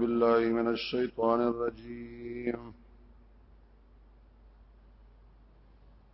بالله من الشيطان الرجيم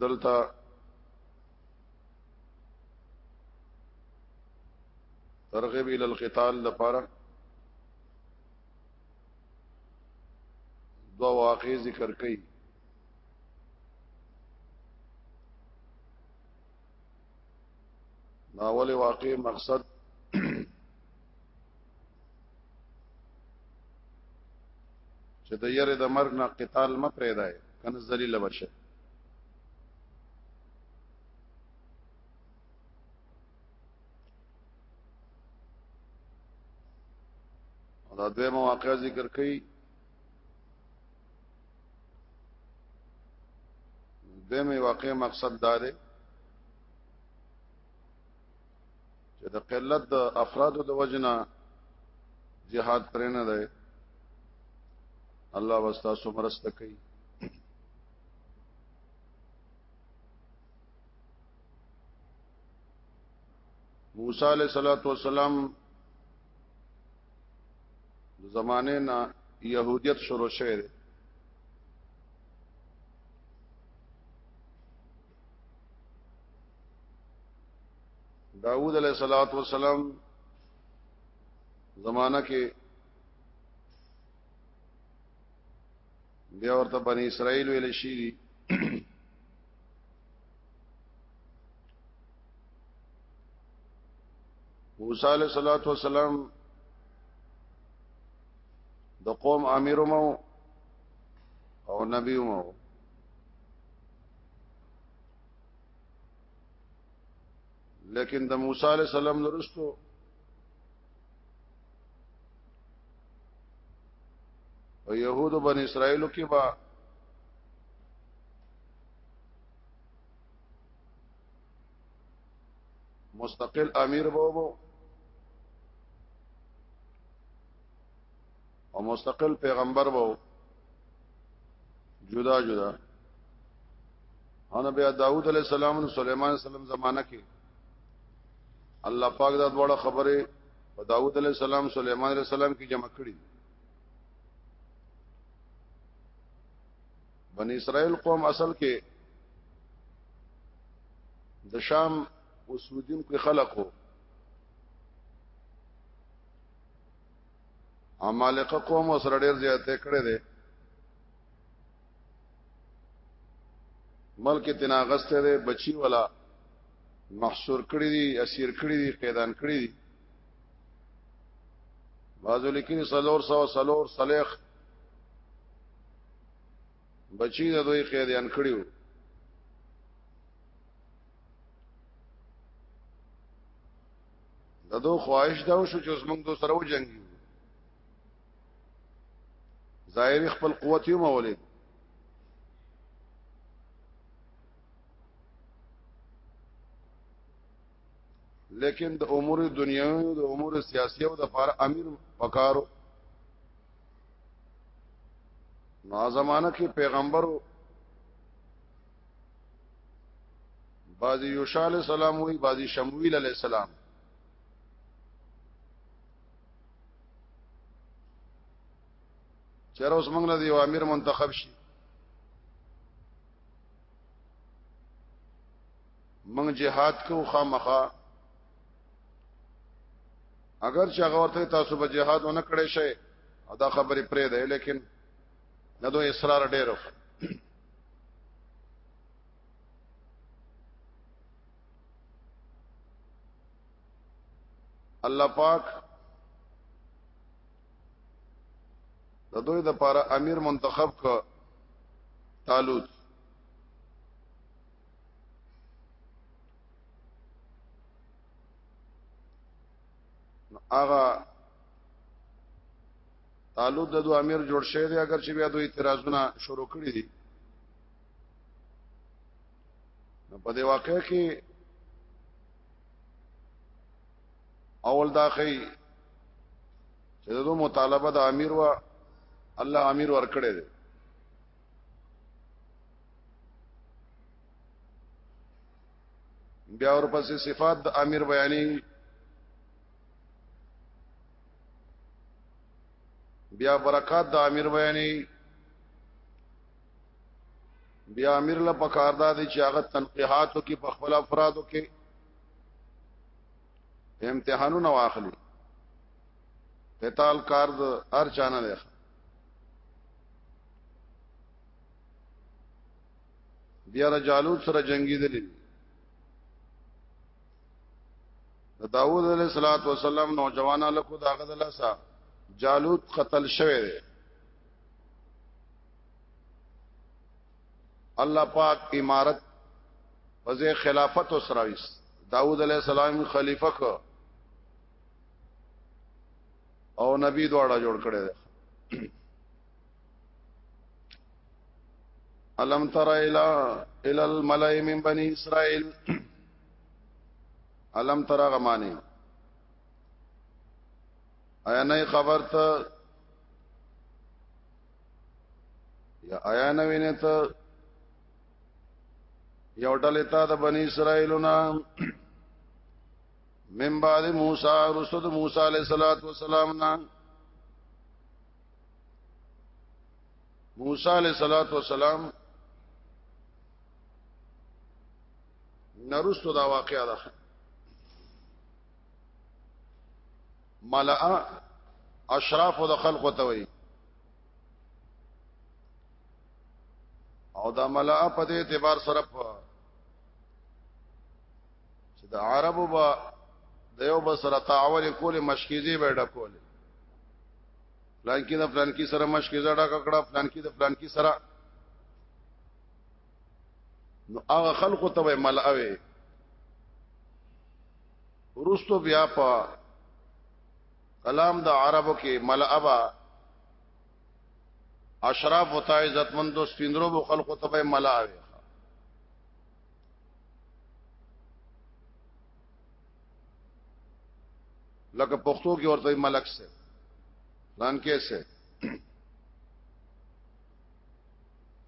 دلته ترغیب ال القتال لپاره دو واقع ذکر کړي ناول واقع مقصد چې د یره د مرګ نه قتال م پرې دای کنه ذلیل بشه دا دوی مواقع ذکر کړي دوی مې واقع مقصد دا دی چې د قلت د افرادو د وجنا جهاد پرې نه دی الله واستا سو مرسته کوي موسی علیہ الصلوۃ والسلام د زمانه نه يهوديت شروع شوه داوود علیہ الصلوۃ والسلام زمانہ کې بیا ورته بنی اسرائیل ویل شي دي موسی علیہ الصلوۃ والسلام د قوم امیر مو او نبی مو لیکن د موسی علی السلام نرستو او يهودو بن اسرائيلو کې با مستقل امیر بوبو او مستقل پیغمبر وو جدا جدا انا بیا داوود علی السلام او سليمان السلام زمانہ کې الله پاک دا ډوړه خبره په داوود علی السلام سليمان علی السلام کې جمع کړي بنی اسرائیل قوم اصل کې د شام اوسودین کې خلق وو عمالقه قوم سره ډیر زیاته کړی دی ملک تنا غسته دی بچی ولا محصور کړی دی اسیر کړی دی قیدان کړی دی بازو لیکن سلور سو سلور سلیخ بچی د دوی قیدان کړیو د دو خواهش دا شو چې زمونږ دو سره وجنګي ظاهر خپل قوت یو مولید لیکن د امور دنیوي او د امور سیاسي او د فار امیر پکارو نو زمانہ کې پیغمبرو بعضی یوشع علیہ السلام وی بعضی شمویل علیہ السلام چر اوس موږ له یو امیر منتخب شي موږ جهاد کو خامخا اگر چې هغه ورته تاسو به جهاد ونه کړی شئ دا خبرې پرې ده لیکن نه دوه اصرار ډېر وکړ الله پاک د دوی د پاره امیر منتخب ک طالوت هغه طالوت د دوه امیر جوړ شوی دی اگر چې بیا دوی اعتراضونه شروع کړی دي نو په دې واقع کې اول دا خی چې دغه مطالبه د امیر وا الله امیر ور کړی دی بیا ورپسې صفات د امیر بیانې بیا برکات د امیر بیانې بیا امیر له پکار دا دي چې هغه تنقیحاتو کې په خپل افرادو کې امتحانونه واخلي قتال کار د هر چانه دی بیا رجالوت سره جنگی دلی د داوود علیه الصلاۃ والسلام نوجوانه لکو دا غدلا سا جالوت قتل شوه دی الله پاک امارت وزه خلافت او سراویس داوود علیه السلام خلیفہ کو او نبی دواړه جوړ کړي الم تر الى الى الملائ من بني اسرائيل الم تر غمانه ایا نه خبر ته یا آیا نه وینې ته یو ډلې ته د بنی اسرائیلونه من بعد موسی رسول موسی علیہ الصلوۃ والسلام نا موسی علیہ الصلوۃ والسلام نرستو دا واقعا ده ملأ اشراف د خلق ته وي او دا ملأ په دې اعتبار سره چې د عربو با د یو بل سره تعاون کول مشکیزه به ډکول پلان کې د پلان کې سره مشکیزه ډک کړه پلان کې د پلان کې سره نو هغه خلکو ته ملعوي ورستو بیا په کلام د عربو کې ملعبا اشراف وتا عزتمندو سپیندرو خلکو ته ملعوي لکه پښتو کې ورته ملک سه ځان کې سه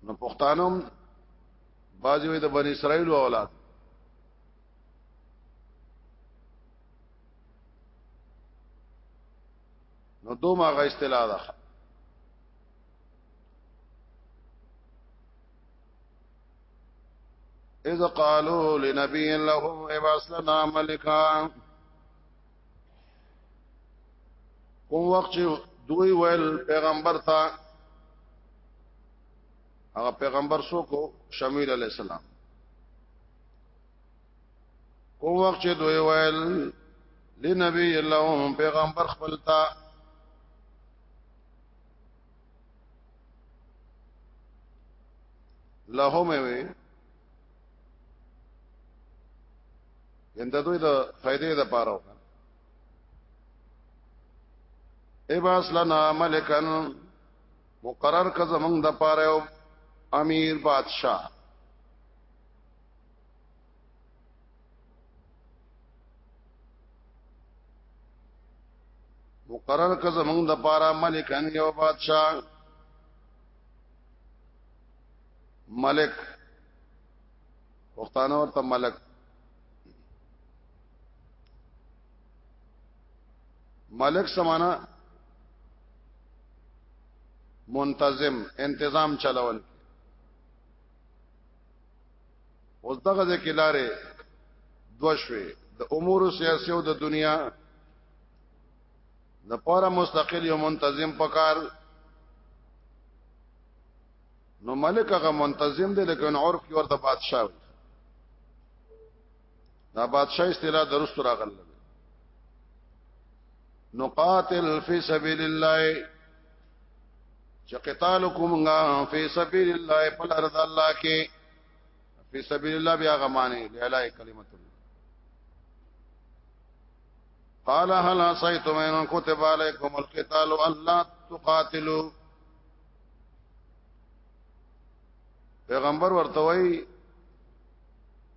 نو پښتانم باجی وي د بنی اسرائیل اولاد نو دوه ماغه اصطلاح ده اذ قالوا لنبي لهم ابعث لنا ملكا کوم وخت دوی ویل پیغمبر ته هغه پیغمبر سو کو شمیل علی السلام کوم وخت دوی ویل لنبي لهم پیغمبر خپل ته لهم وي ینده دوی د فائدې د پاره وکړه ایباس لنا ملکن مقرر که زمنګ د پاره او امیر بادشاہ مقرر که زمونږ د پاره ملکن یو بادشاہ ملک پښتانه ورته ملک ملک سمانا منتظم انتظام چلول اوس دغه د کلاره دوشوي د امور سیاسي او د دنیا د پاره مستقل یو منتظم پکار نو ملک هغه منتظم دی لکه عرف کې ورته بادشاہ دا بادشاہ اصطلاح درست راغل نقاتل فی سبیل الله چې قتال کومغا فی سبیل الله په لار د الله کې فی سبیل الله بیا غمانه لاله کلمت قال هل عصيتم ان كتب عليكم القتال الا تقاتلوا پیغمبر ورته وای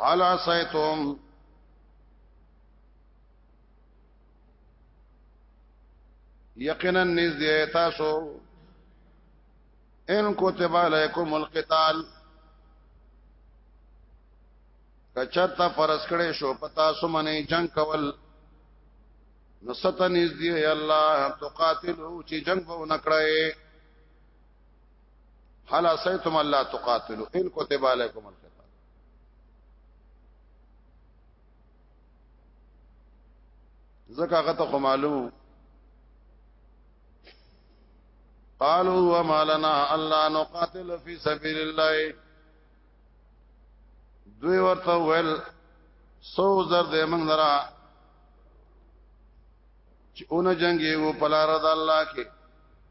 هل اسیتم یقینا نزدې تاسو ان کتب علیکم القتال کچرتا فرض کړي شو پتا سو منی جنگ کول نستنیز دی الله تقاتلو چې جنگ به نکړای هل اسیتم الله تقاتلوا ان كتب عليكم القتال زکه غته خو معلوم قالوا وما لنا الا نقاتل في سبيل الله دوی ورته ویل سو زر دې موږ درا چې اون جنگي وو پلار د الله کې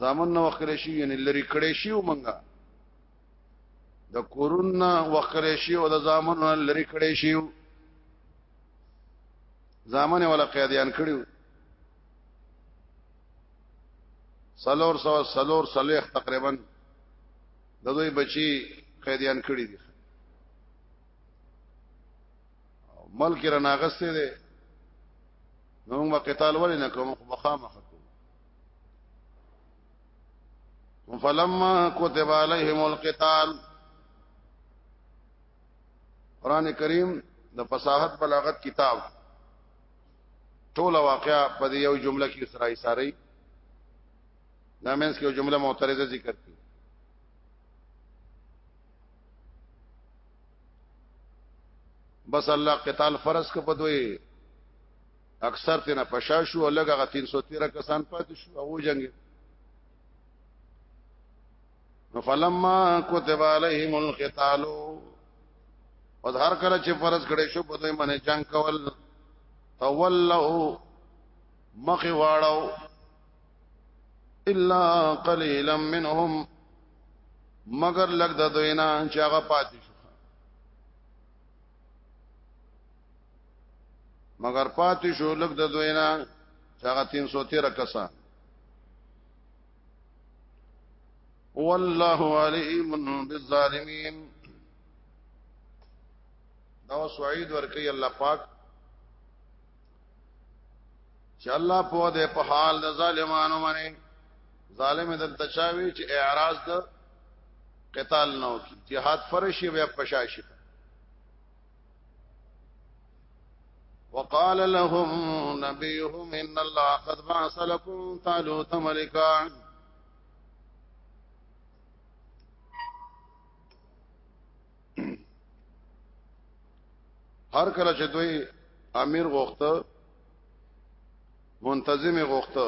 زامن نو وکړې شي یعنی لری کړې شي ومنګه د کورونا وکړې شي او د زامن لری کړې شي زامن ولا قیدیان کړیو سلور سو سلور سلیخ تقریبا د دوی بچي قیدیان کړی دي ملک را ناغسته دي نو موږ قتال ولې نه کوم مخامخ کوم فلما كتب عليهم القتال قران کریم د فصاحت بلاغت کتاب ټول واقعا په یو جمله کې سره یې ساري دا مینس کې یو جمله معترضه ذکر کړي بس الله قتال فرض ک په دوی اکثر تینا پشا شو لګه 313 کسان پاتې شو او جنگ نو فلما كتب عليهم القتال او هر کله چې فرض کړي شو په دوی باندې جنگ کول تولوا مخ واړو الا قليلا منهم مگر لګ د دوی نه چې هغه پاتې شو مگر پاتې شو لګ د دوی نه چې هغه 313 کسان والله علیم بالظالمین دا سعید ورکی الله پاک چې الله په دې په حال د ظالمانو باندې ظالم دل تشاوي چې اعراض د قتال نه وکي جهاد فرشي بیا پشاشي وقال لهم نبيهم ان الله قد بعث لكم طالوت ملكا هر کله چې دوی امیر غوښته منتظم غوښته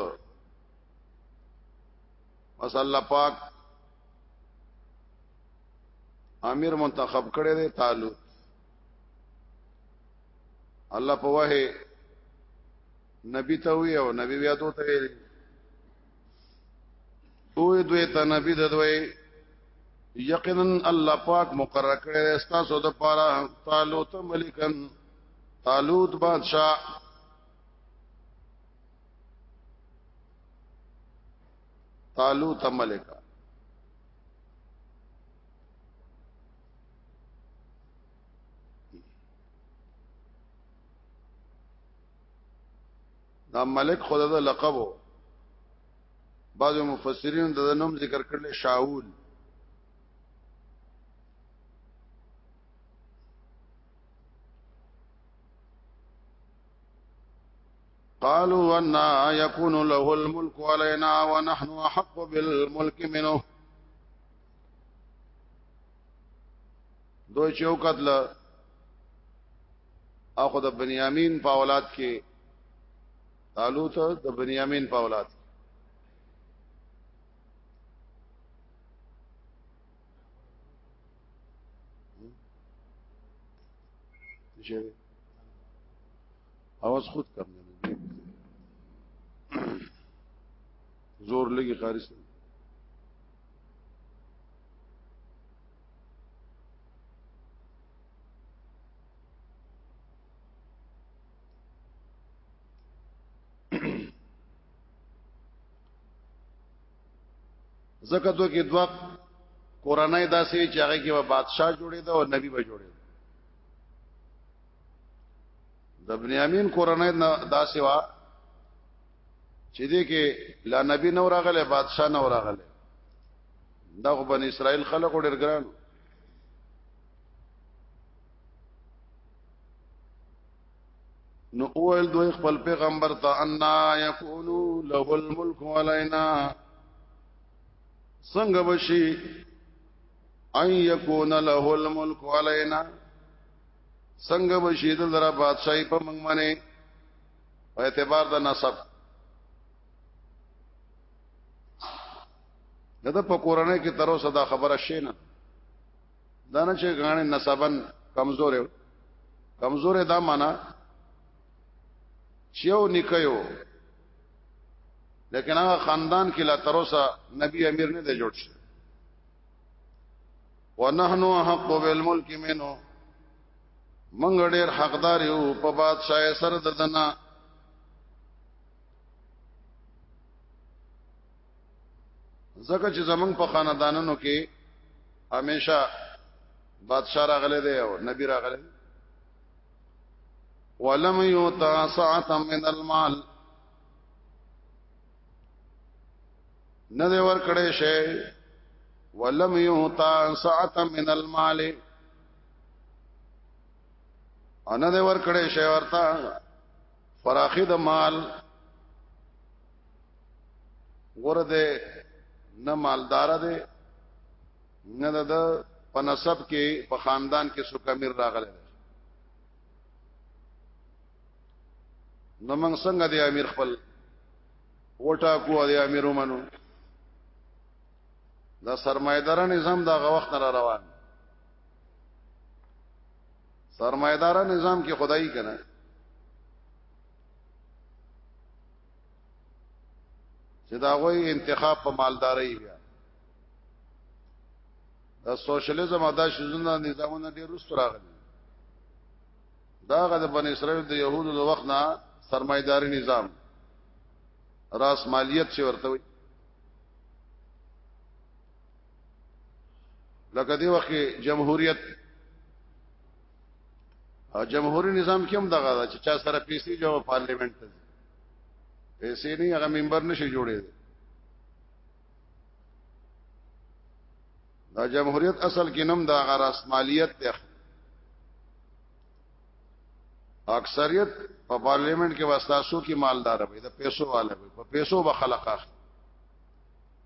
بس الله پاک امیر منتخب کړی دی تعالی الله په وه نبی ته وی او نبی بیا ته ویل او دوی ته نبی د دوی یقینا الله پاک مقرر کړی تاسو د پاره طالوت ملکن طالوت بادشاہ طالوت ملک دا ملک خدا د لقب وو بعض مفسرین د نوم ذکر کړل شاول قالوا ان يكون له الملك علينا ونحن احق بالملك منه دوی چې وکړل اخو د بنیامین په اولاد کې طالوت د بنیامین په اولاد جوړ اواز خود کم نه زور لګي قاری سره زکه دوه کې دوه کورنۍ داسې چې هغه کې به بادشاہ جوړېده او نبی به جوړېده د بنیامین کورنۍ داسې وا چې دې کې لا نبی نو راغله بادشاہ نو راغله دا خو بن اسرائیل خلق ډېر ګران نو اول دوی خپل پیغمبر ته ان یکونو له الملک علینا څنګه بشي ان یکون له الملک علینا څنګه بشي د درا بادشاہي په منګ باندې په اعتبار د نسب دغه په کورنۍ کې تر اوسه دا خبره شینه دا نه چې غاڼه نسبن کمزور یو کمزور دا معنا چې یو نکيو لیکن هغه خاندان کې لا تر اوسه نبی امیر نه دی جوړ شي ونحنو حق بالملک منو منګ ډېر حقدار یو په بادشاہ سره ددنه ځکه چې زمنګ په خاندانونو کې همیشه بادشاہ راغله دی او نبی راغله ولم یوتا ساعتا من المال نه دی ور کړې شي ولم یوتا ساعتا من المال ان دی ور کړې شي ورته فراخي د مال ګور دې نه مالدار دې نه د په نسب کې په خاندان کې سو کمیر راغله نو موږ څنګه دی امیر خپل وټا کو دی امیر ومنو دا سرمایدار نظام دا غ وخت را روان سرمایدار نظام کې خدای کنه چې دا غوي انتخاب په مالداري بیا دا سوشلیزم ادا شزونه نظامونه ډیر رست راغلي دا غد بن اسرائیل د يهودو د وخت نه سرمایداري نظام راس مالیت چې ورته وي لکه دی وخت جمهوریت او جمهوریت نظام کې هم دغه دا چې چا سره پیسې جو پارلیمنت ته پیسې نه هغه ممبر نشي جوړې دا جمهوریت اصل کې نوم دا غیر اسمالیت دی اکثریت په پارلیمنت کې واسطاسو کې مالدار وي دا پیسو والا وي په پیسو به خلق اخلي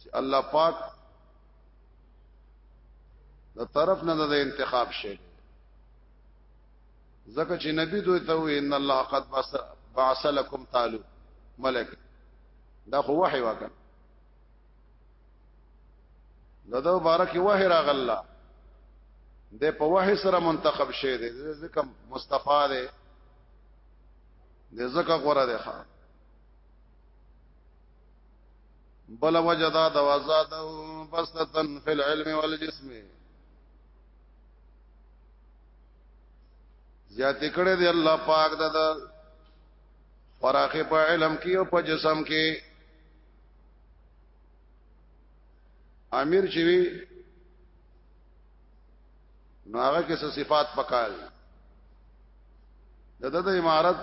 چې الله پاک د طرف نه د انتخاب شي ځکه چې نبی دوی ته وی ان الله قد بعث لكم طالب ملک دا خو وحي وکړ دغه مبارک وحي راغله د په وحي سره منتخب شه دي ځکه مصطفی دی د زکه غره ده ښا بل وجدا د وزاد بسطن فی العلم والجسم زیات کړه دی الله پاک د فراخه په علم کې او په جسم کې امیر چې وی نو هغه کې څه صفات پکار دي دغه د امارت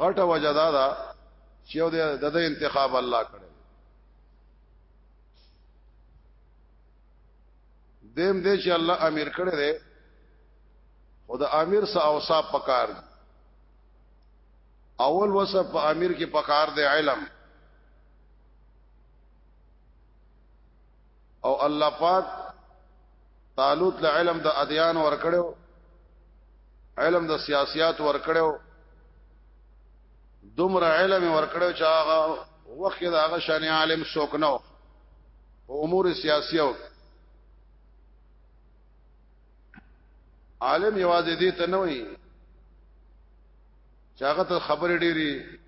غټه وجدا ده چې یو د انتخاب الله کړی دیم دې چې الله امیر کړی دی او د امیر سره اوصاف پکار دي اول وصف په امیر کې پکار دی علم او الله پاک طالوت له علم د ادیان ورکړو علم د سیاسيات ورکړو دومره علم ورکړو چې هغه وخت د هغه شان عالم څوک نه په امور سیاسيو عالم یوازې دې ته نه وي چې هغه ته خبرې ډېری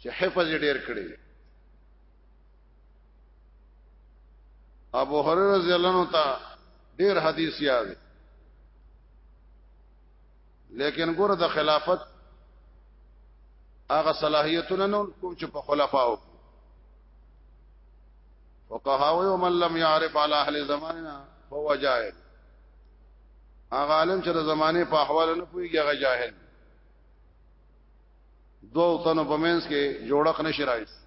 چې حفظ ډېر کړي ابو هريره رضی الله عنه ته ډیر حدیث یاد لیکن ګوره د خلافت هغه صلاحیتونه نو کوم چې په خلفاو وقهاوی ومن لم يعرف على اهل زماننا فهو جاهل هغه عالم چې د زمانه په احوال نه پويږي هغه جاهل دوه تنو په منځ کې جوړخ نشي راځي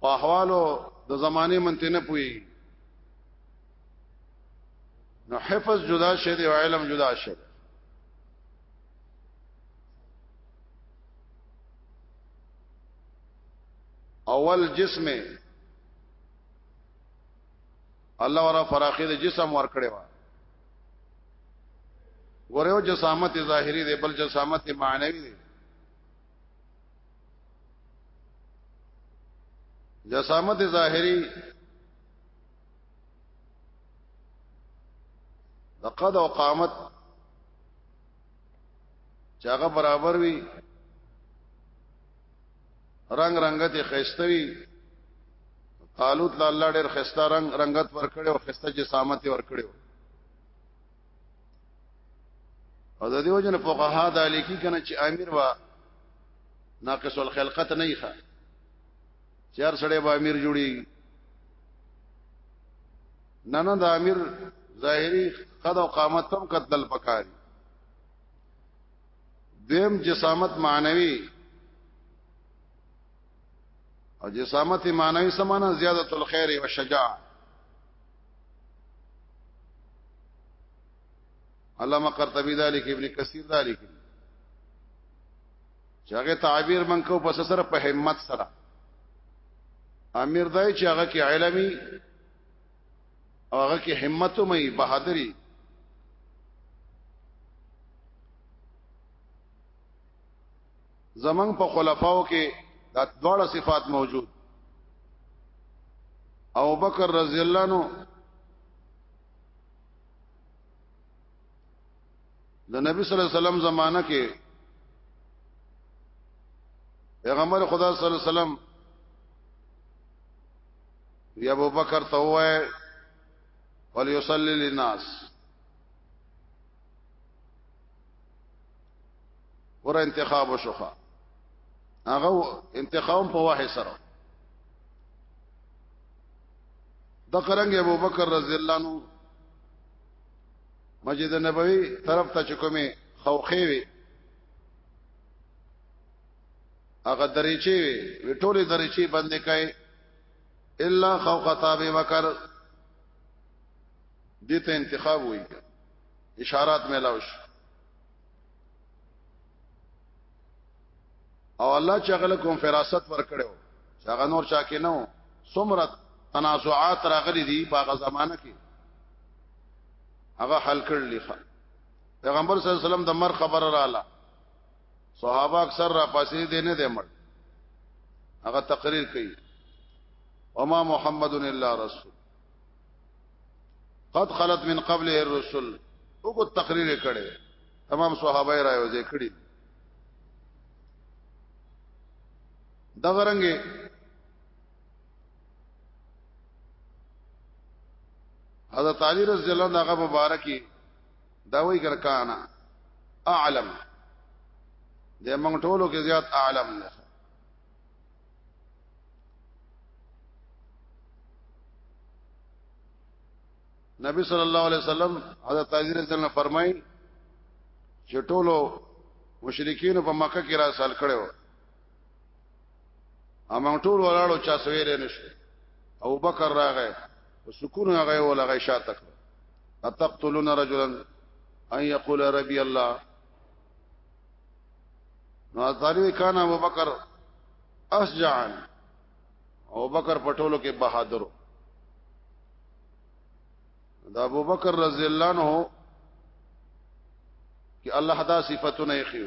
په احوالو د زمانه منته نه پوي نو حفظ جدا شه دی او علم جدا شه اول جسم الله ورا فراخي د جسم ور کړی و ګوره جسامت ظاهری دی بل جسامت معنوي دی جسامت ظاهری د قد او قامت چاغه برابر وي رنگ رنگت خيستوي طالوت له الله ډېر خيستا رنگ رنگت ورکړي او خيستا جسامت ورکړي او د دې وجنه فقها د لیکي کنه چې امیر وا ناقص الخلقت نه ښه چار سړی به امیر جوړي نه نه د امیر ظاهري قد او قامت هم قتل پکاري دیم جسامت معنوي او جسامت معنوي سمانه زیادت الخير او شجاعت علامه قرطبي ذلك ابن كثير ذلك چاغه تعبیر من کو پس سره په همت سره امیر دای چې هغه کې علمي او هغه کې همت هم ای بهادری زمنګ په خلفاو کې دا دواړه صفات موجود او بکر رضی الله نو د نبی صلی الله علیه وسلم زمانہ کې پیغمبر خدا صلی الله علیه وسلم دی ابو بکر ته وای وليصلي للناس ور انتخاب وشوخه هغه انتخاب په واه سره د قرنګ ابو بکر رضی الله عنه مسجد نبوي طرف ته چکمه خوخي وي هغه درېچې وی ټولې درېچې بندې کړي الا خوف خطاب وکر دې ته انتخاب وی اشارات ملاوش او الله چې غل کوم فراست ور کړو چې هغه نور چا کې نو سمرت تنازعات راغلي دي په هغه زمانہ کې هغه حل کړل پیغمبر صلی الله علیه وسلم د مر خبر رااله صحابه اکثر را پاسې دي نه دي مړ هغه تقریر کوي وما محمد الا رسول قد خلت من قبله الرسل وګ تقریر کړي تمام صحابه را یو ځای کړي دا غرنګي حضرت علی رضی الله عنه هغه مبارکي دا وی ګر کانا اعلم د موږ ټولو کې زیات اعلم نه نبی صلی الله علیه وسلم حضرت عائشہ رضی الله فرمایي چې ټولو مشرکین په مکه کې را سال کړو اما ټول ولاړو چا سویرې نشو ابو بکر راغی وسکون هغه ولغه شاتک اتقتلون رجلا ان يقول ربي الله نو ازاری کان ابو بکر اسجعن ابو بکر پټولو کې بہادر دا ابو بکر رضی الله عنه کې الله دا صفاتونه یې خيو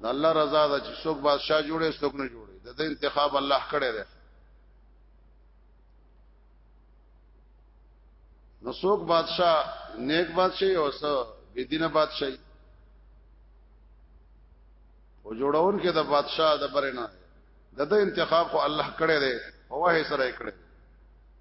د الله رضا ده چې څوک بادشاہ جوړي څوک نه جوړي د دې انتخاب الله کړی دی نو څوک بادشاہ نیک بادشاہ او څو بيدینه بادشاہ او جوړون کې د بادشاہ د برنه د دې انتخاب خو الله کړی دی هوه سره کړی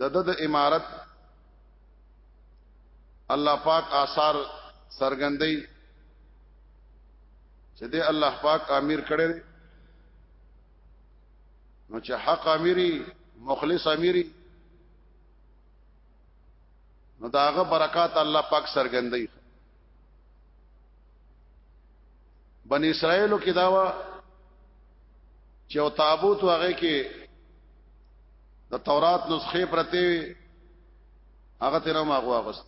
د د د امارت الله پاک آثار سرګندۍ چې د الله پاک امیر کړي نو چې حق امیری مخلص امیری نو داغه برکات الله پاک سرګندۍ بن اسرائیلو کې داوا چې او تابوت هغه کې د تورات نسخه پرته وي هغه تیرا ما غوا غست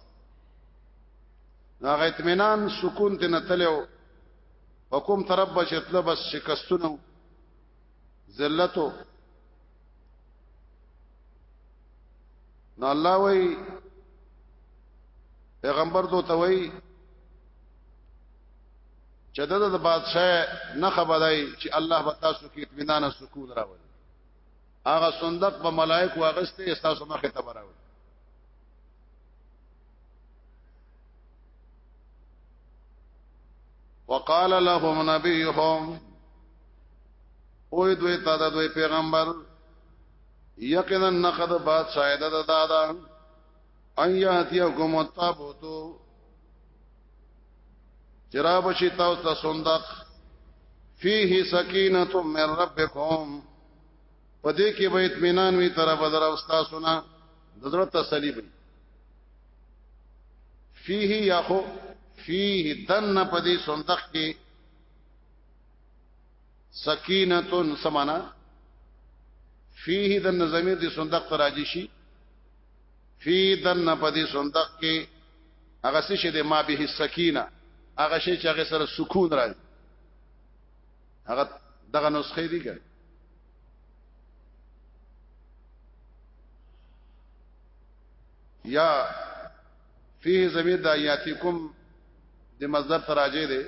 هغه اطمینان سکون ته نتلو حکم تربش اطلب شکستونو ذلتو نو الله وی پیغمبر دو ته وی چې د بادشاہ نه خبرای چې الله به تاسو کې اطمینان سکون راوړي هغه صندوق به ملائک واغسته تاسو مخه ته راوړي وقال لهم نبيهم او دوی تا دا دوی پیغمبر یقینا نقد باد شاید دا دا دا ان یاتیکم التابوتو چرا بشی تاسو ته صندوق فيه سکینه من ربکم پدې کې به اطمینان وي تر بدر او تاسو نه د زړه تسلی وي فيه یاخو فيه دن پدې صندوق کې سکینتون سمانا فيه د نظمیر دی صندوق تراجی شي فی دن په دې صندوق کې هغه څه چې د ما به سکینه هغه شی چې هغه سره سکون راځي هغه دغه نسخه دی ګر یا فيه زمير د ياتيکم د مصدر تراجه دی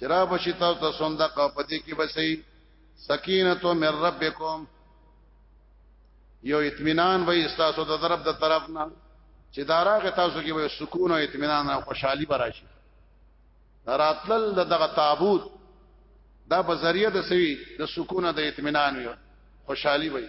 چرا بشی تاسو ته صندوق په دې کې بسې سکینه من ربکم یو اطمینان وای تاسو د طرف د طرف نه چې داراغه تاسو کې به سکون او اطمینان او خوشحالي براشي راتلل د دغه تابوت دا په ذریعہ د سوي د سکون او د اطمینان وي خوشحالي وي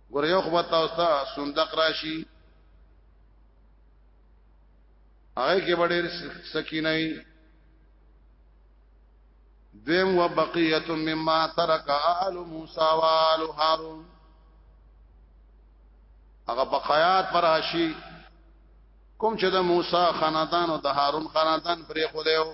ګور یو خو تاسو ته صندوق راشي هغه کې وړې سکینه وي دیم و بقیت مما ترک آل موسی و آل هارون هغه بقایات پر راشي کوم چې د موسی خاندان او د هارون خاندان پرې خو دیو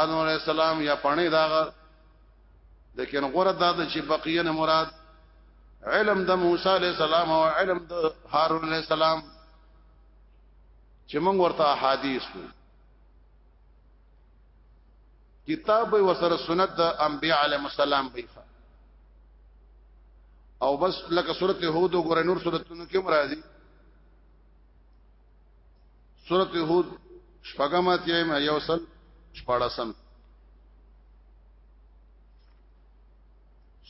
آدم علیہ السلام یا پانی داغه لیکن غره دا د چې بقیه نه مراد علم د موسی علیہ السلام او علم د هارون علیہ السلام چې موږ ورته احادیث وو کتاب و سره سنت د انبیاء علیهم السلام به او بس لکه سورته هود وګوره نور سورته کې مرادي سورته هود شپږم اتیایم یوسل شپاړسم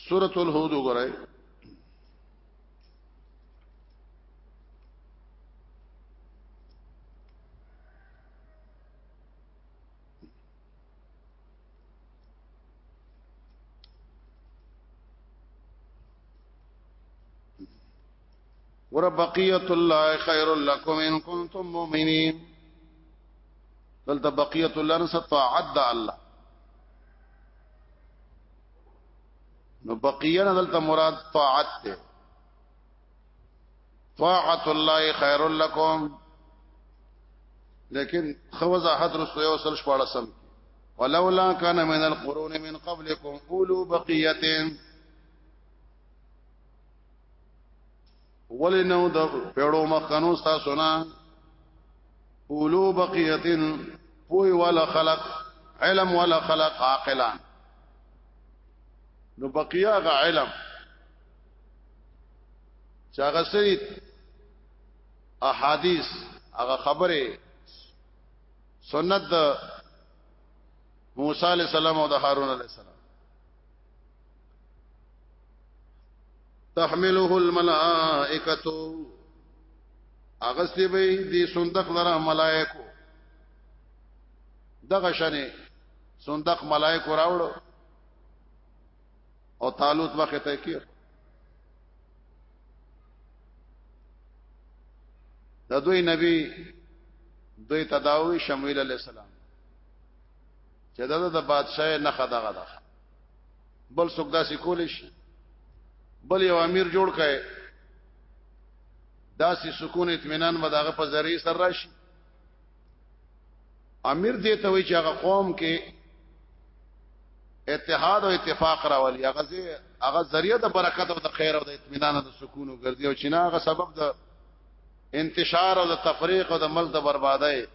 سورته الهود وګورئ ور بقیت الله خیر لکم ان کنتم مؤمنین دلته بقیت الله نس طاعت د الله نو بقینا دلته مراد طاعت ده طاعت الله خیر لکم لیکن خوزا حضر سویو سل شپاڑا سم ولولا كان من القرون من قبلكم اولو بقيه ولی نو د پیړو مخکنو تاسو نه اولو بقیتن پوی ولا خلق علم ولا خلق عاقلان نو بقیا غ علم چاغه سید احادیث هغه خبره سنت د موسی علی السلام او د هارون علی السلام تحمله الملائکه اغستی به دې صندوق لره ملائکه دغه شنه صندوق ملائکه راوړو او طالوت وخت ته کیو د دوی نبی دوی تداوی شمویل علی السلام چې دا د بادشاہ نه خدغه ده بل څوک داسې کول شي بل یو امیر جوړ کړي داسې سکون اطمینان به دغه په ذریعہ سره راشي امیر دې ته وی چې هغه قوم کې اتحاد او اتفاق راولي هغه زی هغه ذریعہ د برکت او د خیر او د اطمینان او د سکون او ګرځي او چې نه هغه سبب د انتشار او د تفریق او د ملک د بربادۍ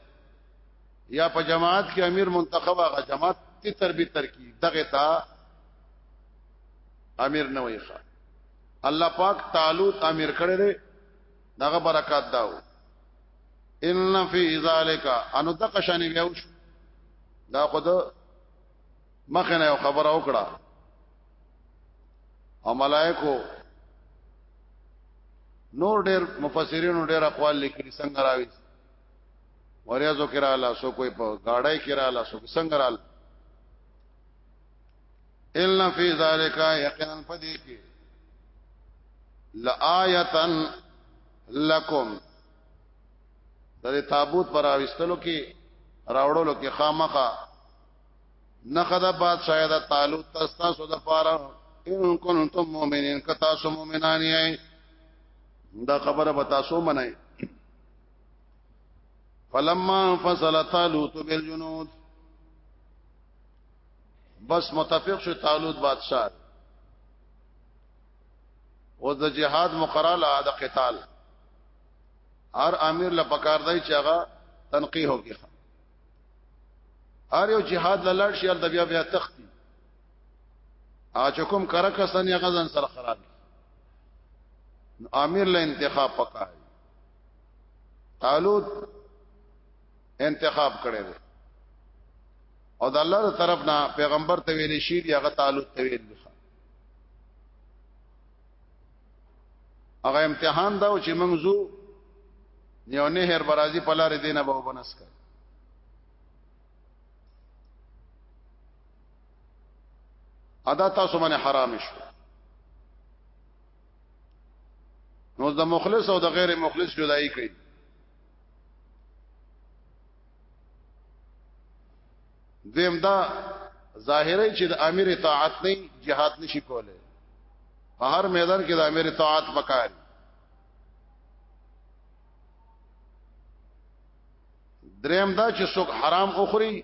یا په جماعت کې امیر منتخب هغه جماعت تی تر به تر کی دغه تا امیر نه وای ښا الله پاک تعالوت امیر کړی دی دغه برکات داو ان فی ذالک انو دغه شان یو دا خود مخه نه خبر او کړه او ملائکو نور ډیر مفسرینو ډیر اقوال لیکلي څنګه راوي وریاضو کې رااله سو کوئی په گاډای کې رااله سو څنګه رااله الا فی ذالک یقینا فدی کې لآیتن لکم د تابوت پر اوستلو کې راوړلو کې خامخه نخدا باد شاید تعالی تاسو د پاره ان کنتم مؤمنین کتا سو مؤمنان یې دا خبره به تاسو منئ فلما فصل طالوت بالجنود بس متفق شو طالوت بادشاہ او د جهاد مقرره لا د قتال هر امیر لا پکار دی چې هغه تنقیح وکړي هر یو جهاد لاله شي د بیا بیا تختی اچ کوم کرکسن یا غزن سره خراب امیر له انتخاب پکا طالوت انتخاب کړي دي او د الله تر طرف نه پیغمبر ته ویل شي دی هغه طالوت ته ویل دي هغه امتحان دا چې موږ زو یو نه هر برازي په لار دینه به وبنس کړ ادا تاسو باندې حرام شو نو د مخلص او د غیر مخلص جدائی کوي دیم دا ظاهری چې د امیر اطاعت نه جهاد نشي کوله په هر میدان کې د امیر اطاعت پکار دریم دا چې څوک حرام اخري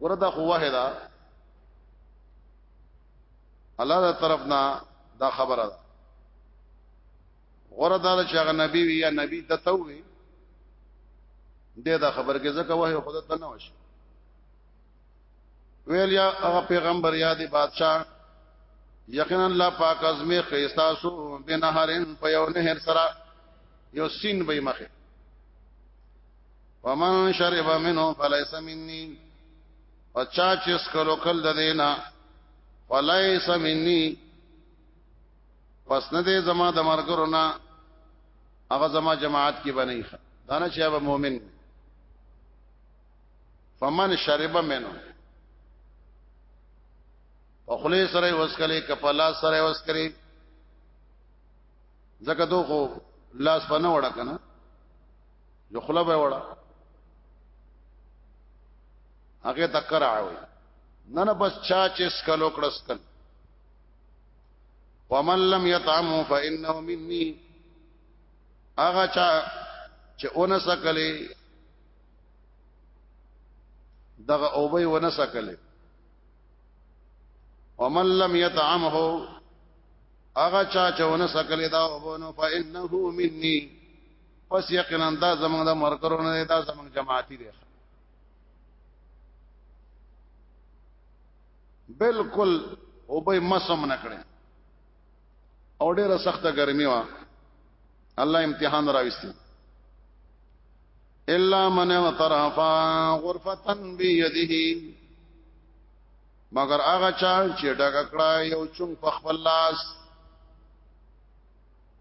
ګوره دا خو وه دا الله دا طرف نه دا خبره ده غره دا چې هغه نبی وی یا نبی د ته وی دې دا خبر کې ځکه وه خود ته نه وشه ویل یا هغه پیغمبر یا دی بادشاہ یقینا الله پاک ازمه خيستا سو بنهرن په یو نهر سره یو سین به مخه ومن شرب منه فليس مني او چا چې سکلو کل د دینا فليس مني پس نه دې زما د مرګرو نه هغه زما جماعت کې بنئ دا نه چې هغه مؤمن فمن شرب منه او خلی سره وسکلی کپلا سره وسکلی زکه دوه لاس پنه وړه کنه یو خلا به وړه هغه تکر عوي نه نه بس چا چې سکلو کړه سکل ومن لم يطعمه فانه مني هغه چا چې اون سکلې دغه او به ون سکلې ومن لم يطعمه هغه چا چې اون سکلې دا او بونو فانه مني پس یقینا دا زمونږ د مرکرونه دی دا زمونږ جماعتي دی بالکل او به مسم نکړي او ډیره سخته ګرمي وا الله امتحان راوستي الا من اعترف غرفه بيده مگر هغه چا چې ډګ کړه یو چون په خپل لاس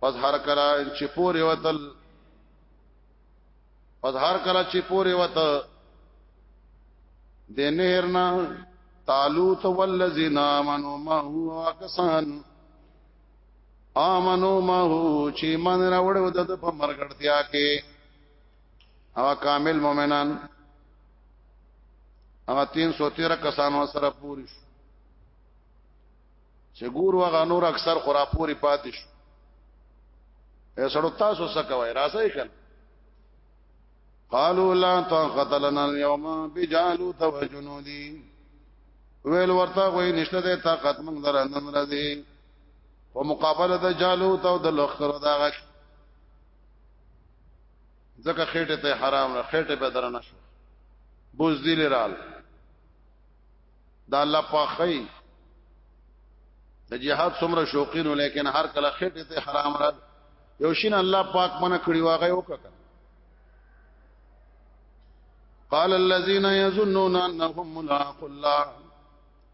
پس هر کلا چې پورې وتل پس هر کلا چې پورې وته د نهر نه طالوت والذین آمنوا ما هو اکسان آمنو ما هو چې من راوړو د په مرګړتیا کې او کامل مؤمنان هغه 313 کسانو سره پوری شو چې ګور وغه نور اکثر خورا پوری پاتې شو اے سړو تاسو څه کوي راځي کله قالوا لا طاقت لنا اليوم بجالوت وجنودي ویل ورته وای نشته د طاقت موږ درنن راځي په مقابله د جالوت او د لخر دا غش ځکه خېټه ته حرام نه خېټه به درنه شو بوز دی لرال دا الله پاخی د جهاد څومره شوقین لیکن هر کله خټه ته حرام را یو شین الله پاک منه کړی واغې وکړه قال الذين يظنون انهم ملاق الله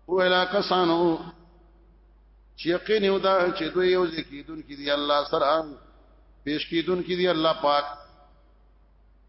ولا كسانو چې یقین یو دا چې دوی یو ځکیدون کې دی الله سره پیش کیدون کې دی الله پاک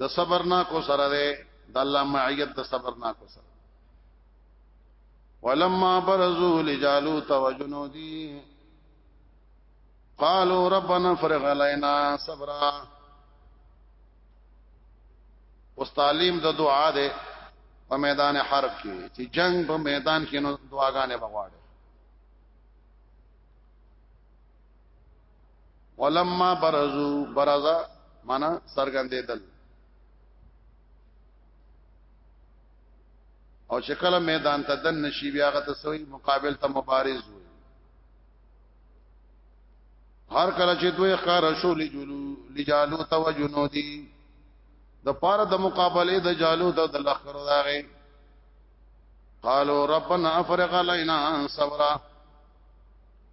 د صبر نه کو سره ده د الله معیت د صبر نه کو سره ولما برزو لجالوت وجنودي قالوا ربنا فرغ علينا صبرا اوس تعلیم د دعا ده په میدان حرب کې چې جنگ په میدان کې نو دعاګانې بغواړي ولما برزو برزا معنا سرګندېدل او چې کله میدان ته دن نشي بیا غت سوی مقابل ته مبارز وي هر کله چې دوی خار شو لجلو لجالو تو جنودي د پاره د مقابله د جالو د لخر داغه قالو ربنا افرغ علينا صبرا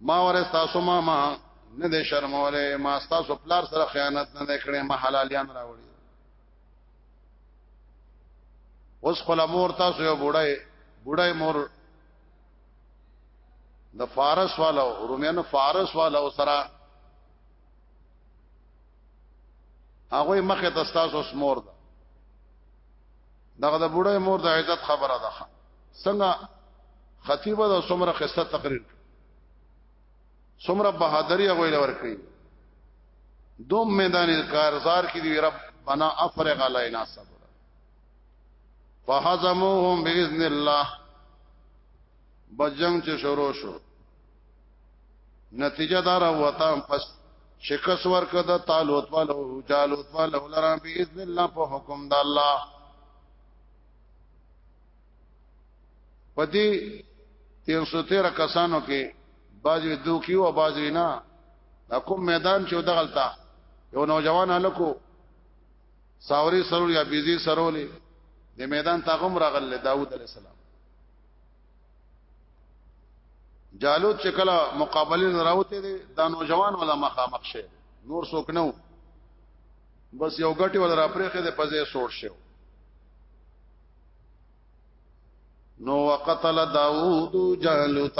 ما ور تاسو ما ما نه دې شرموله ما تاسو پلار سره خیانت نه کړې ما حلالیان راوړي اوس خپل مور تاسو یو بډای بډای مور د فارس والو رومیانو فارس والو سره هغه مخه ته تاسو سمور ده دغه د بوډای مور د عزت خبره ده څنګه خطیب د سمره قصه تقریر سمره بہادری هغه لور کړی دوم میدان کارزار کې دی رب بنا افرغ علینا صبر فهزموهم باذن الله بجنګ چې شروع شو نتیجه دار وتا پس شکس ورک د طالوت والو جالوت والو لرا باذن الله په حکم د الله پدې 313 کسانو کې باجی دوکي او باجی نه دا کوم میدان چې دغلتا یو نوجوان هلکو ساوري سرول یا بيزي سرولې د میدان تاغم راغله داوود عليه السلام جالوت چې کله مقابله نه راوته دي دا نوجوان ولا مخامخ شي نور څوک نه بس یو غټي ولا را پرېخه ده پځې سوړ شو نو وقتل داوود جالوت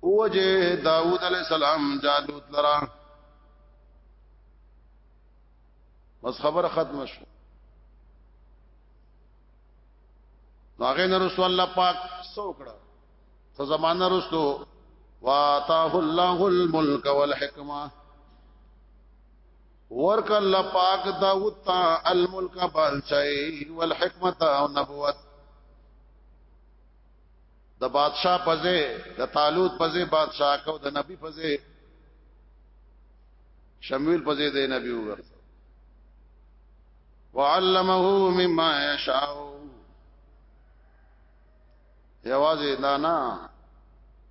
اوجه داوود علی السلام جالوت لرا بس خبر ختم شو هغه نه رسول الله پاک سو کړه ته زمانہ رسو واتاه الله الملك والحکمه ورک الله پاک داوود تا الملک بادشاہي والحکمت او نبوت د بادشاہ پځه د طالوت پځه بادشاہ کو د نبی پځه شمویل پځه د نبی وګرځ وعلمه مما يشاء یوازې دا نه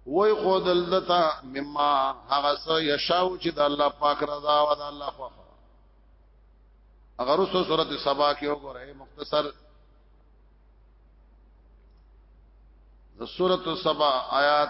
وای خود دلتا مما هغه سو یشاء چې د الله پاک رضا او د الله خو اگر اوسو سورته سبا کې وګورئ مختصر د سورته سبا آیات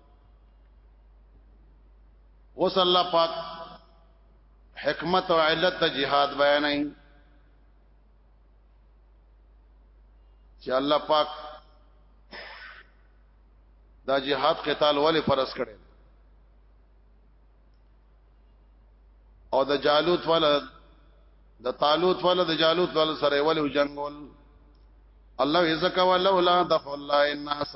اوس الله پاک حکمت او علت د جهاد بیانای چې الله پاک دا جهاد قتال ولې فرض کړي او د جالوت ولا د طالوت ولا د جالوت ولا سره ولې جنگول الله یزک ولولا دخل الله الناس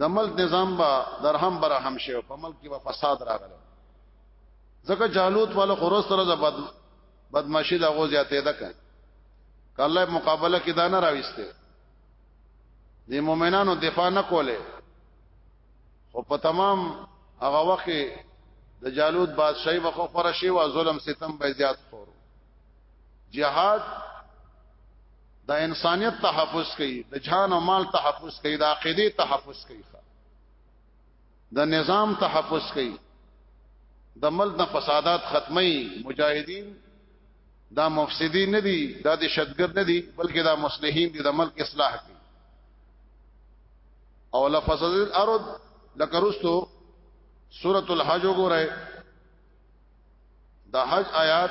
د ملک نظام با درهم برهم شي په ملک کې به فساد راغلی ځکه جالوت والا خورس سره د بد بدمعشي د غو زیاتې ده کړه کله مقابله کې دا نه راويسته د مؤمنانو دفاع نه کوله خو په تمام هغه وخت د جالوت بادشاہي وخو پر شي او ظلم ستم به زیات خور جهاد د انسانيت تحفظ کوي د جان او مال تحفظ کوي د عقيده تحفظ کوي د نظام تحفظ کوي د ملک د فسادات ختمي مجاهدین دا مفسدین نه دي دا د شتګر نه دي بلکې دا مصلحین دي د ملک اصلاح کوي او لفسد الارض لکرستو سورۃ الحج وګوره د حج آیات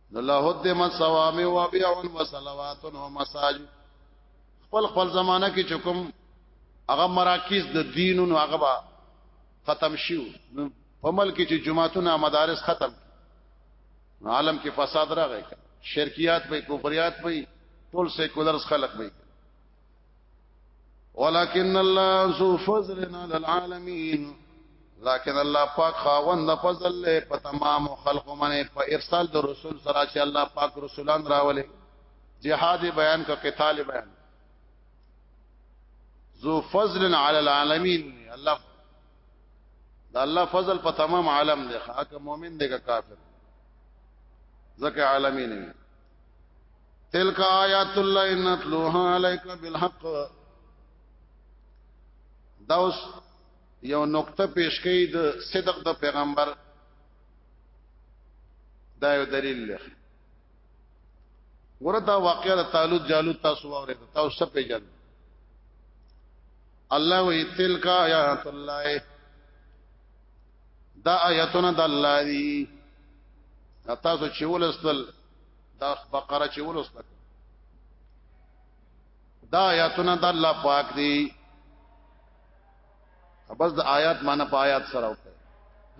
الله الدم الصوام و بيع و صلوات و مساجد خپل خپل زمانہ کې چکم هغه مراکز د دین او هغه با ختم شیو په ملک چې جمعهتونه مدارس ختم عالم کې فساد راغی شرکیات په کوپریات په ټول سیکولرز خلق به ولكن الله ذو فضل على العالمين لكن الله پاک خاوند فضل له په تمام خلق منه په ارسال د رسول سره چې الله پاک رسولان راولې جهاد بیان کا قتال بیان ذو فضل على العالمين الله دا الله فضل په تمام عالم دی خاک مؤمن دی کا کافر ځکه عالمین تلک آیات الله نتلوها علیک بالحق دا اوس یو نقطه پیش کړي د صدق د پیغمبر دا یو دلیل دی ورته واقعا د تعالوت جالوت تاسو وره تاسو څه پیژن الله وی تلک آیات الله دا آیتونه د الله دی تاسو چې ولستل دا بقره چې ولستل دا آیاتونه د الله پاک دی بس د آیات معنی په آیات سره وکړه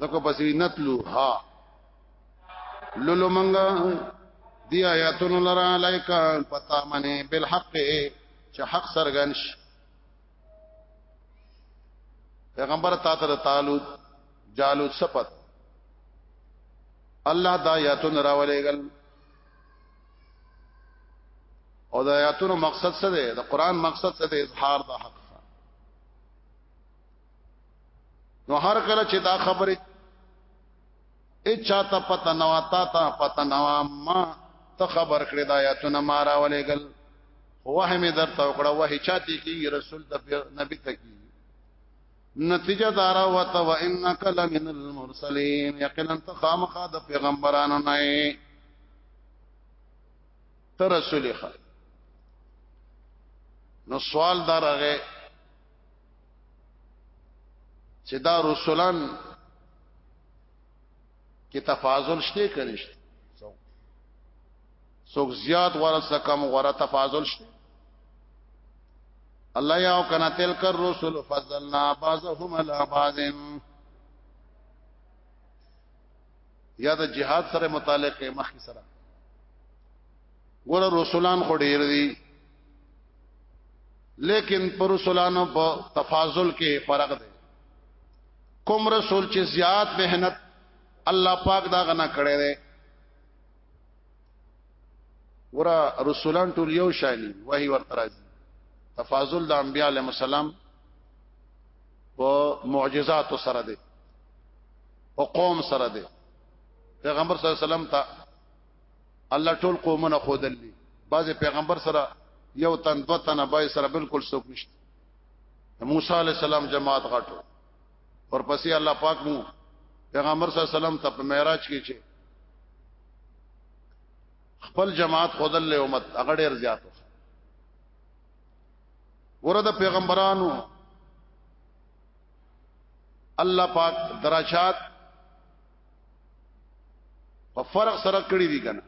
دغه پسې نتلو ها لولو منګه دی آیاتونو لرا لایکا پتا منه بالحق چې حق سرګنش پیغمبر تا ته تعالو جالو صفت الله دا یاتون راولېګل او دا یاتونو مقصد څه دی د قران مقصد څه دی اظهار د حق نو هر کله چې دا خبره ای چاته پته نو تا ته پته نو ما ته خبر کړی دا آیاتونه ما راولېګل وه می درته وکړه وه چاته کی رسول ته نبی ته کی نتیجه دارا وت و انک لمن المرسلین یقینا ته خامخا د پیغمبرانو نه ته رسول خا نو سوال دارغه چې دا رسولان کې تفاضل شته کنيشت څوک زیات غره څه کم غره تفاضل شته الله یو کنا تلک الرسل فضلنا بعضهم على بعض یا د جهاد سره متعلق مخ سره ګوره رسولان خو ډیر دي لیکن پر رسولانو په تفاضل کې فرق دی کوم رسول چې زیات مهنت الله پاک دا غنا کړی دی ورا رسولان ټول یو شانی وਹੀ ورته راځي تفاضل د انبیاء علیهم السلام په معجزات سره دی او قوم سره دی پیغمبر صلی الله علیه وسلم ته الله ټول قومونه خودلې بعض پیغمبر سره یو تن دو تن بای سره بالکل څوک نشته موسی علی السلام جماعت غټو ورپسې الله پاک مو پیغمبر صلی الله علیه وسلم ته په معراج کې چې خپل جماعت خودل له امت هغه ډیر زیات ورته پیغمبرانو الله پاک درجات په فرق سره کړی دي کنه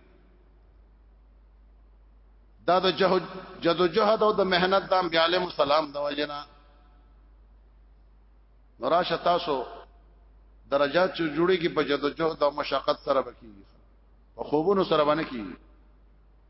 دا د جهد جدو جهد او د مهنت د انبیاء علیهم السلام د وجنا نوراشه تاسو درجات چې جوړیږي په جدو جهد او مشقت سره بکیږي په خوبونو سره باندې کیږي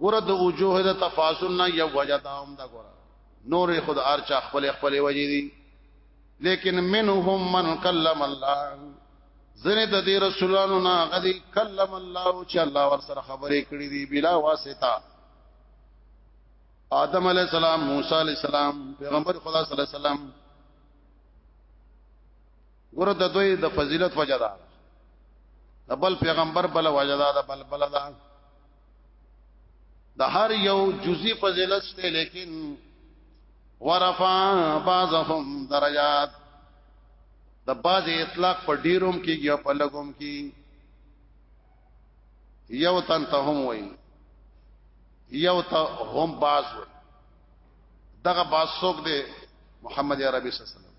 ګوره د وجوه د تفاصل نه یو وجه دا هم دا ګوره نور خود ارچا خپل خپل وجې دي لیکن منهم من کلم الله زنه د دې رسولانو نه غدي کلم الله چې الله ور سره خبرې کړې دي بلا واسطه آدم علی السلام موسی علی السلام پیغمبر خدا صلی الله علیه وسلم ګوره د دوی د فضیلت وجه ده د بل پیغمبر بل وجه ده د بل بل ده د هر یو جزئی فضیلت شته لیکن ورفع بعضهم درجات د باز اطلاق په ډیروم کې یا په لګوم کې یو تن ته هم وای یو ته هم باز وای دغه باز څوک دی محمد عربي صلی الله علیه وسلم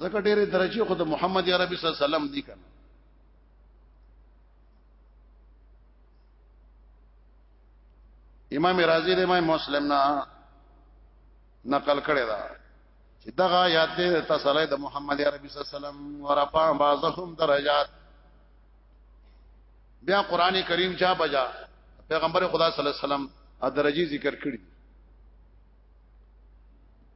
ځکه ډېرې درجه خو د محمد عربي صلی الله علیه وسلم دي کنه امام رازی د امام مسلم نه نقل کړی دا چې دغه آیات ته تسلی د محمد عربي صلی الله علیه وسلم ورفع بعضهم درجات بیا قران کریم چا بجا پیغمبر خدا صلی الله علیه وسلم ا درجی ذکر کړی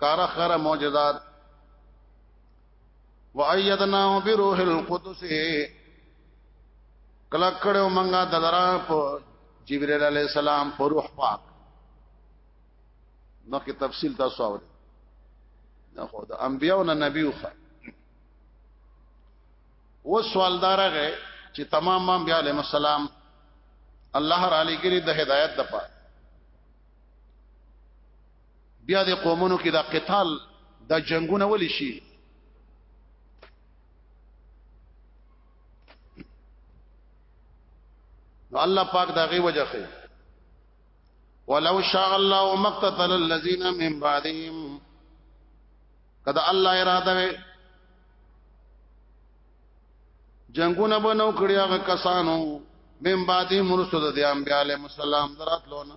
کار خره معجزات وایدناه بروح القدس کله کړو منګه دلرا په جبرئیل علی السلام په روح پاک نو کې تفصیل تاسو اورئ دا خو د انبیو نه نبیو خا و سوال دارغه چې تمام ما بیا علیہ السلام الله را علی ګری د هدایت د پاره بیا د قومونو کې دا قتال دا جنگونه ولې شي نو الله پاک دا غي وجه خي ولو شاء الله مقتتل الذين من بعدهم کدا الله اراده وي جنگونه بنو کړی هغه کسانو من بعدهم رسول د انبیاء علیهم السلام دراتلونه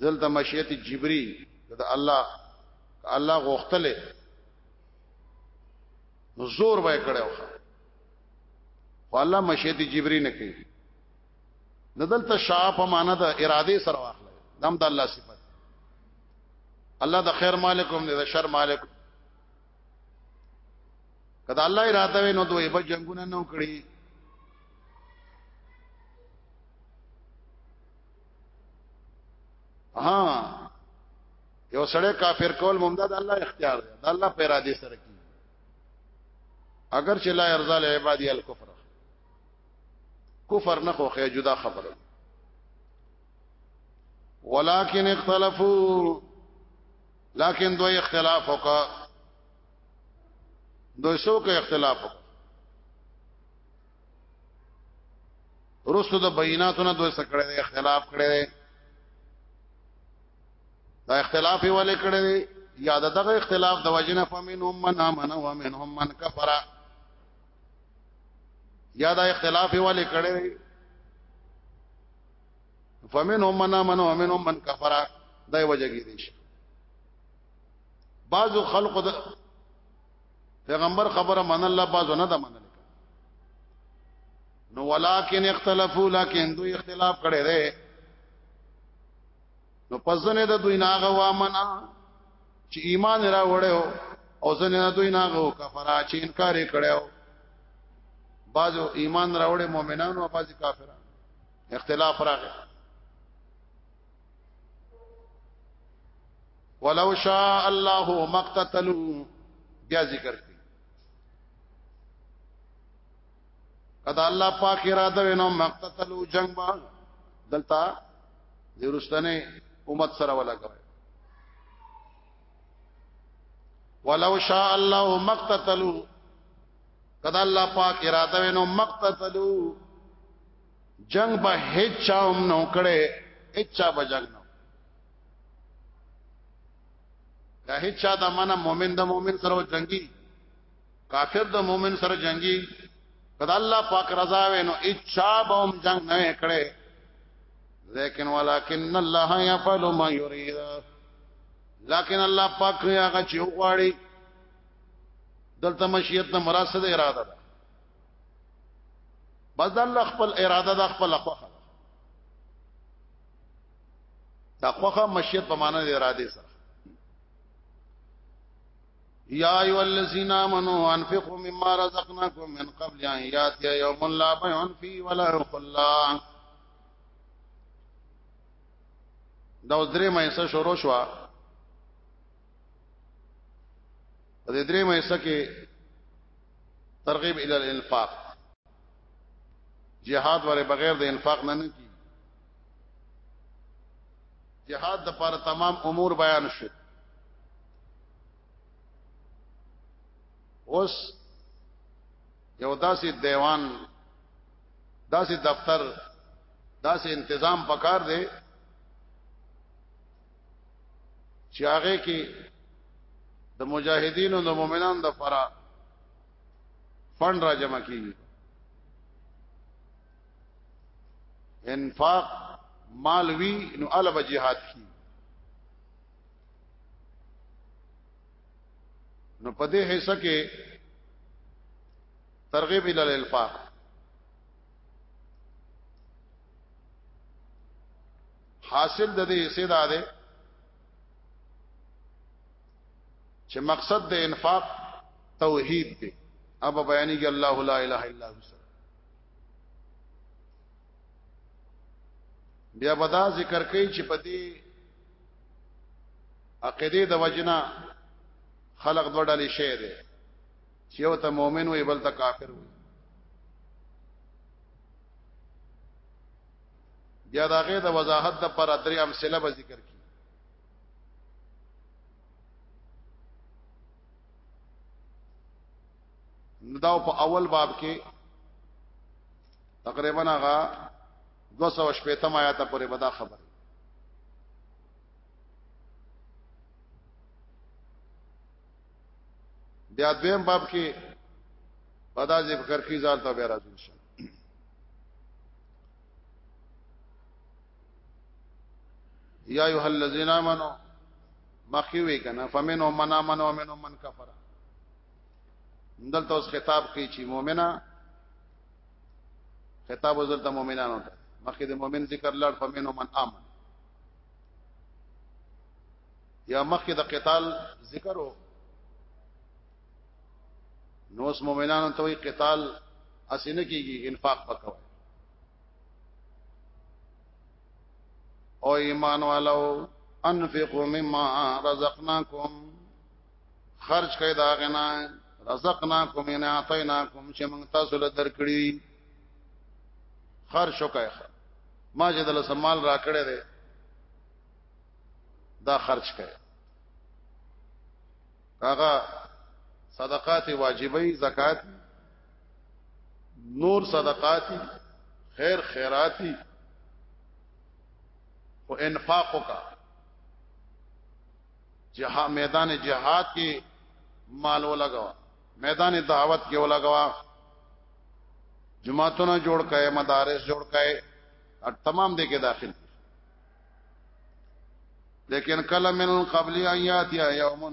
دلته مشیت جبری دا الله الله غوښتله نو زور وای کړو خو الله مشیت جبری نه کوي نو دلته شاه په معنا د اراده سره واخله دم د الله صفات الله د خیر مالکم دی د شر مالک کله الله اراده وي نو دوی به جنگونه نو کړی ها یو سړی کافر کول ممدا د الله اختیار دی د الله په اراده سره کی اگر چې لا ارزا له عبادی الکفر کفر نه خوخه جدا خبره ولکن اختلافو لکن دوی اختلاف وکا دوی سو کې اختلاف وکا رسو د بیناتونه دوی سکړه دی اختلاف کړي دی دا اختلاف یې ولې کړی دی یا دغه اختلاف د وجنه فمنهم من امن و منهم من کفر یا دا اختلاف یې ولې کړی دی فمنهم من امن و منهم من کفر دا وجه کې دي بعض خلق د پیغمبر خبره من الله بازو نه ده منل نو ولکن اختلافو لکن دوی اختلاف کړي دي نو پزنه د دوی ناغه وامنا چې ایمان را وړو او ځنه د دوی ناغه کفر چې انکار کړو بعضو ایمان را وړي مؤمنانو او بعضي کافرانو اختلاف راغی ولو شاء الله مقتتلوا بیا ذکر کړي کدا الله پاک اراده وینو مقتتلوا جنگ با دلتا دیرستنه امت سره ولا کوي ولو شاء الله مقتتلوا کدا الله پاک اراده وینو مقتتلوا جنگ به هیڅ چا هم نه کړي هیڅ چا به جنگ نه دا هیڅ چا د منه مؤمن د مؤمن سره جنگي کافر د مؤمن سره جنگي کدا الله پاک رضا وینو هیڅ چا به هم جنگ نه کړي لیکن ولکن الله يفعل ما يريد لیکن الله پاک هغه چې وغواړي دلته مشیت نه مراد څه اراده ده بس الله خپل اراده د خپل خوخه دا خوخه مشیت په معنا د اراده سره یا ایو الذین آمنو انفقوا مما رزقناکم من قبل ان یاتی یوم لا بیع فی ولا خلا دا درې مې څه شروع شو په دې درې مې سکه ترغیب ال الانفاق جهاد وره بغیر د انفاق نه نه کی جهاد د پر تمام امور بیان شو اوس یو داسې دیوان داسې دفتر داسې تنظیم پکار دی چې هغه کې د مجاهدینو د مؤمنانو د فرا فند را جمع کیږي انفاق مال وی نو الب جهاد کی نو په دې حصہ کې ترغیب ال الانفاق حاصل د دې حصے دا دی چې مقصد د انفاق توحید دی اب بیانی کې الله لا اله الا هو بیا بدا ذکر کوي چې په دې عقیده د وجنا خلق دوه ډلې شی دی چې یو ته مؤمن وي بل ته کافر وي بیا دا غي د وضاحت د پر درې امثله به ذکر کی نو دا په اول باب کې تقریبا هغه 200 شپې تم آیات پورې بدا خبر بیا دویم باب کې پدا ذکر کی ځان ته به راځو یا ایه الذین آمنو مخی وی کنه فمنهم من آمن و منهم من کفر دلته اوس خطاب کوي چې مؤمنه خطاب وزل ته مؤمنانو ته مخی د مؤمن ذکر لړ فمنهم من آمن یا مخی د قتال ذکر وو نو اس مومنانو ته وی قتال اسنه کیږي انفاق وکاو او ایمان والو انفقوا مما رزقناکم خرج کړئ دا غنا رزقناکم ان اعطیناکم چې موږ تاسو له درکړي خرج وکړئ ما چې دل سمال را کړې ده دا خرج کړئ هغه صدقات واجبې زکات نور صدقات خیر خیراتی او انفاق کا جہاں میدان جہاد کې مال ولګوا میدان دعوت کې ولګوا جماعتونه جوړ کړي مدارس جوړ کړي تمام دې کې داخل لیکن کله من قبل ایات یا یوم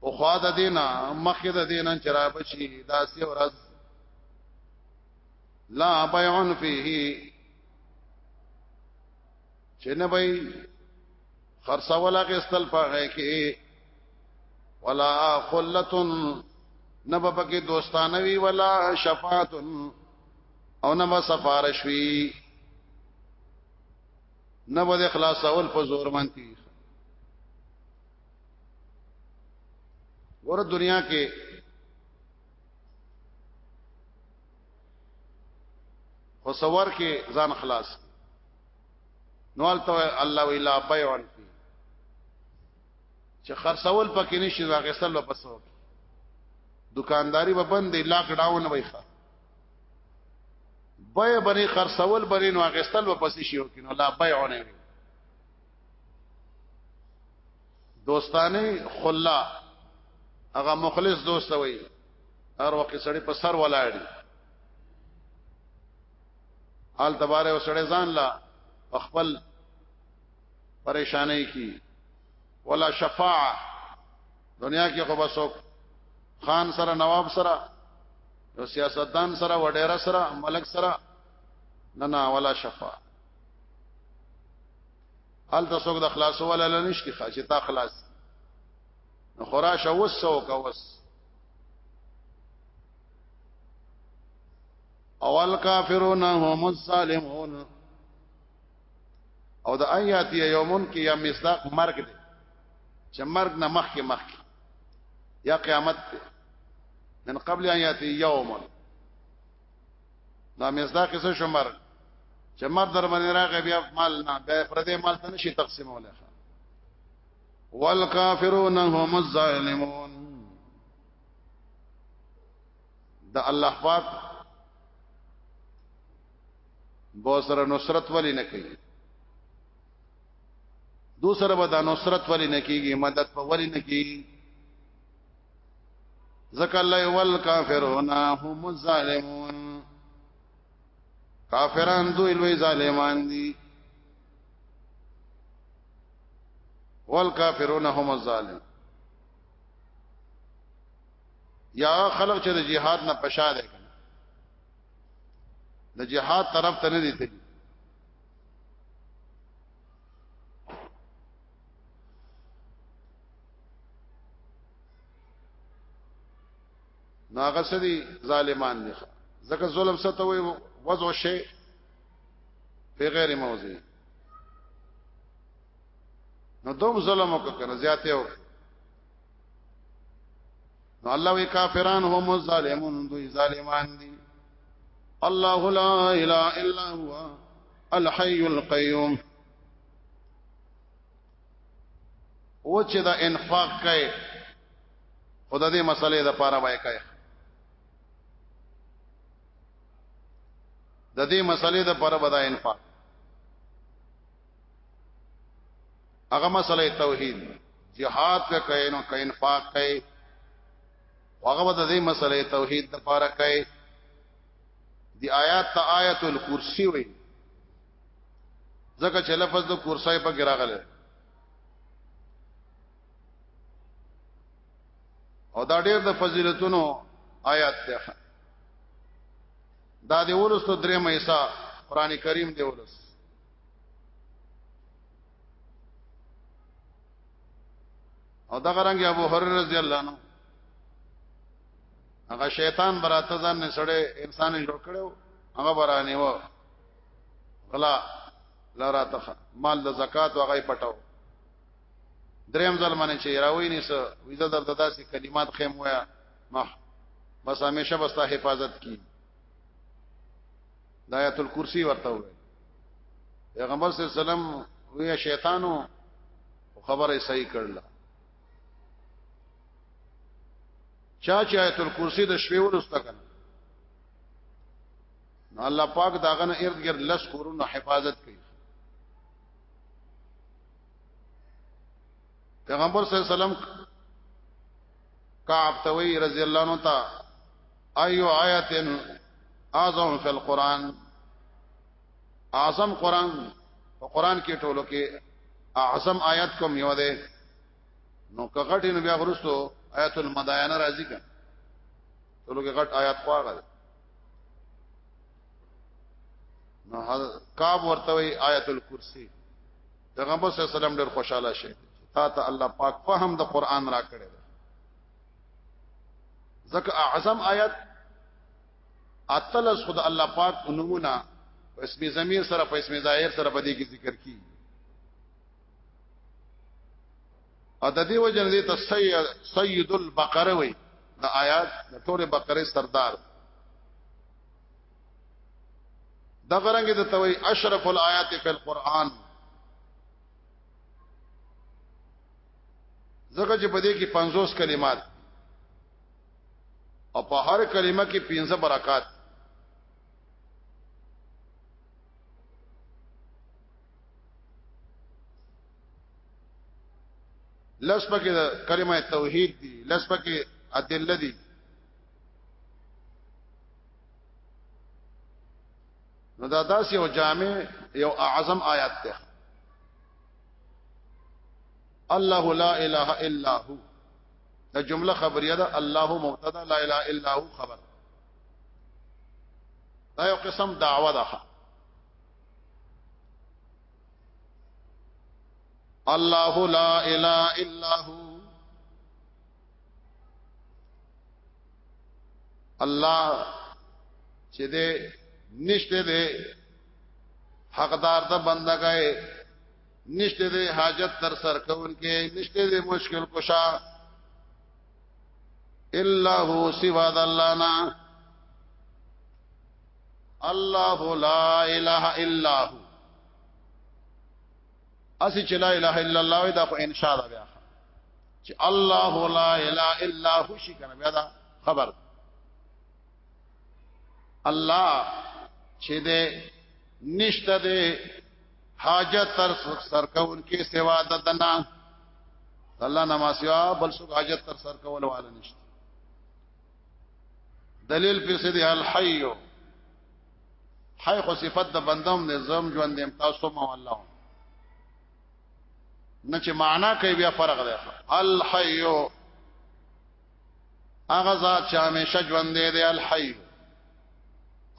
او خوا د دینا مخه د دینا چرای بچی داسې ورځ لا بیعن فیه چې نه وای خرڅول غستل پغه کې ولا خلتن نبا پکې دوستانه وی ولا شفاعتن او نه به سفارش وي نه به خلاص اول په زور منتي ور دنیا کې خو سوار کې ځان خلاص نوال تو الله ویلا بیعن فی چې خرڅول پکې نشي راغسل په پسو دکانداری به بند لاک ډاون وای بای بنی خرڅول بنی نو اغستل و پسې شي او کینو لا بایع نه دوستانه خلا هغه مخلص دوست وي هر وخت سړی په سر ولاړی حال تباره وسړی ځان لا خپل پریشانای کی ولا شفاعه دنیا کې خو بسوک خان سره نواب سره یو سیاستدان سره وډیره سره ملک سره نه نه ولا شفا حال تاسو د خلاصو ولا لنشتي خاصه تا خلاص خراش وسو کا وس اول کافرون هم الظالمون او د آیات یومن کې یا مصداق مرګ دی چې مرګ نه مخکې مخکې یا قیامت دی من قبل ان یاتی یوم دا مصداق څه شو مرګ چې مرګ در باندې راغی بیا مال نه بیا پردې مال ته نشي تقسیمولای والکافرون هم الظالمون دا الله پاک بو سره نصرت ولی نه کوي دو سره به دا نصرت ولی نکیږي مدد په ولی نکیږي ذکر الله والکافرون هم الظالمون کافران دوی لوی ظالمان دي والکافرون هم الظالمون یا خلق چې د جهاد نه پشا ده د جهاد طرف ته نه دي نو هغه سدي ظالمان دي ځکه ظلم څه ته وي وضع شي په غیر موضوع نو دوم ظلم وکړه زیاته وکړه نو الله وی کافران هم ظالمون دوی ظالمان دي الله لا اله الا هو الحي القيوم او چې دا انفاق کوي خدای دې مسلې د پاره وای کوي د دې مسلې د پاره بدا انفاق هغه مسله توحید جهاد په کینو کین فاق کوي هغه د دې مسله توحید د پاره کوي دی آیات ته آیت الکرسی وي ځکه چې لفظ د کرسی په کې راغلی او دا ډېر د فضیلتونو آیات ده دا دی ورستو درې مېسا قران کریم دی ورس او دغه رنګ ابو هرره رضی الله عنه هغه شیطان براته ځان نه سړې انسان جوړ کړو هغه برانه و غلا لارا تخ مال د زکات او غي پټاو دریم ځل باندې چې راوي نه سو ویزه درته داسې کلمات خیم ویا ما بس همیشه بس حفاظت کی د آیت الکرسی ورته وي پیغمبر صلی الله علیه وسلم وی شیطانو خبره صحیح کړل چا چې آیت الکرسی د شپې ولسته کړ نو الله پاک داغه نه ارد گرد لس کورونو حفاظت کوي پیغمبر صلی الله علیه وسلم کعب توي رضی الله عنه ایو آیت اعظم فی القران اعظم قران په قران کې ټولو کې اعظم آیت کوم یو ده نو کغټین بیا ورستو آیت المدایانه راځي کا ټولو کې غټ آیات خواغل نو کعب ورته وی آیت الکرسی پیغمبر صلی الله علیه وسلم ډیر خوشاله شه تا ته الله پاک فهم د قران را کړی ځکه اعظم آیت اتلس خود الله پاک نمونه اسم ضمیر سره په اسم ظاهر سره په دې کې ذکر کی ا د دې وجه دې ته سید سید البقره وي د آیات د ټوله بقره سردار دا غرنګ د توي اشرف الایات فی القرآن ځکه چې په دې کې 50 کلمات او په هر کلمه کې 15 برکات لس پکې کلمه توحید دی لس پکې ادله دی نو دا داسې یو جامع یو اعظم آیات ده الله لا اله الا هو دا جمله خبریه ده الله مبتدا لا اله الا هو خبر دا یو قسم دعوه ده الله لا اله الا هو الله چې دې نشته دې حقدار ته بندګای نشته د حاجت تر سر کول کې نشته د مشکل کشا الا هو سوا د الله نه الله لا اله الا هو اسی چې لا اله الا الله وي دا خو ان شاء الله بیا چې الله لا اله الا هو شي کنه بیا دا خبر الله چې دې نشته دې حاجت تر سر کول کې سوا د دنا الله نما سوا بل څوک حاجت تر سر کول والا نشته دلیل په سې دې الحي حي خو صفت د بندوم نه زم ژوند دې تاسو مو الله نه چې معنا کوي بیا فرق دی الحي هغه ذات چې همیشه ژوند دی الحي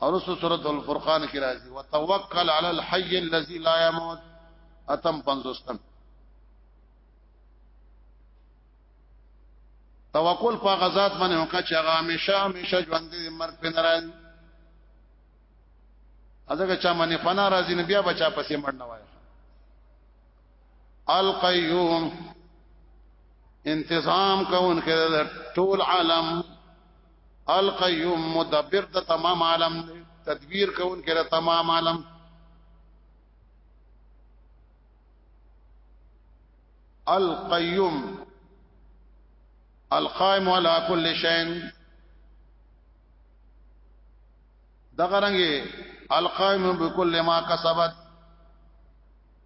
اورسو سورۃ الفرقان کې راځي وتوکل علی الحي الذي لا يموت اتم پنځوستم توکل په غزاد باندې وکړه چې هغه همیشه همیشه ژوند دې مرګ په ناراضي ازګه چا باندې فنا راضي نه بیا بچا پسې مړ نه وای القیوم انتظام کون کړه ټول عالم القیوم مدبر د تمام عالم تدبیر کون کړه تمام عالم القیوم القائم على كل شيء دغه رنګي القائم بكل ما كسبت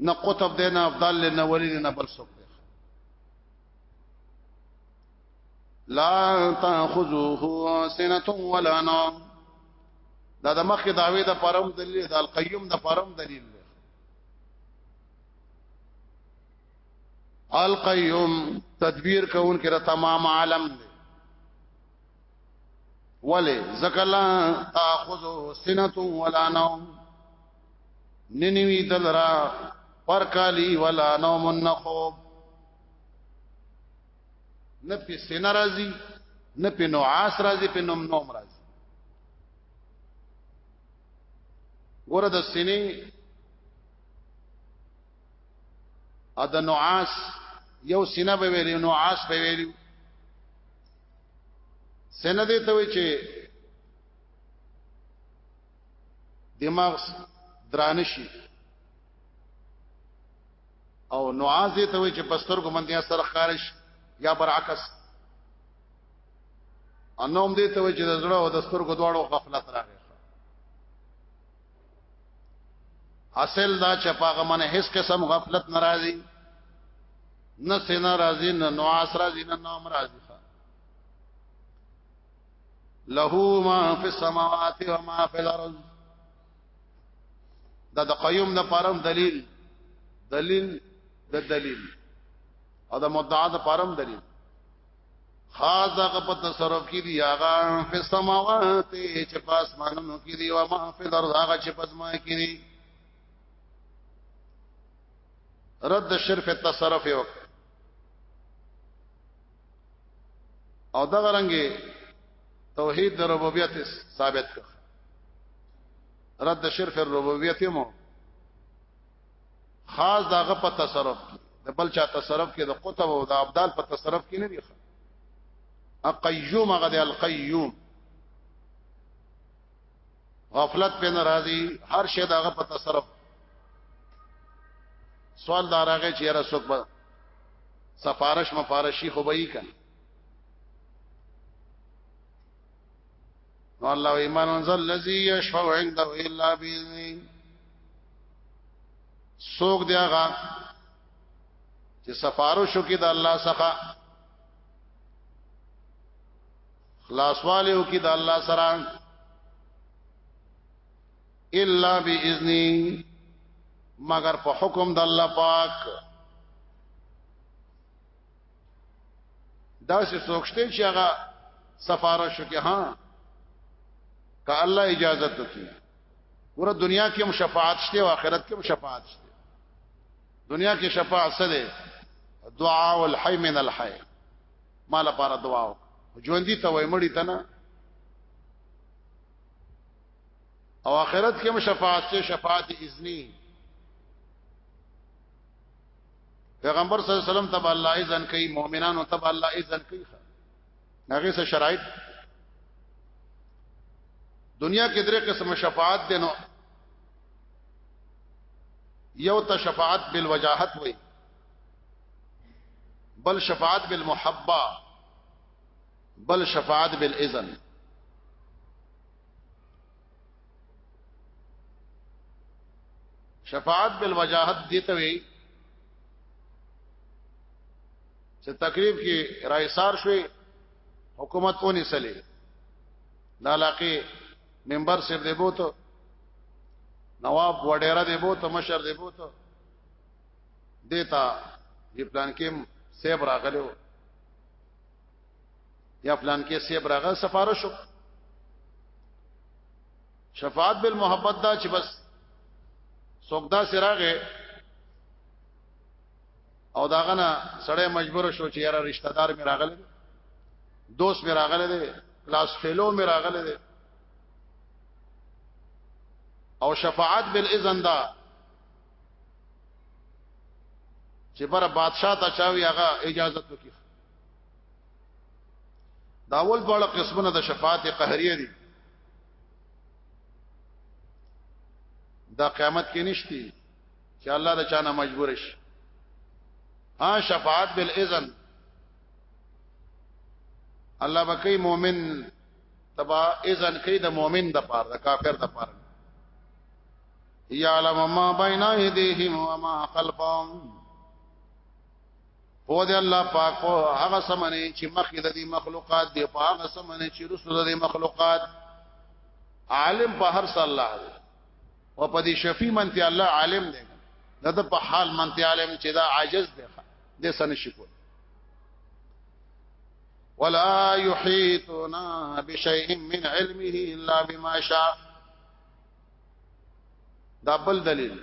نه قطب دی نه افضل دی نه ولی دی نه بل څوک دی لا تاخذوه سنه ولا نوم دا د مخ داوی د پرم دلیل د القیوم د پرم دلیل دی القیوم تدبیر کون کرا تمام عالم دی ولی زکلا تاخذو سنتو ولا نوم ننوی دلرا پرکالی ولا نوم النخوب نه په سینه راځي نه په نوعاس راځي په نوم نوم راځي ګوره د سینې ا د نوعاس یو سینه به ویلی نوعاس به ویلی سینه دې ته وی چې دماغ درانه شي او نعاس دې ته وي چې پستر کو منځ سره خارج یا برعکس انوم دې ته وي چې د زړه او د سترګو دواړو غفلت راغی حاصل دا چې پاغه من هیڅ قسم غفلت ناراضي نه سینا راضي نه نواس راضي نه نوم راضي له ما فی السماوات و ما فی الارض دا د قیوم د پرم دلیل دلیل د دلیل او د مدعا د پرم دلیل خاص دغه په تصرف کې دی هغه په سماوات چې پاس مانونو کې دی او ما په در هغه چې پس ما کې دی رد شرف تصرف یو او دا غرنګي توحید د ربوبیت ثابت کړ رد شرف الربوبیت مو خاص داغه په تصرف کې د بل چا تصرف کې د قطب او د ابدال په تصرف کې نه دی اقیوم هغه د القیوم غفلت په ناراضي هر شی داغه په تصرف سوال دارغه چې رسوک سفارش مفارشی خو به یې کړ نو الله ایمان انزل الذي يشفع عنده الا باذنه سوق دی هغه چې سفارش وکړي د الله څخه خلاصواله وکړي د الله سره الا باذنی مگر په حکم د الله پاک دا څه سوچته چې هغه سفارش کې ها که الله اجازه کوي ور دنیا کې هم شفاعت شته او آخرت کې هم شفاعت شته دنیا کې شفاعت څه ده دعا والحي من الحي مال لپاره دعا ژوندۍ ته وای مړی ته نه او آخرت کې هم شفاعت شي شفاعت اذنی پیغمبر صلی الله علیه وسلم تبع الله اذن کوي مؤمنانو تبع الله اذن کوي هغه څه شرایط دنیا کې درې قسم شفاعت دي نو یو ته شفاعت بالوجاهت وي بل شفاعت بالمحبه بل شفاعت بالاذن شفاعت بالوجاهت دي ته وي چې تقریب کې رایسار شوي حکومت اونې سلې دا علاقه ممبر سیب دی بوته نواب وډیرا دی بوته مشر دی بوته دیتا دی پلان کې سیب راغلو یا فلان کې سیب راغه سفارش شفاعت بالمحبت دا چې بس سوګدا سراغه او داغه نه سړی مجبور شو چې یاره رشتہ دار می راغله دوست می راغله دي کلاس فیلو می راغله دي او شفاعت بالاذن دا چې بر بادشاہ ته چاوي هغه اجازه وکړي دا اول دواړه قسمونه د شفاعت قهریه دي دا قیامت کې نشتی چې الله د چانه مجبور شي ها شفاعت بالاذن الله بکې مؤمن تبا اذن کې د مؤمن د پاره د کافر د پاره یعلم ما بین ایدیهم و ما خلفهم هو دی الله پاک په هغه سمنه چې مخې د دې مخلوقات دی په هغه سمنه چې رسول د مخلوقات عالم په هر څه الله دی او په دې شفیع منتی الله عالم دی دا د په حال منتی عالم چې دا عاجز دی د سن شکو ولا يحيطون بشيء من علمه الا بما شاء دا بل دلیل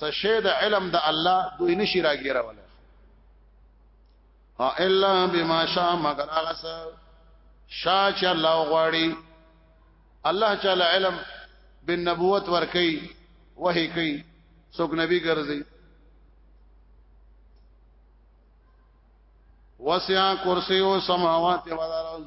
سشه د علم د الله دوی نشي راګیرول ها الا بما شاء مگر هغه څه شا چې الله غواړي الله تعالی علم بالنبوت ور کوي وحي کوي څوک نبی ګرځي وسع کرسی او سماوات و الارض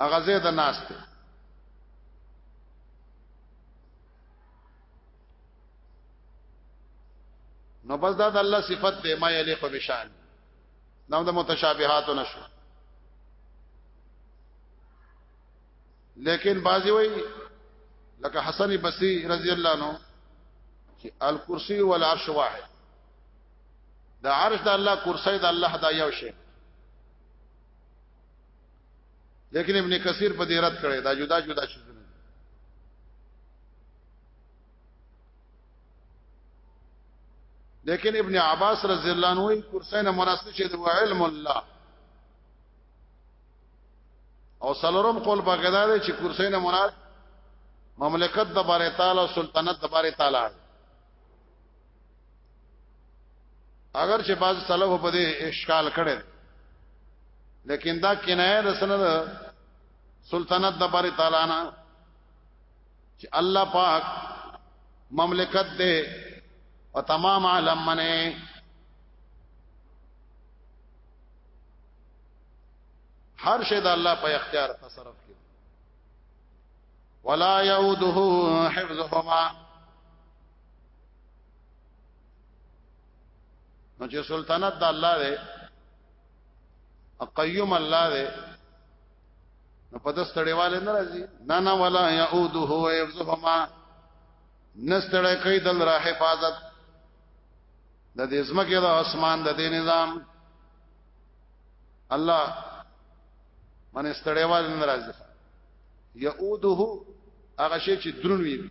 هغه زه د ناس ته نو بس دا د الله صفت دی ما یلیق بشان نو د متشابهات نشو لیکن بازی وای لکه حسن بصری رضی الله عنه چې الکرسی والعرش واحد د عرش د الله کرسی د الله دا یو شی لیکن ابن کثیر په دې رد کړی دا جدا جدا شي لیکن ابن عباس رضی الله عنه کرسی نه مناسب شه د علم الله او سلورم قول بغدا دی چې کرسی نه مراد مملکت د باره تعالی سلطنت د باره تعالی اگر چې بعض سلف په دې اشکال کړي لیکن دا کنایه د سند سلطنت د باري تعالی نه چې الله پاک مملکت دې او تمام عالم منه هر شی د الله په اختیار تصرف کې ولا يعوده حفظهما نو چې سلطنت د الله دی او قیوم الله دی نو په دستړېواله ناراضي نه نه ولا يعوده يفزهما نستړې کوي دل را حفاظت د دې زمکه د اسمان د دې نظام الله من استړېوال ناراضي يعوده هغه شی چې درون وي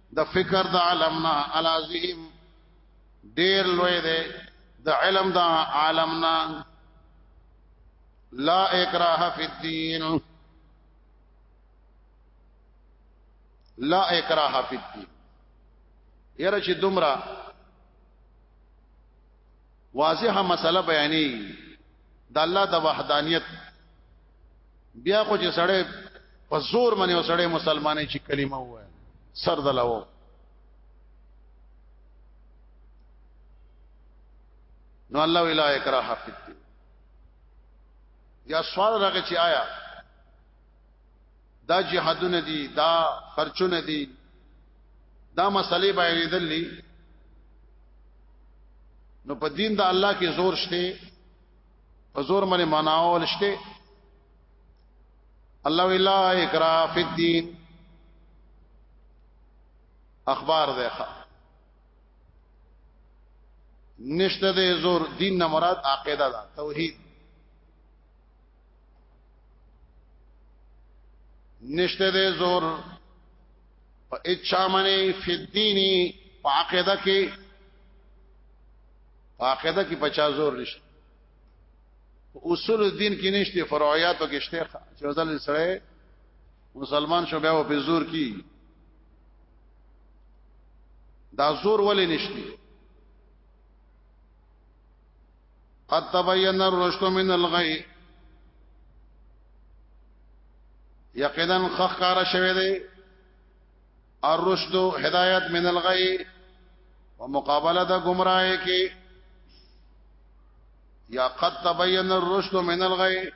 د فکر د علمنا العظیم ډیر لوی دی د علم د عالمنا لا اکراه فی الدین لا اکراه فی الدین یره چې دومره واضحه مسله بیانې د الله د وحدانیت بیا خو چې سړی په زور باندې وسړی مسلمانې چې کلمه وایي سر دلاو نو الله ولا اکراه فی الدین یا سوال راغی چې آیا دا جهادونه دي دا خرچونه دي دا مسلې باندې دلی نو په دین د الله کې زور شته په زور باندې مناول شته الله ویلا اقرا فی الدین اخبار ده نشته ده زور دین نه مراد عقیده ده توحید نشته ده زور په اچا منی فی الدین په عقیده کې عقیده کې پچا زور نشته اصول الدین کې نشته فرعیاتو کې شته چې ځل سره مسلمان شو بیا په زور کې دا زور ولې نشته قد تبين الرشد من الغي یقینا خخ کار شوه دی الرشد هدایت من الغی په مقابله د گمراهی کې یا قد تبین الرشد من الغی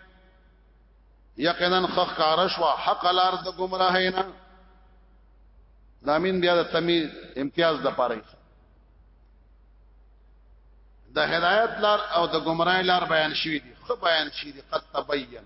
یقینا خخ کارش وا حق لار د گمراهی نه دامین بیا د تمیز امتیاز د پاره د هدایت لار او د گمراهی لار بیان شوی دی خو بیان شوی دی قد تبین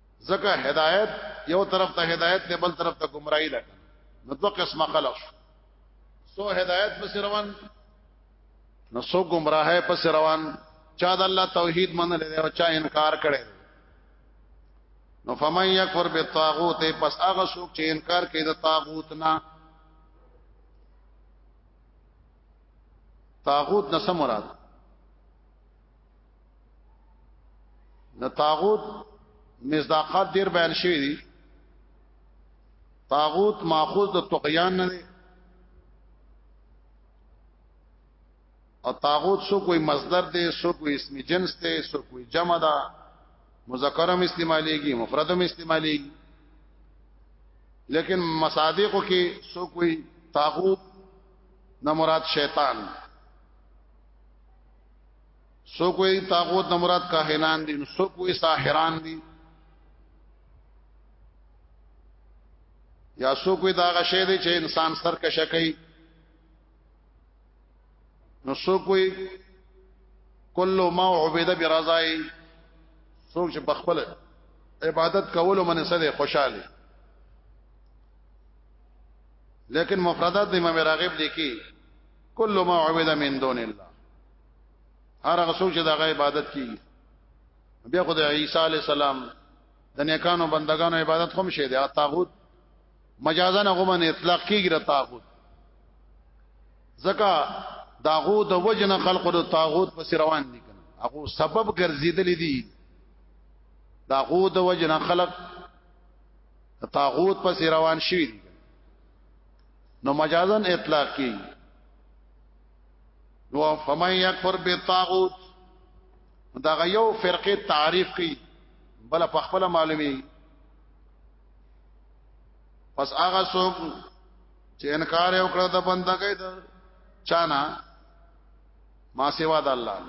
ځکه هدایت یو طرف ته هدایت دی بل طرف ته گمراهی ده نو دوه قسمه خلق شو سو هدایت پس روان نو سو گمراهه پس روان چا د الله توحید منل دی او چا انکار کړي نو فمن یکفر بالطاغوت پس هغه څوک چې انکار کوي د طاغوت نه طاغوت نه سم مراد نه طاغوت مصداقات ډیر بیان شوی دي طاغوت ماخوذ د طغیان نه دی او طاغوت سو کوئی مصدر دی سو کوئی اسم جنس دی سو کوئی جمع ده مذکرم استعمالیږي مفردم استعمالیږي لیکن مصادیقو کې سو کوئی طاغوت نه مراد شیطان سو کوئی تاغوت نمرات کاهنان دي سو کوئی ساحران دي یا سو کوئی دا غشه دي چې انسان سرکشه کوي نو سو کوئی کله ما عبیده برضای سوچ په خپل عبادت کولو من سره خوشاله لیکن مفردات د امام راغب لیکي کله ما عبد من دون الله هر هغه څوک چې د عبادت کوي بیا خو د عیسی علی السلام د نیکانو بندگانو عبادت هم شه دی طاغوت مجازن غمن اطلاق کیږي د طاغوت ځکه داغو د وجنه خلقو د طاغوت پس روان دي کنه هغه سبب ګرځیدل دي داغو د وجنه خلق طاغوت پس روان شوی دي نو مجازن اطلاق کی نو فمن یکفر بالطاغوت دا یو فرقه تعریف کی بل په خپل معلومی پس هغه څوک چې انکار وکړه د بندګۍ د چانا ما سوا د الله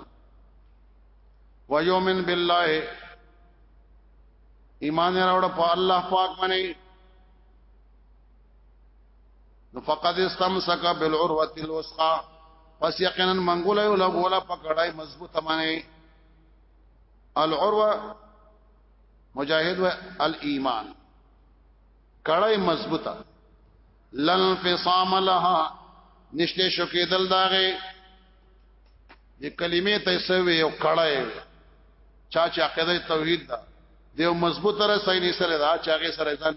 ويؤمن بالله ایمان راوړ په الله پاک باندې نو فقد استمسک بالعروه الوثقا پس یقینا منګول یو لګولا پکړای مضبوطه معنی العروه مجاهد و الايمان کړای مضبوطه لن فصام لها نشته شو کېدل داغه د کلمې ته سوي یو کړای چا چې عقیده توحید ده دیو مضبوط سره سینې سره دا چې هغه سره ځان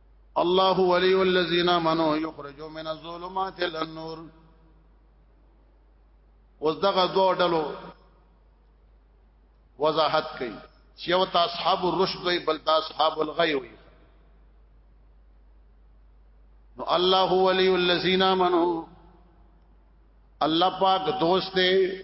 الله ولي الذين امنوا يخرجوا من الظلمات الى النور اوس دغه دوه ډلو وضاحت کوي چې یو تا اصحاب الرشد وي بل تا اصحاب الغي وي نو الله ولي الذين امنوا الله پاک دوست دی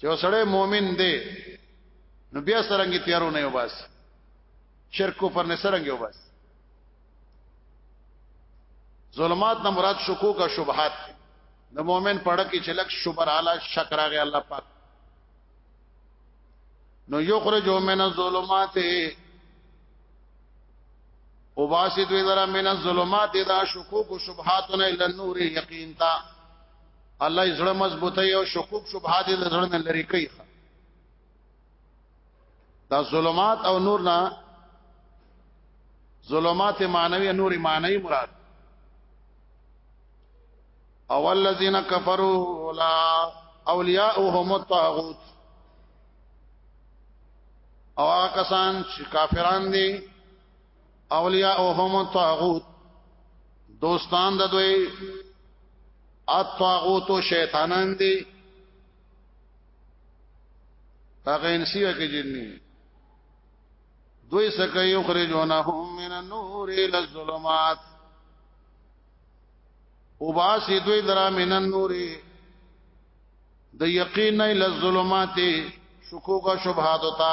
چې وسړی مؤمن دی نو بیا سرنګي تیارو نه وباس شرک پر نه سرنګي وباس ظلمات نه مراد شکوک او شبهات د مؤمن پړه کې چې لک شبر اعلی شک راغی الله پاک نو یخرج من الظلمات او باسد وی ذرا من الظلمات دا شکوک و شبهاتنا الى النور یقین تا الله یې زړه مضبوطه او شکوک شبهه دې زړه نه لري کوي دا ظلمات او نور نه ظلمات معنوي نور معنوي مراد او الذين كفروا لا اولیاءهم الطاغوت او هغه کسان چې کافران دي اولیاء او هم طاغوت دوستان د دوی الطاغوت شیطانان دي هغه انسی او جنی دوی سکه یو خرجونهم من النور الى الظلمات وباسي دوی درا من النور د یقین الى الظلمات شکوک شبهات تا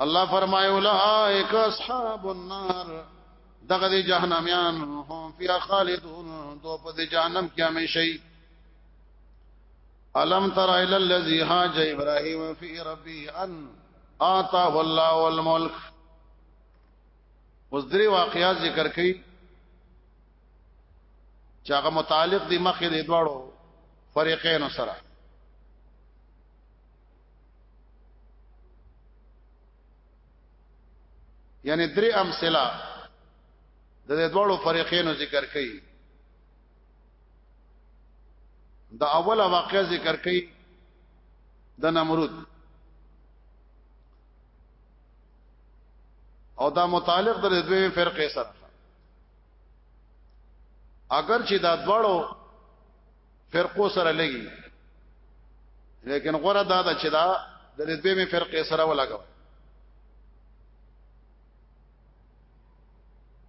الله فرمایي اولائک اصحاب النار دغه دي جهنميان هم فی خالدون دو په دي جهنم کې همیشئ الم تر الى الذي هاج ابراهيم في ربي ان آتا والله الملك اوس درې واقعیات ذکر کړي چې هغه متعلق دي مخې د دوړو فريقين سره یعنی درې امثله د دې دوړو فريقینو ذکر کړي د اوله واقعه ذکر کړي د نمرود او دا متعلق د دوی فرقې سره اگر چې دا دوړو فرقو سره لګي لیکن غره دا دا چې دا د دې دوی می فرقې سره ولګو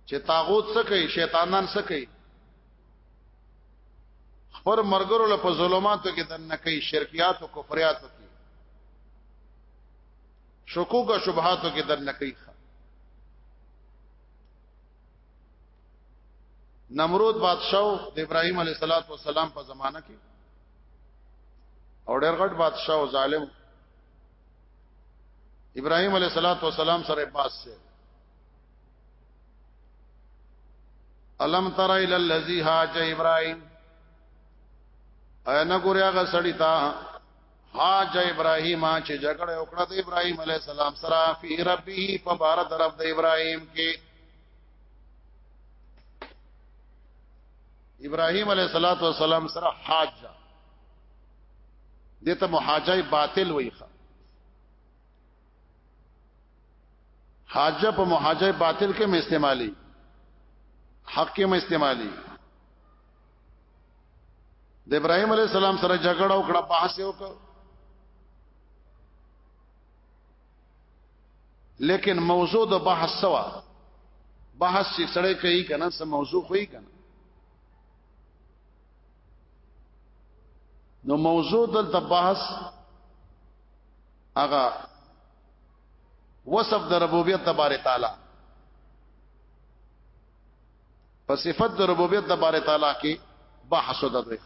چې طاغوت څه کوي شیطانان څه کوي خبر مرګرو له په ظلماتو کې دنه کوي شرکیات او کفریات کوي شکوک او شبهاتو کې دنه کوي نمرود بادشاہ د ابراهيم عليه صلوات و سلام په زمانہ کې او ډېر غټ بادشاہ او ظالم ابراهيم عليه صلوات و سلام سره باس سره الم تر الى الذي هاج ابراهيم انا ګوریا غ سړی تا حاج ابراهیم چې جګړه وکړه د ابراهیم علی السلام سره فی ربه فبارد رب د ابراهیم کې ابراهيم عليه الصلاه والسلام سره حاج دته محاجه باطل وي حاجه په محاجه باطل کې مې استعمالي حق کې مې استعمالي د ابراهيم عليه السلام سره جګړه وکړه پاسه وکړه لیکن موضوع د بحث سوا بحث چې سړی کوي کنه سم موضوع خوې کنه نو موضوع دلته بحث هغه وصف د ربوبیت تبارک تعالی په صفت د ربوبیت تبارک تعالی کې بحث وکړه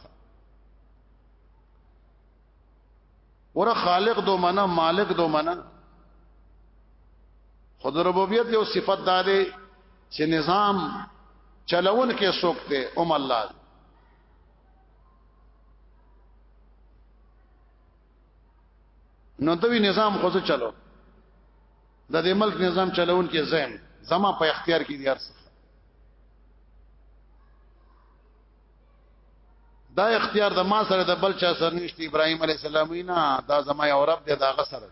ور خالق دو منه مالک دو منه خود ربوبیت یو صفت دا دی چې نظام چلون کې څوک دی اوم الله دی نو دوی نظام خو څه چلو د دې ملک نظام چلون کې زم زما په اختیار کې دي ارسه دا اختیار د ما سره د بل چا سره نشته ابراهيم عليه السلام نه دا زما یو رب دی دا غسر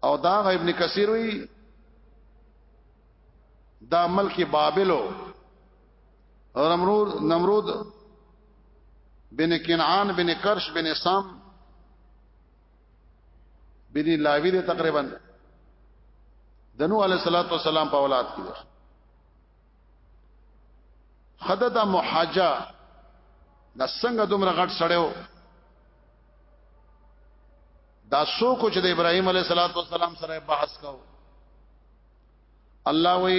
او دا ابن کثیر وی دا ملک بابلو او نمرود نمرود بن کنعان بن کرش بن سام بني لاوی دی تقریبا د نو علی صلوات و سلام په اولاد کې ده خدد محاجا د څنګه دومره غټ سړیو دا سو کو چې د ابراهیم علی صلوات و سلام سره بحث کاو الله وی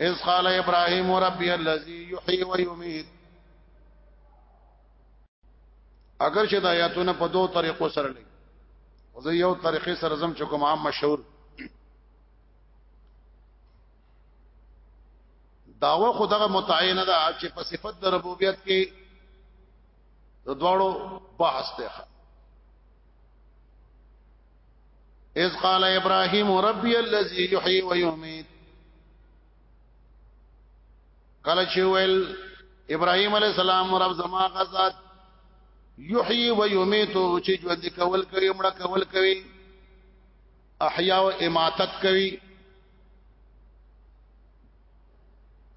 اذ قال ابراهيم ربي الذي يحيي ويميت اگر چې د آیاتونو په دوه طریقو سره لګي او زه یو طریقې سره زم چې کوم عام مشهور داوا خدغه متعین ده چې په صفت د ربوبیت کې د دواړو بحث دی اذ قال ابراهيم ربي الذي يحيي ويميت کله چې ویل ابراهيم عليه السلام رب زما غزاد يحيي ويميت چې ژوند کول کوي مړه کول کوي احیا او اماتت کوي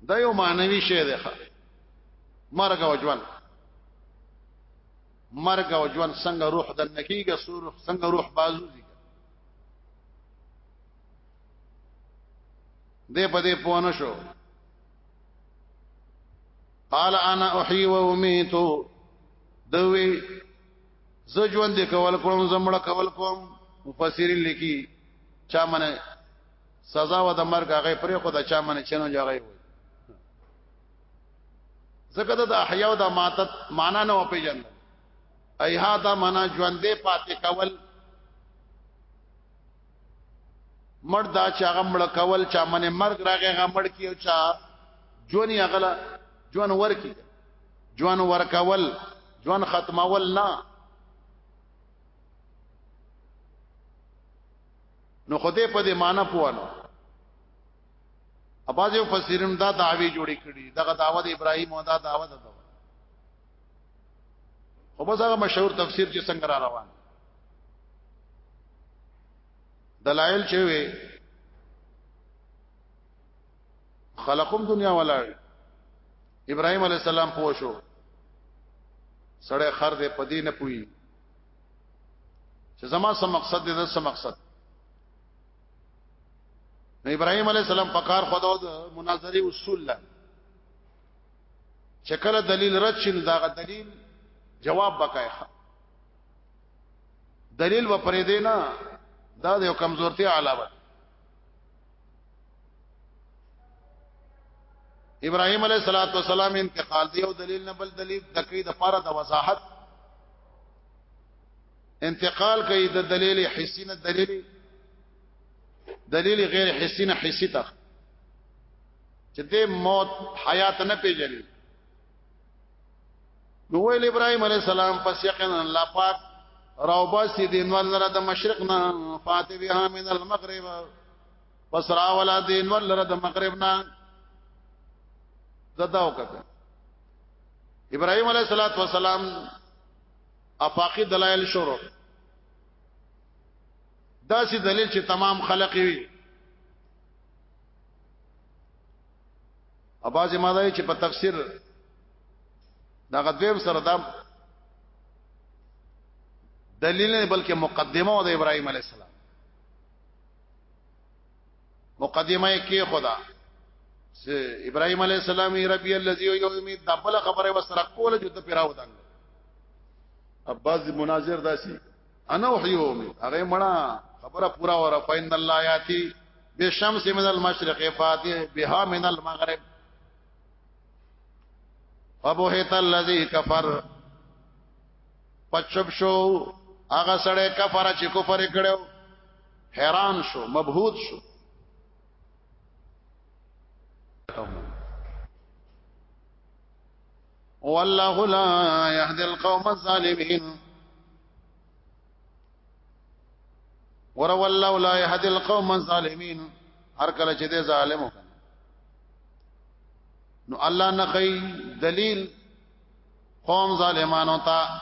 دا یو معنوي شی دی مرګ او ژوند مرګ او ژوند څنګه روح د نکیګه سور څنګه روح بازو دي دې په دې پونه شو قال انا احي و اميت دوي ز ژوند کول کوم زمړه کول کوم مفسرین لیکي چا منه سزا و د مرګ هغه پرې خو د چا منه چنو جوړي ځکه د احیا او د ماتت معنا نه پیژن ایها دا معنا ژوندې پاتې کول مړ دا چې هغه مړ کول چا منه مرګ راغی هغه مړ کیو چا جونی اغلا جون ورکی جون ورکول جون ختمول نه نو خدای په دې معنا پوانو اباځه مفسرین دا دعوی جوړی کړي دغه دعوت ابراهیم او دا دعوت ده خو بس هغه مشهور تفسیر چې څنګه را روان دلایل چې وي خلقم دنیا ولاړ ابراهيم عليه السلام پوه شو سړی خر دې پدې نه پوي چې زما سم مقصد دې سم مقصد نو ابراهيم عليه السلام په کار خداو د مناظري اصول له چکل دلیل رد شین دا دلیل جواب بکای دلیل و پرې دینا دا د کمزورتي علاوه ابراهيم عليه الصلاه والسلام انتقال دی او دلیل نه بل دلیل د کې د پاره د وضاحت انتقال کوي د دلیل حسی نه دلیل دلیل غیر حسی نه حسی ته چې د موت حیات نه پیژني نو ویل ابراهيم عليه السلام پس یقینا الله پاک راوباسي دینوال لره د مشرق نه فاتح بها من المغرب پس راولا دینوال لره د مغرب نه دداو کته ابراهيم عليه الصلاه والسلام افاقی دلایل شروع دا سي دلیل چې تمام خلق وي اباظه ماده چې په تفسیر دا غدویم سره دا دلیل نه بلکې مقدمه او د ابراهیم علی السلام مقدمه کې خدا چې ابراهيم عليه السلام ربي الذي يومي دبل خبره وسره کوله جو ته پیراو دنګ اباز مناظر داسي انا وحيومي هغه مړه خبره پورا وره فإن الله ياتي بالشمس من المشرق فاتي بها من المغرب فبهت الذي كفر پچب شو هغه سړی کفر چې کفر کړو حیران شو مبهوت شو والله لا يهدي القوم الظالمين ور والله لا يهدي القوم الظالمين هر کله چې دې ظالمو نو الله نه کوي دلیل قوم ظالمانو ته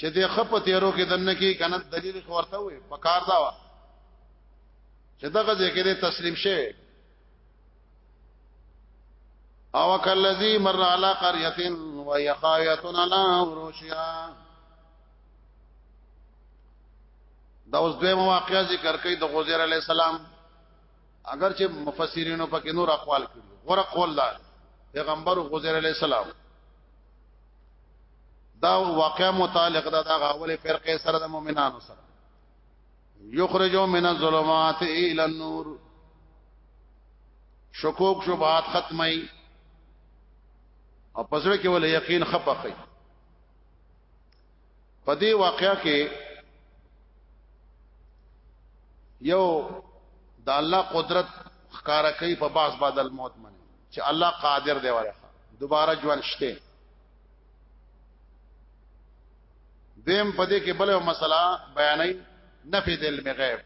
چې د خپ تیرو کې دنه کې کنه دلیل ورته وي پکار دا وا چې دغه ذکر تسلیم شوی او کلذي مر علی قريه وهي خاويه على عروشها دا اوس دوی مواقع ذکر کوي د غوزیر علی السلام اگر چې مفسرینو پکې نور اقوال کړي غره قول دا پیغمبر غزر علی السلام دا واقعا متعلق ده دا غاولې فرقه سره د مؤمنانو سره یخرجو من الظلمات الى النور شکوک شبهات ختمي او پسړه کې ول یقین خپخې په دې واقعیا کې یو د الله قدرت ښکارا کوي په باس بعد الموت باندې چې الله قادر دی وره دوباره ژوند شته دیم په دې کې بل یو مسله بیانې نفي د علم غیب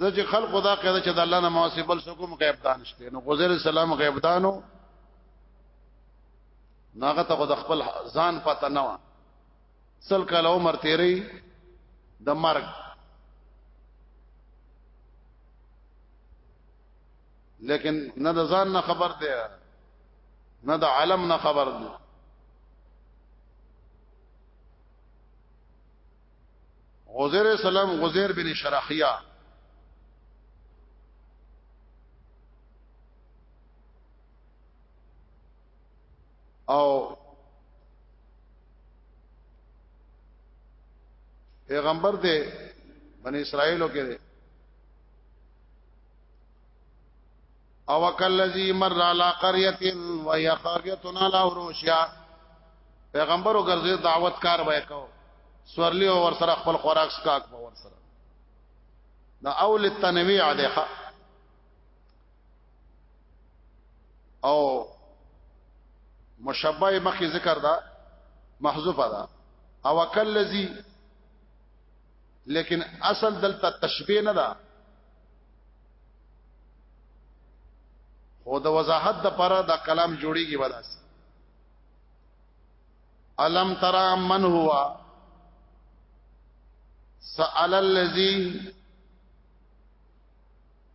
ځکه خلق خدا قاعده چې د الله نه مواسبل سکو غیب دانشته نو غزر السلام غیب دانو ناغه ته د خپل ځان پته نه و سل کال عمر تیری د مرګ لیکن نه د ځان نه خبر دی نه د عالم نه خبر دی غزیر سلام غزیر بن شرحیه او پیغمبر دې بنی اسرائیلو کې دې او کلذي مر علی قريه وهي خاويه على عروشها پیغمبر وګرځي دعوت کار وای کو سورلی او ور سره خپل خوراک سکاک په ور سره دا اول التنویع ده او مشبه مخی ذکر دا محذوفه دا او اکل لذی لیکن اصل دلته تشبیه نه ده خو د وضاحت د پاره دا کلام جوړیږي وداس الم ترى من هو سأل الذي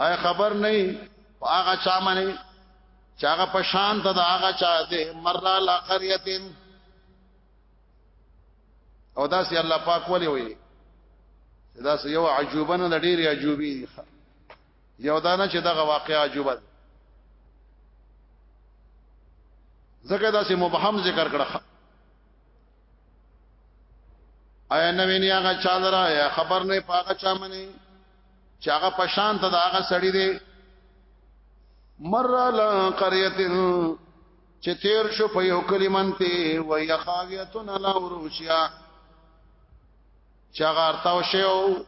اي خبر نه هغه چا منی چې هغه په شان ته دا هغه چا دې مرلا لا قريتين او دا سي الله پاک ولي وي دا سي یو عجوبه نه ډېری عجوبي دي یو دا نه چې دغه واقعي عجوبه ده زکه دا سي مبهم ذکر کړه ایا نوینی هغه چا درا یا خبر نه پاګه چا منی چې هغه پشان ته دا هغه سړی دی مر لا قريه چې تیر شو په یو کلمنته و یخاویتن لا وروشیا چغار تاو شیو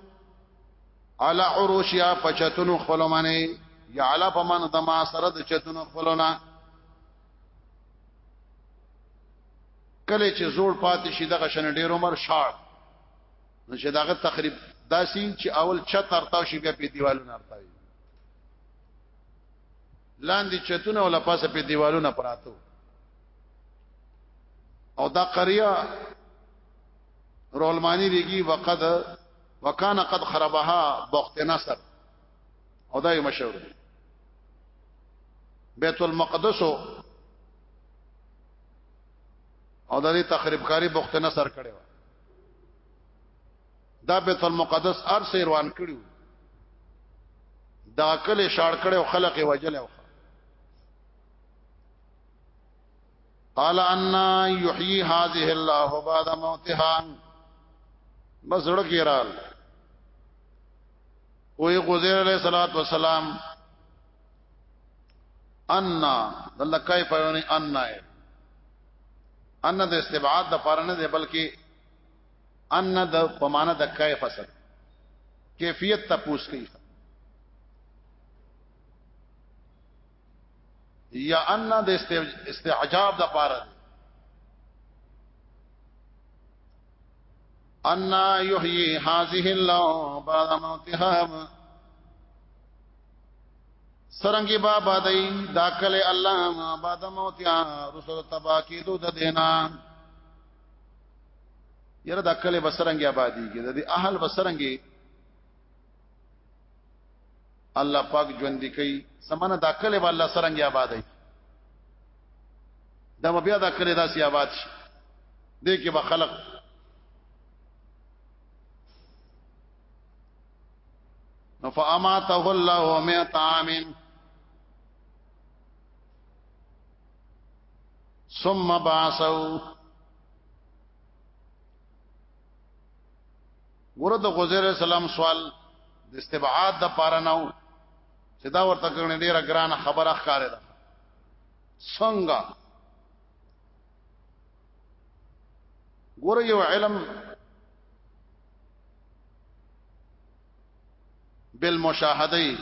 علا عروشیا پچتونو خپل منی یا علا په من د ما سره د چتونو خپلونه کله چې زوړ پاتې شي دغه شنه ډیر عمر شاړ نو چې داغه تخریب داسین چې اول چت ارتاو شي بیا په دیوالونو ارتاوي لاندې چتونه ولا پاسه په دیوالونو پراتو او دا قريه رولمانی ریږي وقد وکانه قد خربها بخت نصر او دا یو مشهور دی بیت المقدس او د دې تخریب کاری بخت نصر کړي دا بیت المقدس ارس روان کړو دا کله شاړ کړو خلق وجل او قال ان يحيي هذه الله بعد موتها بس ورکی رال وی غزیر علیہ الصلوۃ والسلام ان دلته کیف یعنی ان ان د استبعاد د پاره نه دی بلکې ان د په معنا د کیف اصل کیفیت تپوس کوي یا ان د استعجاب د پاره ان یحیی هذه الله بعد موتها سرنګي با بادای دا کله الله ما بعد موت یا رسول تبا کی دو د دینا یره دا کله بسرنګي آبادی کی د اهل بسرنګي الله پاک ژوند کوي سمانه دا کله به الله سرنګي آبادای دا بیا دا کله داسې آباد شي دې کې به خلق نو فاماته الله مئات عام ثم بعثوا ورته غزر سلام سوال د استبعاد د پاره نو چې دا ورته کړنې ډیره ګرانه خبره ښکارې ده څنګه ګور یو علم بالمشاهده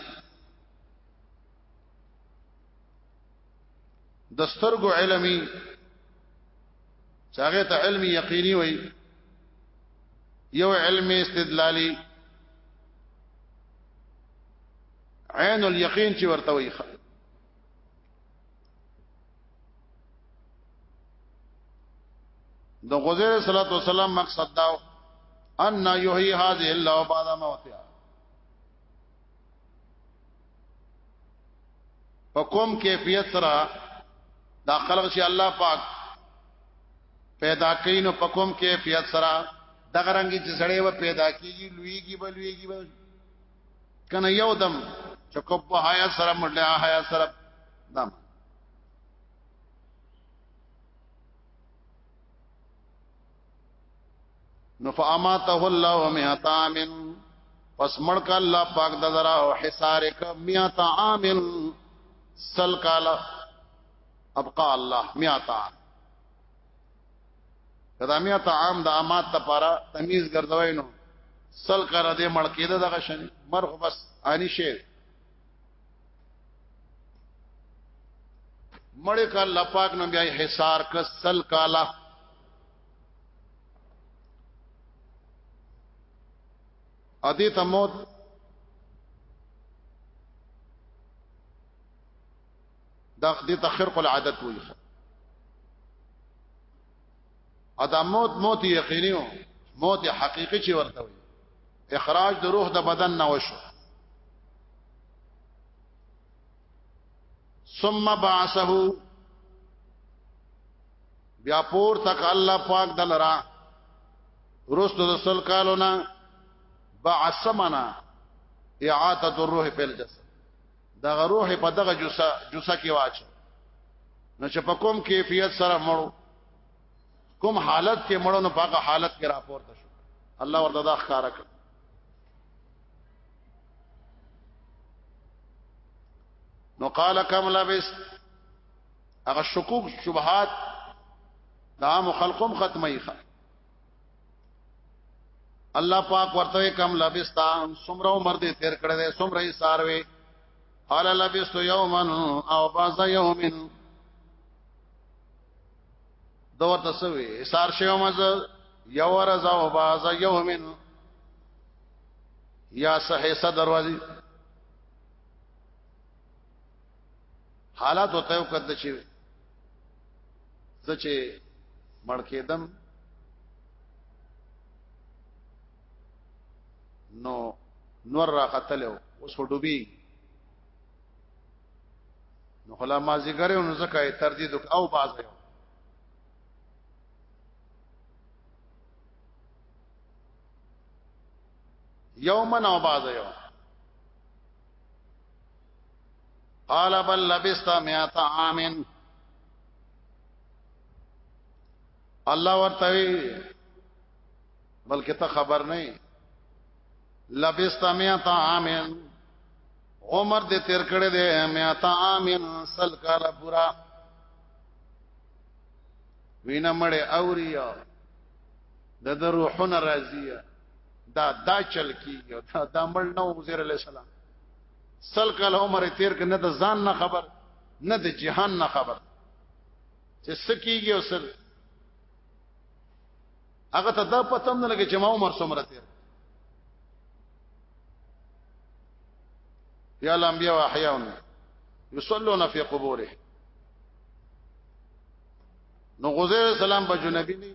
د سترګو علمي چاغه ته علمي یقیني وي یو علم استدلالي عین الیقین چې ورته وي د غزر صلی الله علیه وسلم مقصد دا ان یحیی هذه الله بعد موتها په کوم کیفیت سره دا خلق شي الله پاک پیدا کین او په کوم کیفیت سره دغه رنګي چې سړی و پیدا کیږي لویږي بلویږي کنه یو دم چکو په حیا سره مړل حیا سره دم نو فاماته الله مئتا من پس مړ کا الله پاک د درا او حصار ک مئتا عامل سل کالا ابقا الله مئتا کدا میا طعام د امات لپاره تمیز ګرځوي نو سل کر دې مړ کېده دغه شن مرغ بس اني شي مړ ک الله پاک نو بیا حصار ک سل کالا ادي تموت دا دې ته خرق العادت وایي ادا موت موت یقیني او موت حقيقي چې ورته وي اخراج د روح د بدن نه وشو ثم بعثه بیا پور تک الله پاک دلرا رستو د سل کالو نه بعثمنا اعاده الروح په الجسد دغه روح په دغه جوسه جوسه کې واچو نو چې په کوم کیفیت سره مړو کوم حالت کې مړو نو په حالت کې راپورته شو الله ورته دا ښکارا کړ نو قال کم لبس هغه شکوک شبهات د عام خلقوم ختمه ښه الله پاک ورته کم لبستا سمره عمر دې تیر کړی دې سمره یې ساروي قال لبست یوما او بعض یوم دا ورته سوي سار شیو مز یو ورځ او بعض یوم یا صحیح صدر وځي حالات وته یو کده چې زچې مړ کېدم نو نور را قتلو اوس هډوبي نو خلا ما ذکر نو زکه تر دې دک او باز یو یومن او باز یو قال بل لبست مئات عام الله ورته بلکې ته خبر نه لبست مئات عام عمر دې تیر کړې دې مئات عام سل کاله پورا وینا مړې اوریا د د روحونه راضیه دا دا چل کیږي دا دا مړ نو زیر علی السلام سل کال عمر تیر کنه د ځان نه خبر نه د جهان نه خبر چې سکیږي او سر هغه ته دا پته نه لګي چې ما عمر څومره تیر یا الانبیاء احیاء یصلون فی قبوره نو غزیر السلام په جنبی نه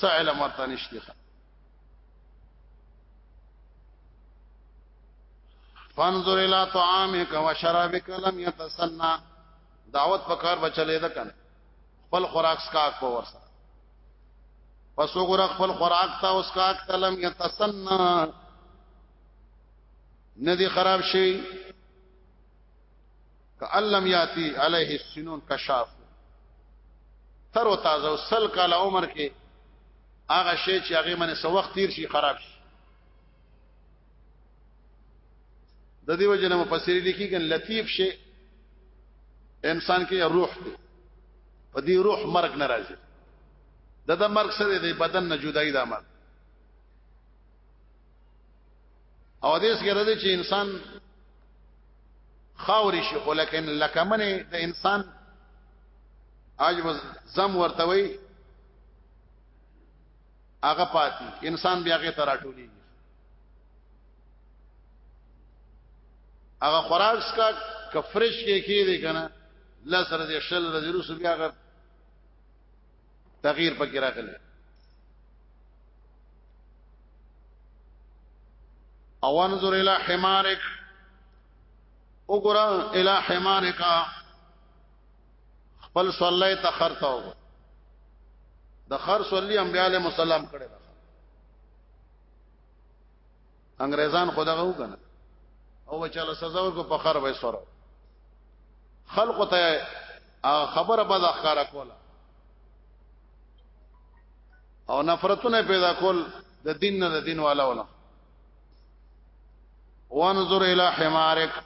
څه علم ورته نشته فانظر الى طعامك وشرابك لم يتسنى دعوت په کار بچلې ده کنه خپل خوراک سکاک په ورسره پس وګوره خپل خوراک ته اوس کا کلم یتسنا ندی خراب شي کعلم یاتی علیه السنون کشاف تر او تازه سل کال عمر کې هغه شی چې هغه منه سو وخت تیر شي خراب شي د دې وجه نه مفسری لیکي ګن لطیف شي انسان کې روح دی په دې روح مرګ ناراضي د د مرګ سره د بدن نه جدای د مرګ او دې سره دې چې انسان خاوري شي خو لکن لکمنه د انسان عجب زم ورته وي هغه پاتې انسان بیا هغه تراټولي هغه خوراک کا کفرش کې کې دي کنه لسره دې شل رزرو سو بیا هغه تغییر پکې راغلی او انظر الى حمارک وګوره الى حمارک خپل صلی ته خرته وګوره د خر صلی انبیاء علیهم السلام کړه انګريزان خدغه وکنه او بچاله سزا ورکو په خر وې سره خلق ته خبره به ځخاره کوله او نفرتونه پیدا کول د دین نه د دین والا ولا وانظر الى حمارك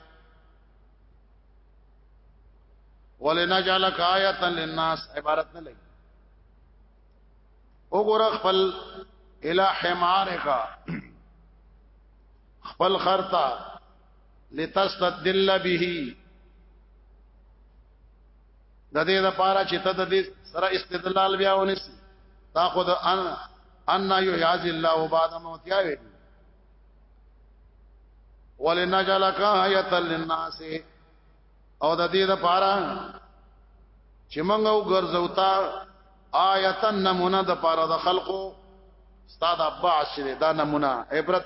ولنجعلك آیه للناس عبارت نه لګي وګوره خپل الہ حمارک خپل خرتا لتستدل به د دې لپاره چې ته د دې سره استدلال بیا ونیس تا خود ان ان یحیی الله بعد موت یا وی ولنجلک آیه للناس او د دې لپاره چې موږ وګرځو تا آیت نمونه د پاره د خلقو استاد عباس دې دا نمونه عبرت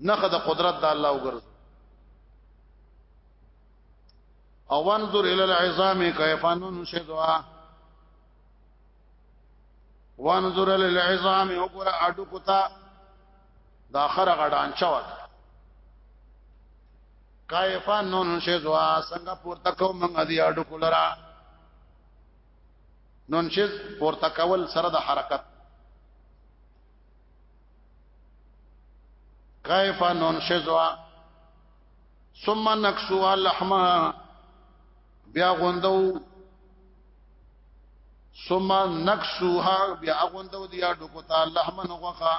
نخ د قدرت د الله وګرځو او انظر الى العظام كيف ننشدها وانظر الى العظام وقرا اډو کوتا دا خره غډان چوک کایفا نون شزوا څنګه پورته کو موږ دی اډو کولرا نون شز پورته کول سره د حرکت کایفا نون شزوا ثم نکسو اللحمه بیا غوندو ثم نکسوها بیا غوندو دیا ډکو تا اللحمه نغوخه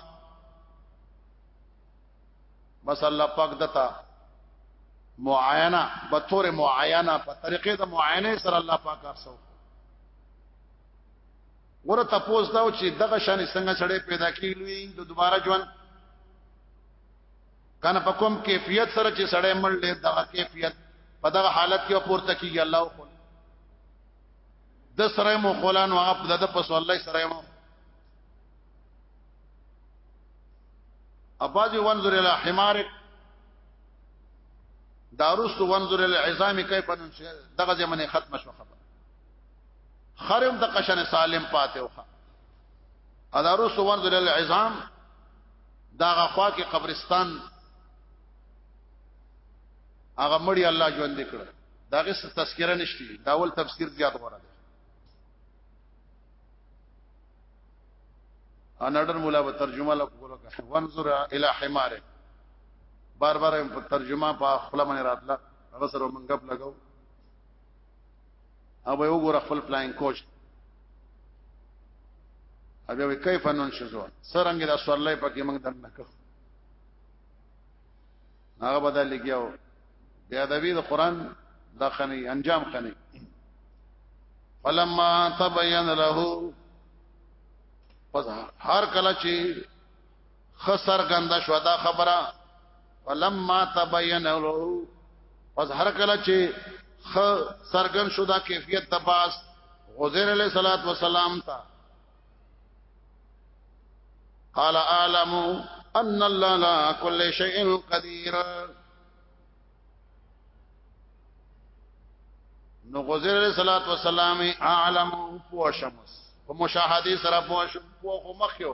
بس الله پاک دتا معاینه به تور معاینه په طریقې د معاینه سره الله پاک ارسو ور ته پوس داو چې دغه شان څنګه سړی پیدا کیږي د دوباره ژوند کنه په کوم کیفیت سره چې سړی مړ لې دغه کیفیت په دغه حالت کې پورته کیږي الله خو د سره مو خلان واغ په دغه پس الله سره مو اباجي وانظر الى حمارك داروس وانظر الى عظام كيف ننشر دغه زمنه ختم شو خبر خرم د قشن سالم پاتې وخه اداروس وانظر الى عظام دا غخوا کې قبرستان هغه مړی الله ژوند کړ دا غي څه تذکرہ نشته دا ول تفسیر زیات غوړه ده انړن مولا به ترجمه لا کوله کا وانظر الى حماره بار بار په ترجمه په خپل من راتله هغه سره منګپ لګاو او به وګوره خپل فلاین کوچ او به کیف ننشزو سرنګ د سوالای پکې موږ دنه کړ هغه بدل لګیاو بیا د وی د قران د خني انجام خني فلما تبين له پس هر کله چې خسر غند شو دا خبره فلما تبين له پس هر کله چې خ سرګن شو دا کیفیت د باس غزر علیہ الصلات والسلام تا قال اعلم ان الله لا كل شيء قدير نو غزر علیہ الصلوۃ والسلام اعلم هو شمس په مشاهده سره په شو خو مخیو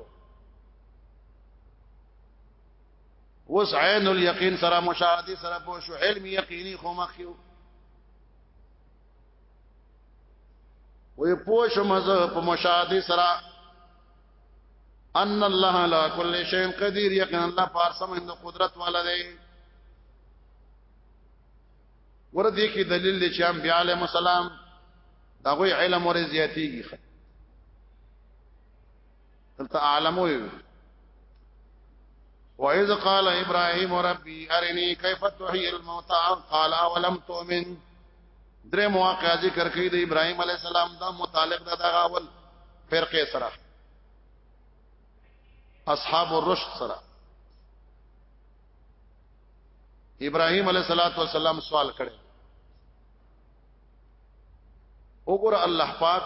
وس عین الیقین سره مشاهده سره په شو علم یقینی خو مخیو وې پوه شمس په مشاهده سره ان الله على كل شيء قدير یقینا الله پارسم اند قدرت والا دی ور دې کې دلیل دی چې انبیاء علیهم السلام دا غوي علم ور زیاتیږي دلته عالم وي وَإِذْ قَالَ إِبْرَاهِيمُ رَبِّي أَرِنِي كَيْفَ تُحْيِي الْمَوْتَى قَالَ أَوَلَمْ تُؤْمِنْ درې مواقع ذکر کړي د ابراهيم عليه السلام دا متعلق د دغه اول فرقه سره اصحاب الرشد سره ابراهيم عليه الصلاه والسلام سوال کړي وګوره الله پاک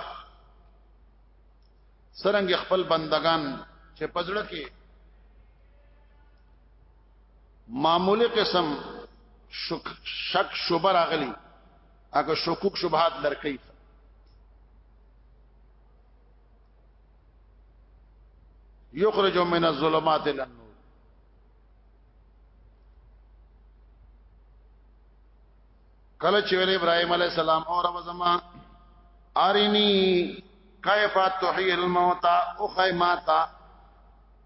سرنګ خپل بندگان چې پزړه کې معمولی قسم شک شک شبر اغلی اګه شکوک شبهات لرکې یخرج من الظلمات الى النور کله چې ویل ابراهيم عليه السلام او رب زما ارني کيف تحيي الموتى او خيماتا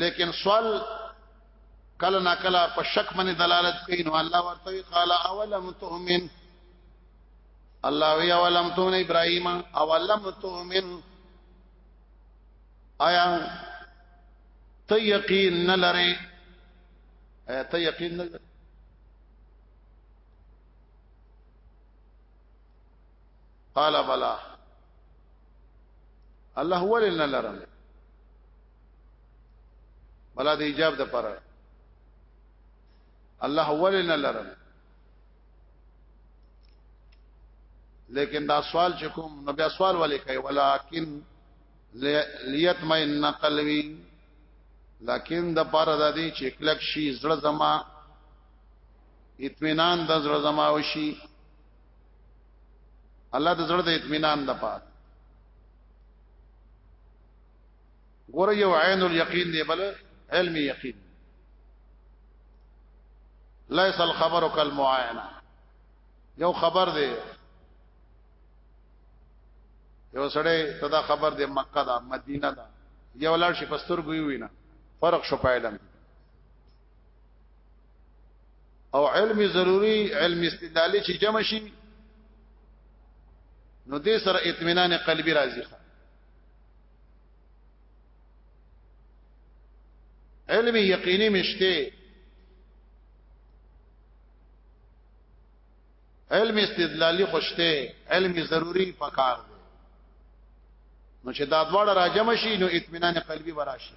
لیکن سوال کله نا کله په شک باندې دلالت کوي نو الله ورته قال اولم تؤمن الله وی اولم تؤمن ابراهيم اولم تؤمن آیا ته یقین نه لري آیا ته یقین نه لري قال بلا الله ولې نه لرم بلا د ایجاب د پر الله ولې نه لرم لیکن دا سوال چې کوم نو بیا سوال ولې کوي ولکن لیتمئن قلبی لکن د پاره د دې چې کلک شي زړه زما اطمینان د زړه زما وشي الله د زړه د اطمینان د پاره ګوره یو عین الیقین دی بل علم یقین ليس الخبر كالمعاينه یو خبر دی یو سړی تدا خبر دی مکه دا مدینه دا یو لړ شي پستر ګوي وینا فرق شو پایلم او علم ضروری علم استدلالی چې جمع شي نو دې سره اطمینان قلبي راځي علم یقیني مشته علم استدلالی خوشته علم ضروری پکار دی نو چې دا دواړه راجم شي نو اطمینان قلبي وراشي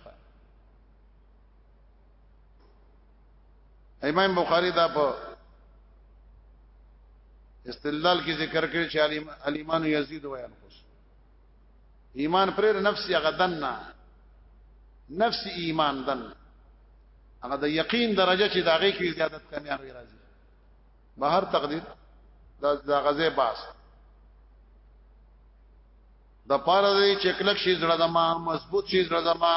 امام بخاری دا په استدلال کې ذکر کړی چې الیمان یزيد و ينقص ایمان پر نفس هغه دنه نفس ایمان دن هغه د یقین درجه چې داغه کې زیادت کمی هغه راځي به هر تقدیر دا غزه باس د پاره دی چې کلک شي زړه زما مضبوط شي زړه زما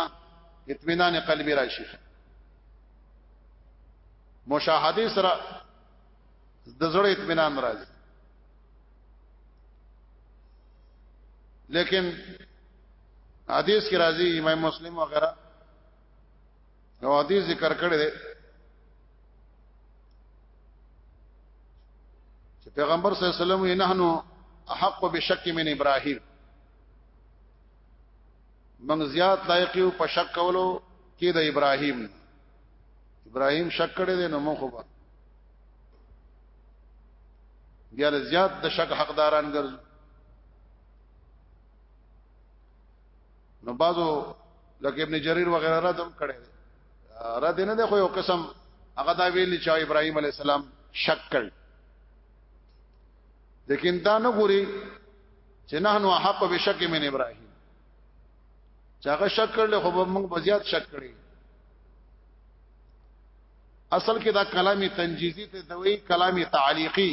اطمینان قلبي راشي مشاهده سره د زړه اطمینان راځي لیکن حدیث کې راځي امام مسلم وغیرہ نو حدیث ذکر کړی دی چې پیغمبر صلی الله علیه وسلم یې نحنو احق بشک من ابراهیم من زیات لایق یو په شک کولو کې د ابراهیم ابراهیم شک کړی دی نو مونږ خو بیا زیات د شک حقداران ګرځو نو بعضو لکه ابن جرير وغيرها رد هم کړي رد نه ده خو یو قسم هغه دا ویل چې ابراهيم عليه السلام شک کړ لیکن دا نه ګوري چې نه نو حق به شک من ابراهيم چې هغه شک کړل خو موږ بزیات شک کړی اصل کې دا کلامي تنجیزي ته دوی کلامي تعلیقي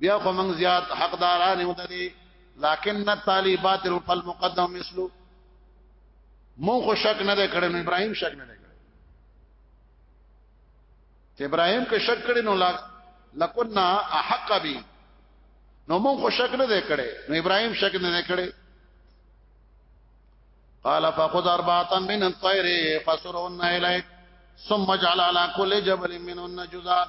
بیا خو موږ زیات حقداران یو د دې لکن الطالبات فالمقدم مثلو مون خو شک نه کړی نو ابراهيم شک نه کړی چې ابراهيم کې شک کړی نو لا لکنا احق بي نو مون خو شک نه کړی نو ابراهيم شک نه کړی قال فخذ اربعه من الطير فسرهن اليك ثم اجعل على كل جبل منهن جزءا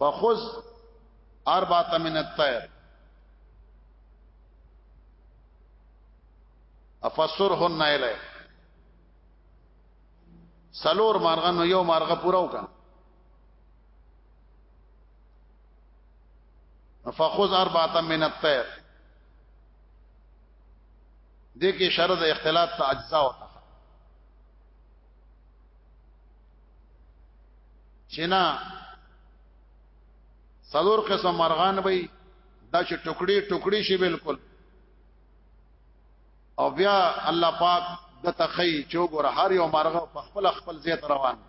فخذ اربعه من الطير افسرهن الیک سلور مارغه نو یو مارغه پورا وکا فخذ اربعه من الطير دې کې شرط اختلاط ته اجزا وتا چې نه څلور قسم مرغان وي دا چې ټوکړي ټوکړي شي بالکل او بیا الله پاک د تخی چوغور هر یو مرغه په خپل خپل ځای روان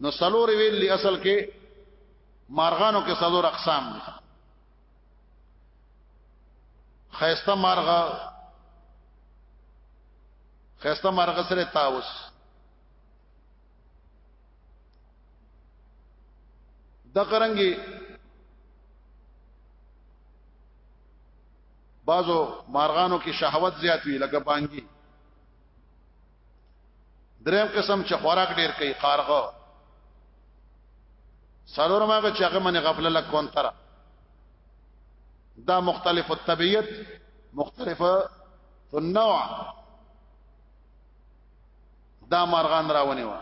نو سلور ویل اصل کې مارغانو کې سلور اقسام دي خیسته مرغه خیسته مرغه سره تاوس د قرنګي بعضو مارغانو کې شهوت زیات وي لکه بانګي دریم قسم چې خوراک ډیر کوي قارغه سرور ماګه چې هغه منه غفله لک کونتره دا مختلف الطبيعت مختلف النوع دا مرغان راونی و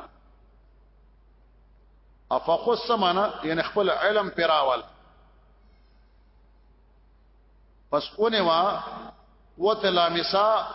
افخص معنا یعنی خپل علم پیراول پس اونه وا وتلامسا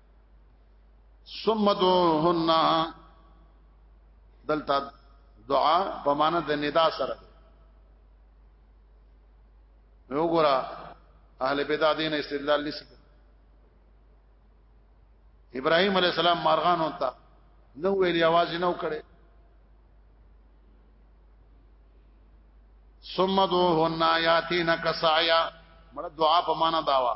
ثم دعوهن دلته دعا په معنا د ندا سره نو ګورا اهل بدع دین استدلال نشي ابراهيم عليه السلام مارغان ہوتا نو ویلی आवाज نه وکړي ثم دوهن یاتینا کسایا مړه دعا په معنا داوا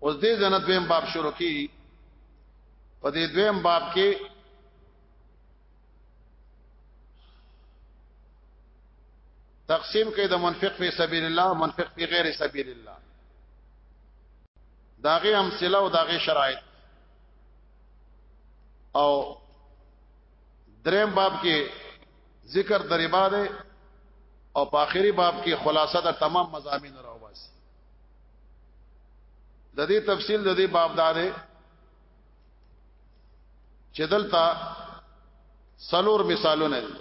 اوس دې جنت ویم باب شروع کی په دې دویم باب کې تقسیم کې د منفق فی سبیل الله منفق فی غیر سبیل الله داغه امثله او داغه شرایط او دریم باب کې ذکر د ربا ده او په آخري باب کې خلاصه د تمام مزامین راوباسي د دې تفصیل د دې باب دار چې دلته سلور مثالونه دي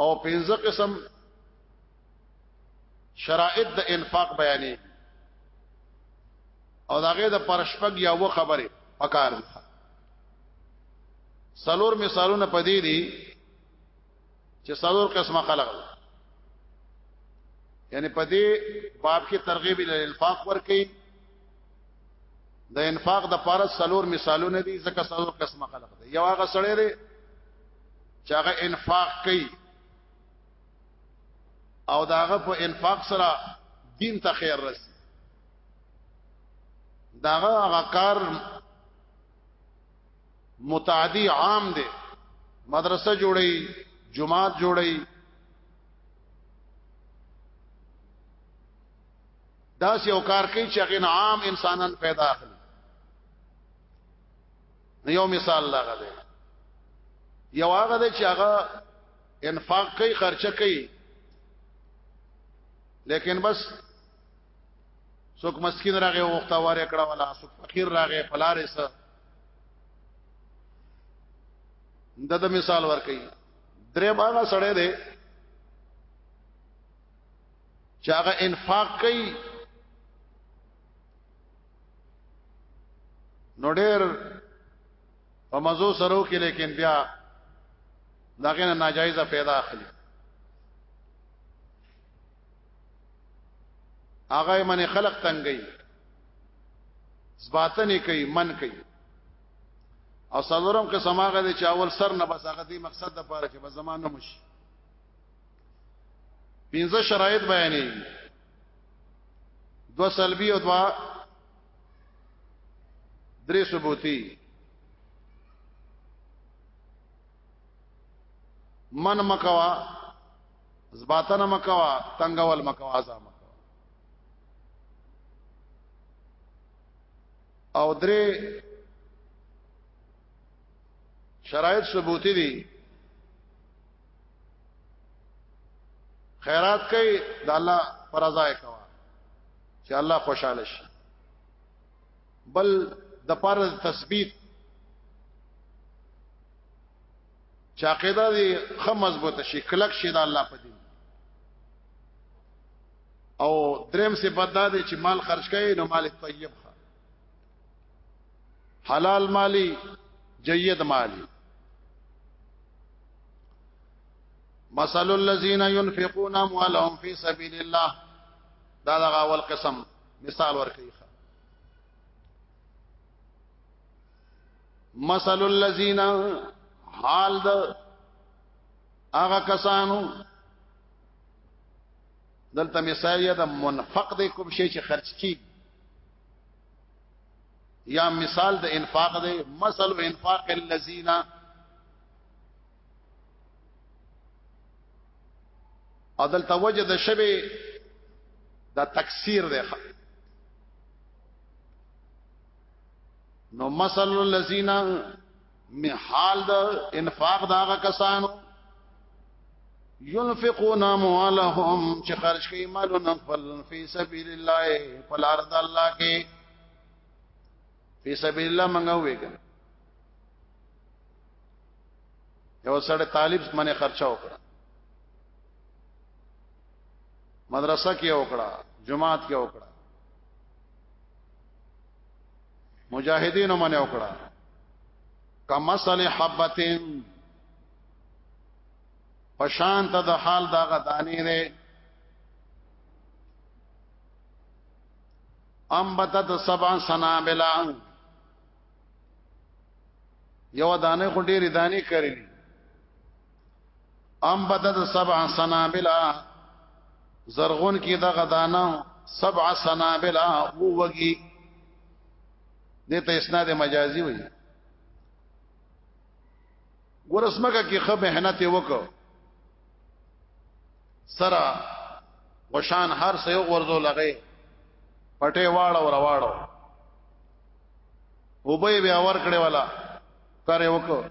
او پنځه قسم شرائط د انفاق بیانې او داغه د پرشپګ یا و خبره پکار دي سلور مثالونه پدې دي چې څلور قسمه خلق دي یعنی په دې باب کې ترغیب ال انفاق ورکي د انفاق د پاره څلور مثالونه دي ځکه څلور قسمه خلق دي یو هغه سړی دی چې هغه انفاق کوي او داغه په انفاق سره دین ته خیر رسي داغه هغه کار متعدی عام دی مدرسه جوړي جماعت جوړي دا یو کار کوي چې غن عام انسانان پیدا اخلي یو مثال لغه دی یو هغه دی چې هغه انفاق کوي خرچه کوي لیکن بس څوک مسكين راغی وخته واره کړه ولا څوک فقير راغی پلارې سره د د مثال ورکي درې باغه سړې ده چې هغه انفاق کوي نو ډېر په مزو سره کې لیکن بیا داغه نه ناجایزه پیدا اخلي هغه منه خلق تنګي زباتنې کوي من کوي او څلورم قسم هغه دی چې اول سر نه بس هغه دی مقصد د پاره چې به زمانه مشي پنځه شرایط بیانې دو سلبي او دوا درې ثبوتي من مکوا زباتنه مکوا تنگول مکوا ازامه او درې شرایط ثبوتی دي خیرات کوي د الله پر رضا کوا چې الله خوشاله شي بل د پر تثبیت چاقیده دي خه مضبوط شي کلک شي د الله په دین او دریم صفت دا دی چې مال خرج کړي نو مال طیب خا حلال مالی جید مالی مثل الذين ينفقون اموالهم في سبيل الله دا دا اول قسم مثال ورکړي مثل الذين حال د هغه کسانو دلته مثال یا د منفق دی کوم شی چې خرج کی یا مثال د انفاق دی مثل انفاق الذین او دلته وجه د شبه دا تکثیر دی نو مثل الذین می حال د انفاق داغه کسانو ينفقون اموالهم چې خرج کوي مالونه خپل په سبيل الله په لار د الله کې په سبيل الله منغه وېګل یو سړی طالب منه خرچه وکړه مدرسه کې وکړه جماعت کې وکړه مجاهدینو منه وکړه کما صلی حبتین پشان ته د حال دا غدانی دی انبتت سبع سنابلا یو دانه خو ډېری دانه کړی ام بدد سبع سنابلا زرغون کی دغه دانه سبع سنابلا وو وږي دته اسناد مجازي وي ګورسمګه کې خه مهنت وکړه سرا وشان هر سه یو ورزو لغې پټه واړه ور واړه وبې بیا ور کړې والا کرے وکړه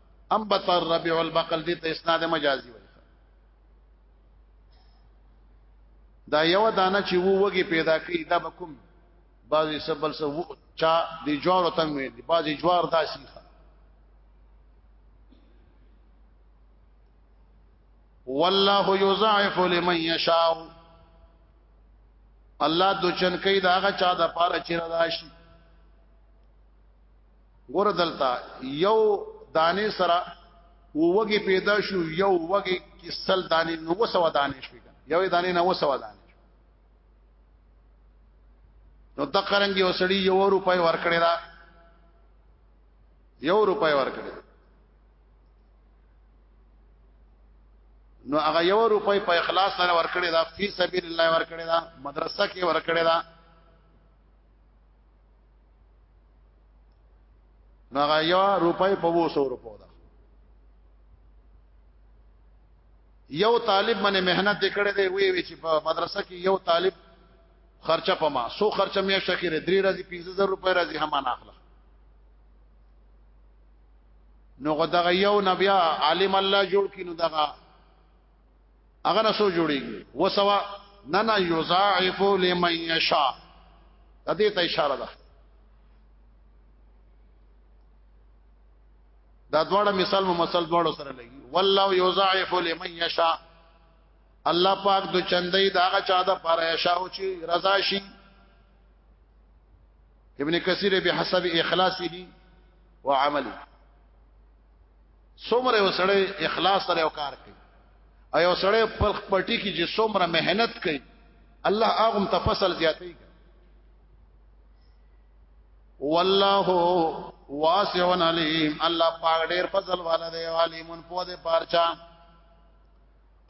انبت الربيع البقل دي ته اسناد مجازي وي دا یو دانه چې وو وګي پیدا کړي دا بکم بعضی سبل سو وو چا دی جوار ته مې دی بعضی جوار داسي والله یضاعف لمن یشاء الله د چن کوي دا هغه چا د پاره چې راشي ګور دلته یو دانه سره ووګي پیدا شو یو وګي کې سل دانه نو وسو دانه شو یو دانه نو وسو دانه نو د قرنګي وسړي یو روپۍ ورکړی دا یو روپۍ ورکړی نو هغه یو روپۍ په اخلاص سره ورکړی دا فی سبیل الله ورکړی دا مدرسه کې ورکړی دا نو هغه یو روپۍ په 200 روپو ده یو طالب باندې مهنت وکړې دی وی وی چې په مدرسه کې یو طالب خرچه پما سو خرچه مې شکر درې راځي 15000 روپۍ راځي هم نه اخلا نو غدغه یو نبیا عالم الله جوړ کینو دغه هغه نه سو جوړیږي وسوا نه نه یضاعف لمن یشاء د دې ته اشاره ده دا دواړه مثال مو مثال دواړو سره لګي والله یضاعف لمن یشاء الله پاک د چندې دا هغه چا د پاره یشاء او چې رضا شي ابن کثیر به حسب اخلاصه وعمله څومره وسړی اخلاص سره وکړ کوي ایو سړی پر پټی کې چې څومره مهنت کوي الله هغه ته فصل زیاتوي والله واسع علیم الله پاک ډیر فضل والا دی علیمون په دې پارچا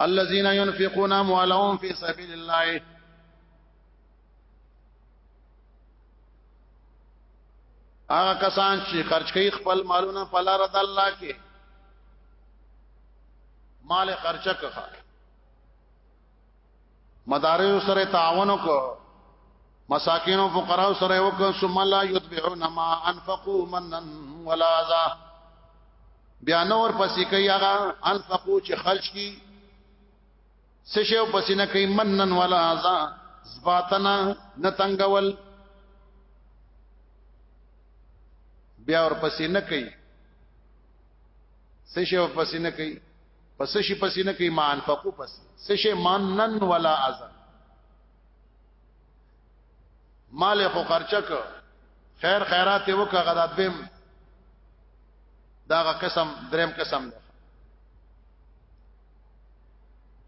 الذين ينفقون اموالهم في سبيل الله هغه کسان چې خرج کوي خپل مالونه په لار د الله کې مال خرچه کړه مدارو سره تعاون وکړه مساکین او فقرا سره وکړه ثم لا يتبعون ما انفقوا منا ولا ذا بیا نور پسې کوي هغه انفقوا چې خرج کی څه شی په سینه کې منن ولا ازا زباتنا نتنګول بیا ور پسې نه کوي څه شی ور پسې نه کوي پس شي پسې نه کوي مان فقو پس څه شی منن ولا ازا مال خو خرچک خیر خیرات وکړه غدا دیم دا قسم دریم قسم ده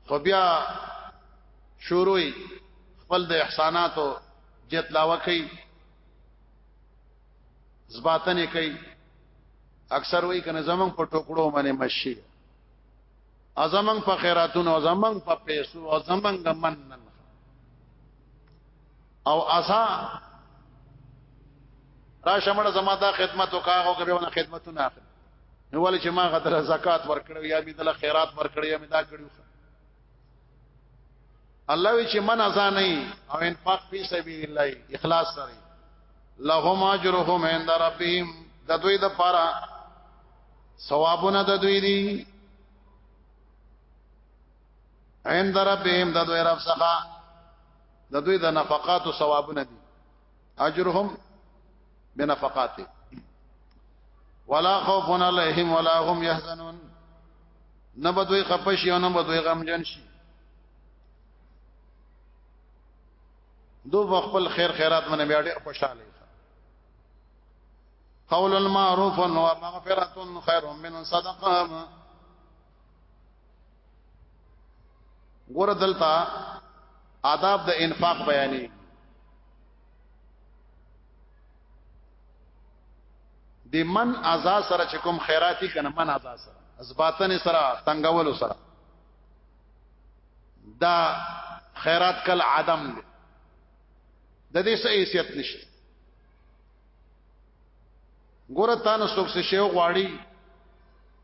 خو بیا شروع خپل د احساناتو جتلاوه کوي زباتنه کوي اکثر وای کنه زمنګ په ټوکړو باندې مشي ازمنګ په خیراتونو ازمنګ په پیسو ازمنګ من او اسا را شمړه زما دا خدمت وکاغو کوي ونه خدمتونه اخلي نو ولې چې ما غتل زکات ورکړو یا می دل خیرات ورکړو یا می دا کړو الله وی چې من ازان نه او انفاق فی سبیل الله اخلاص سره لهم اجرهم عند ربهم د دوی د پاره ثوابونه د دوی دي عند ربهم د دوی رب څخه د دوی د نفقات او ثوابونه دي اجرهم بنفقاته ولا خوف عليهم ولا هم يحزنون نه بدوي خپشي او نه بدوي غم جن شي دو خپل خیر خیرات باندې بیا ډېر خوشاله قول المعروف ومغفرة خير من صدقه ګور دلتا آداب د انفاق بیانې د من ازا سره چې کوم خیراتی کنه من ازا سره ازباتن سره تنگول سره دا خیرات کل عدم دی د دې څه حیثیت نشته ګوره تاسو څوک څه شی غواړي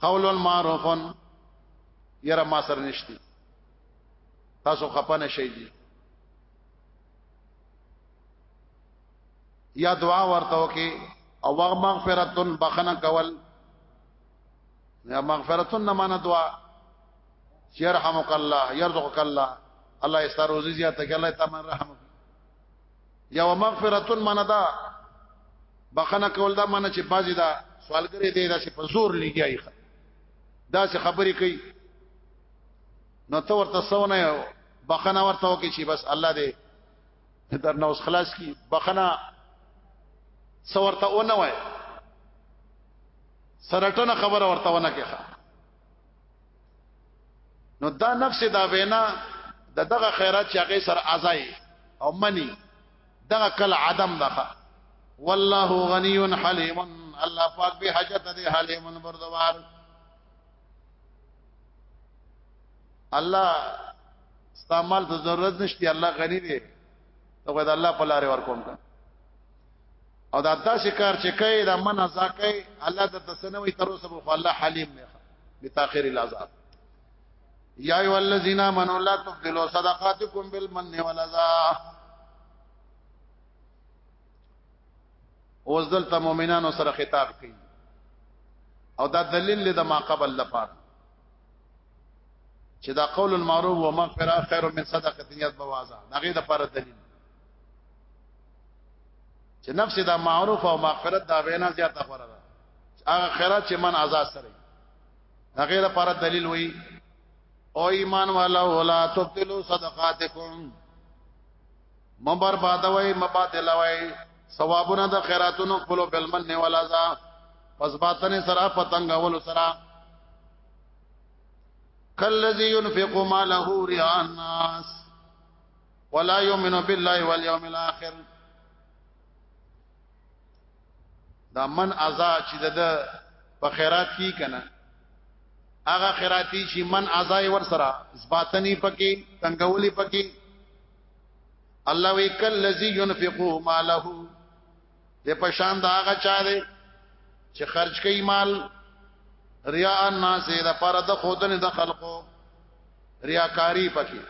قول معروف یره ما سر نشتی تاسو خپنه شي دي یا دعا ورته وکي او وغ مغفرتن بخنه کول یا مغفرتن نه معنا دعا يرحمک الله يرزقک الله الله استروزی زیاته کله تمن رحم یا ومغفرتون من دا بخنه کول دا من چې بازي دا سوالګری دی دا چې په زور لګیایي دا چې خبرې کوي نو ته ورته سونه بخنه ورته وکي چې بس الله دې در نو خلاص کی بخنه سورته ونه وای سرټنه خبر ورته ونه کیخه نو دا نفس دا وینا د دغه خیرات چې هغه سره ازای او منی دغه کل عدم دغه والله غنی حلیم الله پاک به حاجت دی حلیم بردوار الله استعمال ته ضرورت نشته الله غنی دی ته دا الله په لار ورکوم کا او دا داسې کار چې کوي دا من ازا کوي الله د تسنوي تر اوسه خو الله حلیم نه بتاخير العذاب یا ایو الذین آمنوا لا تبدلوا صدقاتکم بالمن والعذاب اوس دلته مؤمنانو سره خطاب کوي او دا دلیل د ما قبل لپاره چې دا قول المعروف و مغفرة خیر من صدقه یتبع وازا دغه د پر دلیل چې نفس دا معروف او مغفرت دا وینا زیاته غوړه ده هغه خیرات چې من آزاد سره دغه د پر دلیل وی او ایمان والا ولا تبتلوا صدقاتکم مبر بادوي مبادلوي ثوابونه د خیراتونو خپل بلمن نه ولا ځا پس باطن سره پتنګ اول سره کلذي ينفق ماله رياء الناس ولا يؤمن بالله واليوم الاخر دا من ازا چې د په خیرات کی کنه هغه خیراتی چې من ازای ور سره زباتنی پکې تنگولی پکې الله وکل الذی ينفقو ماله د پشان دا هغه چا دی چې خرج کوي مال ریا الناس د پر د خودن د خلقو ریاکاری پکې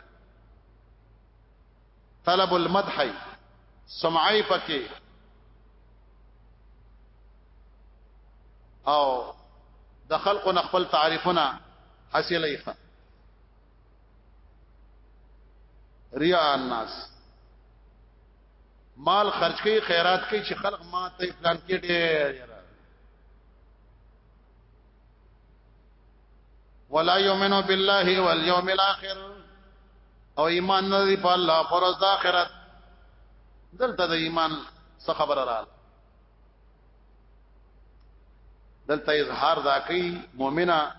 طلب المدح سمعي پکې او د خلقو نخپل تعریفونه حاصلې ښه ریا الناس مال خرج کوي خیرات کوي چې خلق ما ته پلان کې ډېر ولا یؤمنو بالله والیوم الاخر او ایمان نه دی په الله پر ورځ د آخرت دلته د ایمان څه خبر رااله دلته اظهار دا کوي مؤمنه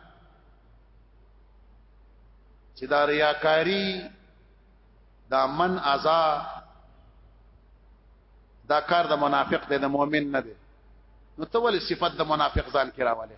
چې دا ریاکاری دا من ازا دا کار د منافق دی د مؤمن نه دی نو ته ولې صفت د منافق ځان کې راوالې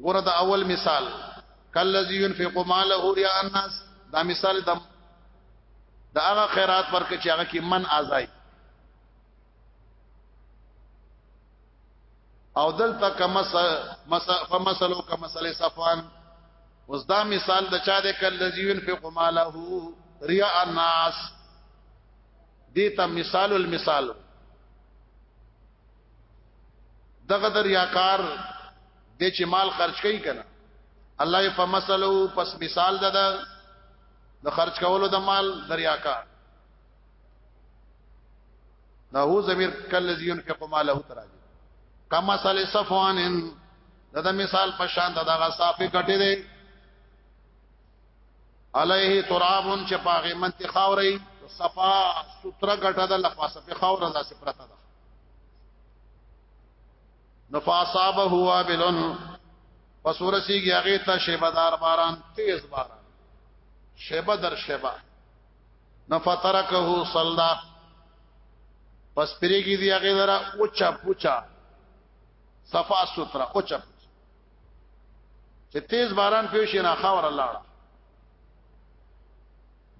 ګوره دا اول مثال کلذي ينفق ماله رياء الناس دا مثال د دا هغه خیرات ورکړي چې هغه کې من آزای او دلته کما فمثلو کما مثل صفوان اوس دا مثال د چا د کلذي ينفق ماله رياء الناس دیتا مثال المثال دغه دریاکار د چې مال خرج کوي کنه الله یې په مسلو پس مثال ده د خرج کولو د مال دریاکار دا هو زمير کله زيون کې قما له تراجي کما سال صفوان دا د مثال په شان دا غا صافي کټي دي عليه تراب چې پاغه منت خاوري صفا ستره غټه د لفاسه په خاور داسې پرته ده نفاصابه هوا بلن پس ورسیږي هغه ته شیبدار باران تیز باران شیبه در شیبه نفترکه صلا پس پریږي دی هغه درا اوچا پوچا صفا سترا اوچا چې تیز باران پیوش نه خاور الله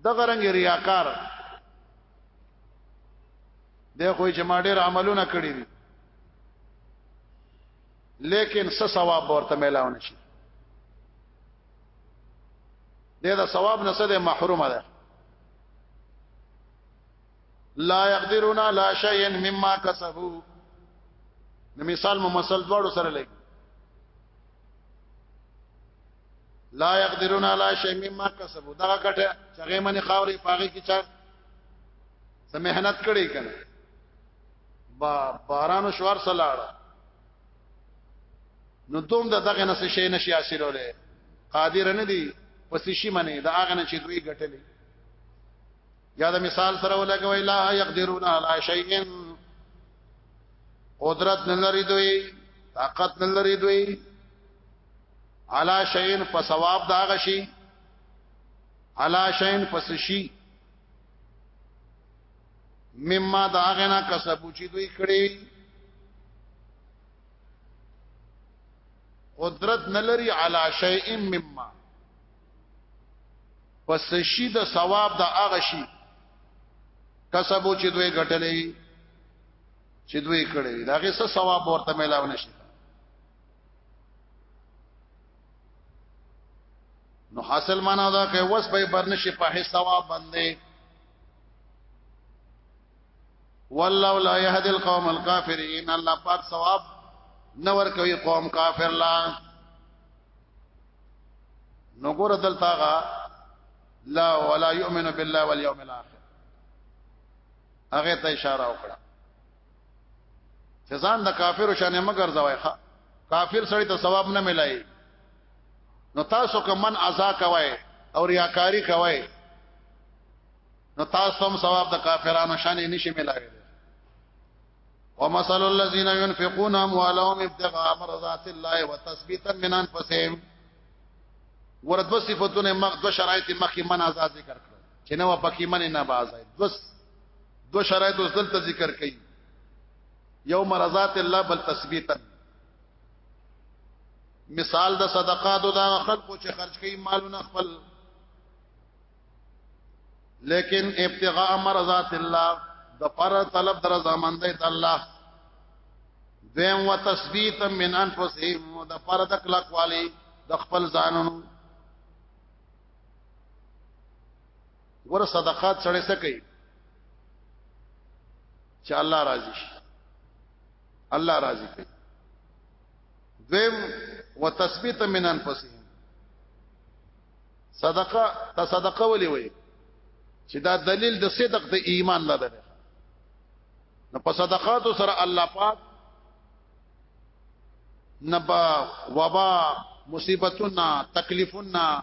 دغه رنګ ریاکار دی خو چې ما ډېر عملونه کړی دي لیکن څه ثواب ورته ملاو نشي دې دا ثواب نه سده محروم ده لا يقدرون لا شيء مما كسبوا نو مثال مو مسل دواړو سره لګي لا يقدرون لا شيء مما كسبوا دا کټه چغه منی خاورې پاغي کی چا څه مهنت کړی کنه با بارانو شوار سلاړ نو دوم د دغه نس شي نشي حاصلوله قادر نه دی پس شي منی دا هغه نه چې دوی غټلې یا د مثال سره ولګوي لا يقدرون على شيء قدرت نه لري دوی طاقت نه لري دوی على شيء په ثواب دا غشي على شيء پس شي مما دا غنا کسب چې دوی کړی قدرت نلری علی شیء مما پس شي د ثواب د هغه شي کسب چې دوی غټلې چې دوی کړی دا غي څه ثواب ورته ملاو نشي نو حاصل معنا دا کوي وس به برنشي په هي ثواب باندې والله لا يهدي القوم الكافرين الله پاک ثواب نور کوي قوم کافر لا نو ګور دلتاغه لا ولا يؤمن بالله واليوم الاخر هغه ته اشاره وکړه ځان د کافر شانه مگر ځوای ښا کافر سړی ته ثواب نه ملای نو تاسو کومن عزا کوي او ریاکاری کوي نو تاسو هم ثواب د کافرانو شانه نشي ملای ومثل الذين ينفقون اموالهم ابتغاء مرضات الله وتثبيتا من انفسهم ورد دو صفاتونه مخ دو شرایط مخی من آزاد ذکر کړ چې نو پکې من نه باز دو دو شرایط اوس دلته ذکر کړي یو مرزات الله بل تثبیتا مثال د صدقات او د خلق چې خرج کوي مالونه خپل لیکن ابتغاء مرزات الله د پر طلب در زمان دی الله دیم و تثبیت من انفسهم د پر د کلک والی د خپل ځانونو ګوره صدقات سړی څه کوي چې الله راضي شي الله راضي کوي دویم وتثبیت من انفسهم صدقه ته صدقه ولي وي چې دا دلیل د صدق د ایمان نه ده نو په صدقات سره الله پاک نبا وبا مصیبتنا تکلیفنا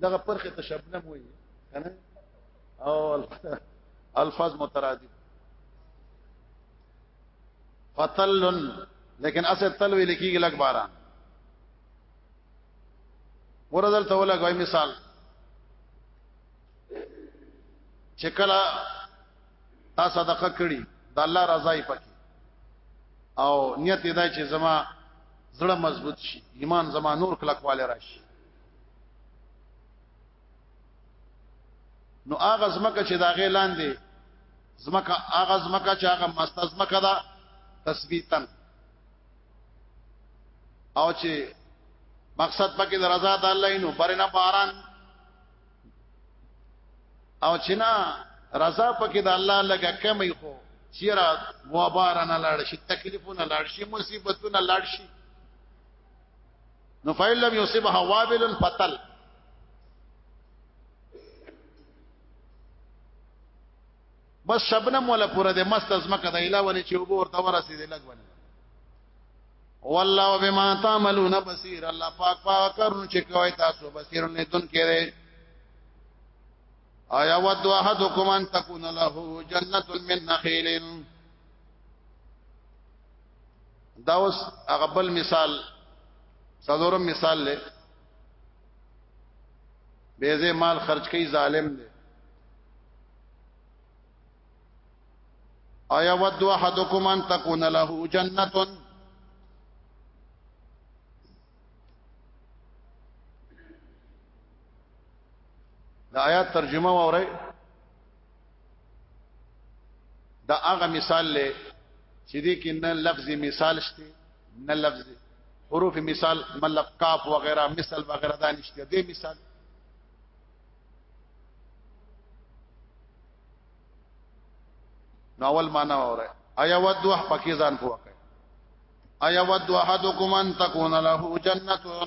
دغه پرخه تشبنم وي کنه او الفاظ مترادف فتلن لیکن اسه تل وی لکیږي لګ باران ورزل ته ولګوي مثال چې کله تا صدقه کړي د الله رضا یې پکې او نیت یې دا چې زما زړه مضبوط شي ایمان زما نور کلکواله راشي نو هغه زمکه چې دا غې لاندې زمکه هغه زمکه چې هغه مستزمکه ده تثبیتن او چې مقصد پکې د رضا د الله نو پرنه باران او چې نه رضا پکې د الله لګه کمې خو چیرې مو باران لاړ شي تکلیفونه لاړ شي مصیبتونه لاړ شي نو فإن لم يصبها وابل فتل بس شبنم ولا پورا د مست از مکه د اله ولې چې وبور ته ورسې د لګ ولې والله بما تعملون بصير الله پاک پاک کرن چې کوي تاسو بصیر نه دن کړي آیا ود احدکم ان تکون له جنته من نخیل دا اوس هغه بل مثال څلورم مثال لې بیزه مال خرج کوي ظالم دی ایا ود احدکم ان تکون له جنته دا آیات ترجمه وره دا هغه مثال لې چې دې کې نه لفظ مثال شته نه لفظ حروف مثال مطلب کاف وغیرہ مثال وغیرہ دا نشته دې مثال نو اول معنا وره ایا ود وح پکې ځان پوکه ایا ود احدکم ان تکون له جنته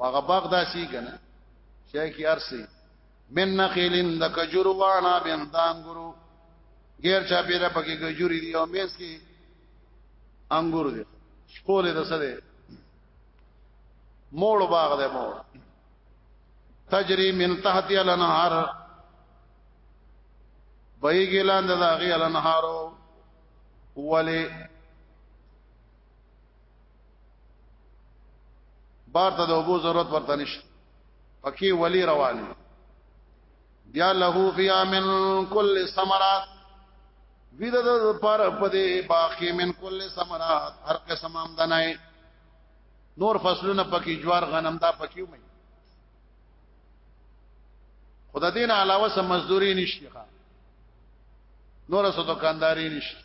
هغه باغ داسي کنه شیخ ارسی من نخیلن د کجورو وانا بن دانګورو غیر چا پیرا پکې کجوري دی او میس کې انګور دی شپول د سره موړ باغ دی موړ تجری من تحت الانهار بېګلان د هغه الانهارو ولی بار ته د اوبو ضرورت ورته نشته پکې ولی رواني بیا له فیا من کل ثمرات وید د پر پدې باقی من کل ثمرات هر قسم آمدنای نور فصلونه پکې جوار غنم دا پکې ومه خدای دین علاوه سم مزدوری نشته نور څه دکانداری نشته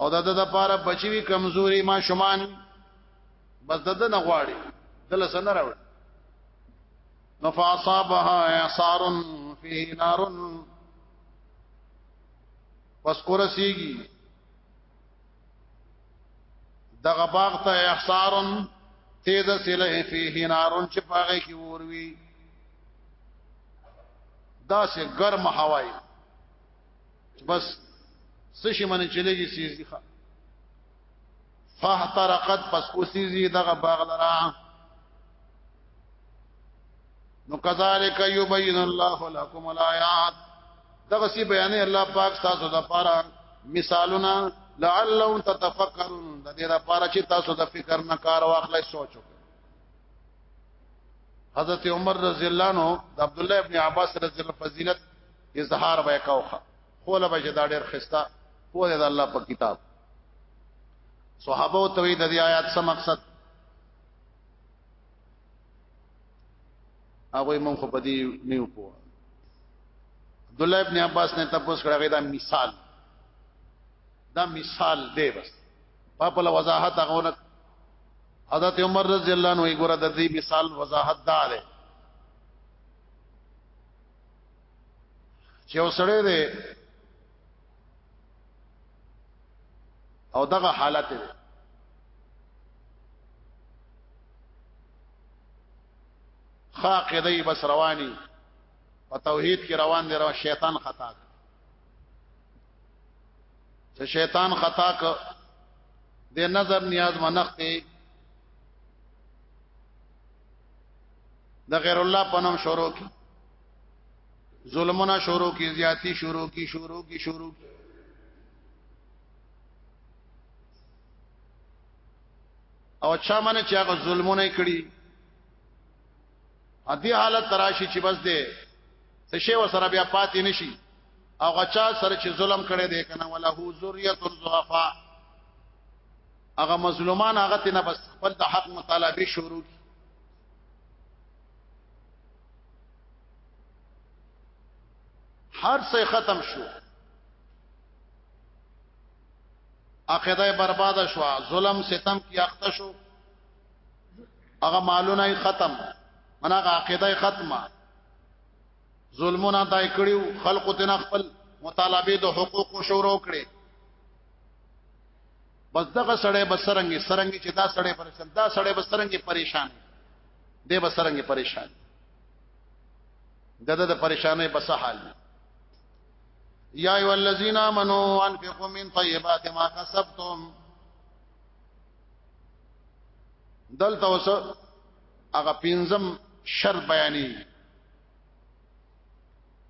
او د د لپاره بچوي کمزوري ما شومان بس د نه غواړي دل سن راوړ نو فاصابها اعصار فيه نار پس ورسیږي دغه باغ ته احصار تیز سله فيه نار چې پاغه کې وروي دا سه ګرم هواي بس سشي من چلېږي سيزي ښه فاحترقت پس اوسيزي دغه باغ لرا نو کذالک یبین الله لكم الایات دغه سی بیانې الله پاک تاسو د پاره مثالونه لعلهم تتفکرون د دې لپاره چې تاسو د فکر نه کار واخلئ سوچو حضرت عمر رضی الله عنه د عبد الله ابن عباس رضی الله فضیلت اظهار به کاوخه خو له بجې دا ډېر خستا خو د الله په کتاب صحابه توي د دې آیات څخه مقصد هغه مونږ په دې نیو پوه عبد الله ابن عباس نے تپوس کړه دا مثال دا مثال دی بس په خپل وضاحت هغه حضرت عمر رضی الله عنه ګوره د دې مثال وضاحت دا ده چې وسړې ده او دغه حالت ده خاقه دی بس رواني په توحید کې روان دی روان شیطان خطا چې شیطان خطا ک د نظر نیاز منخته د غیر الله په نوم شروع کی ظلمونه شروع کی زیاتی شروع کی شروع کی شروع کی او چا منه چې هغه ظلمونه کړی ا دې حالت تراشی چې بس دې څه شی وسره بیا پاتې نشي او غچا سره چې ظلم کړي دې کنه ولا هو ذریه الضعفاء هغه مظلومان هغه ته نه بس خپل د حق مطالبه شروع کی هر څه ختم شو عقیده برباد شو ظلم ستم کی اخته شو هغه مالونه ختم منغه عقیده ختمه ظلمونه دای کړیو خلق ته خپل مطالبه د حقوق شروع کړي بس دغه سړی بسرنګ سرنګ چې دا سړی پرشان دا سړی بسرنګ پریشان دی بسرنګ پریشان دغه د پریشانې بس حال دی یا ایو الذین آمنو انفقوا من طیبات ما کسبتم دلته اوس هغه پنځم شرط بیانې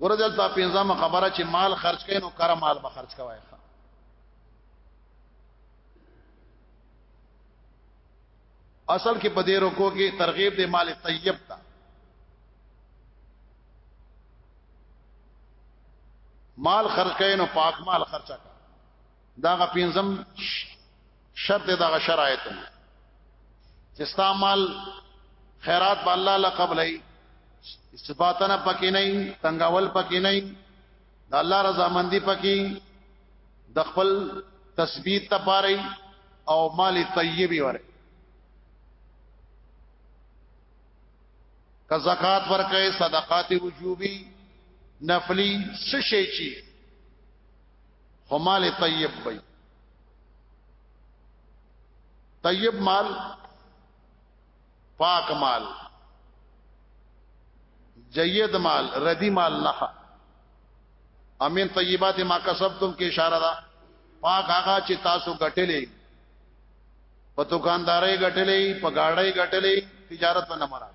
ورځل تا پنځمه خبره چې مال خرج کین او کار مال به خرج کوی اصل کې په دې رکو کې ترغیب د مال طیب تا مال خرج کین او پاک مال خرچا کا دا غ پنځم شرط دغه شرایط چې ستا مال خیرات به الله له قبلې استفاتنه پکې نه تنگاول پکې نه د الله رضا مندي پکې د خپل تثبیت تپاري او مال طیبی وره که زکات ورکه صدقات وجوبی نفلی سشی چی خو مال طیب وي طیب مال پاک مال جید مال ردی مال نه امین طیبات ما کسبتم کې اشاره ده پاک هغه چې تاسو ګټلې په دکاندارې ګټلې په گاډۍ ګټلې تجارت نه مراد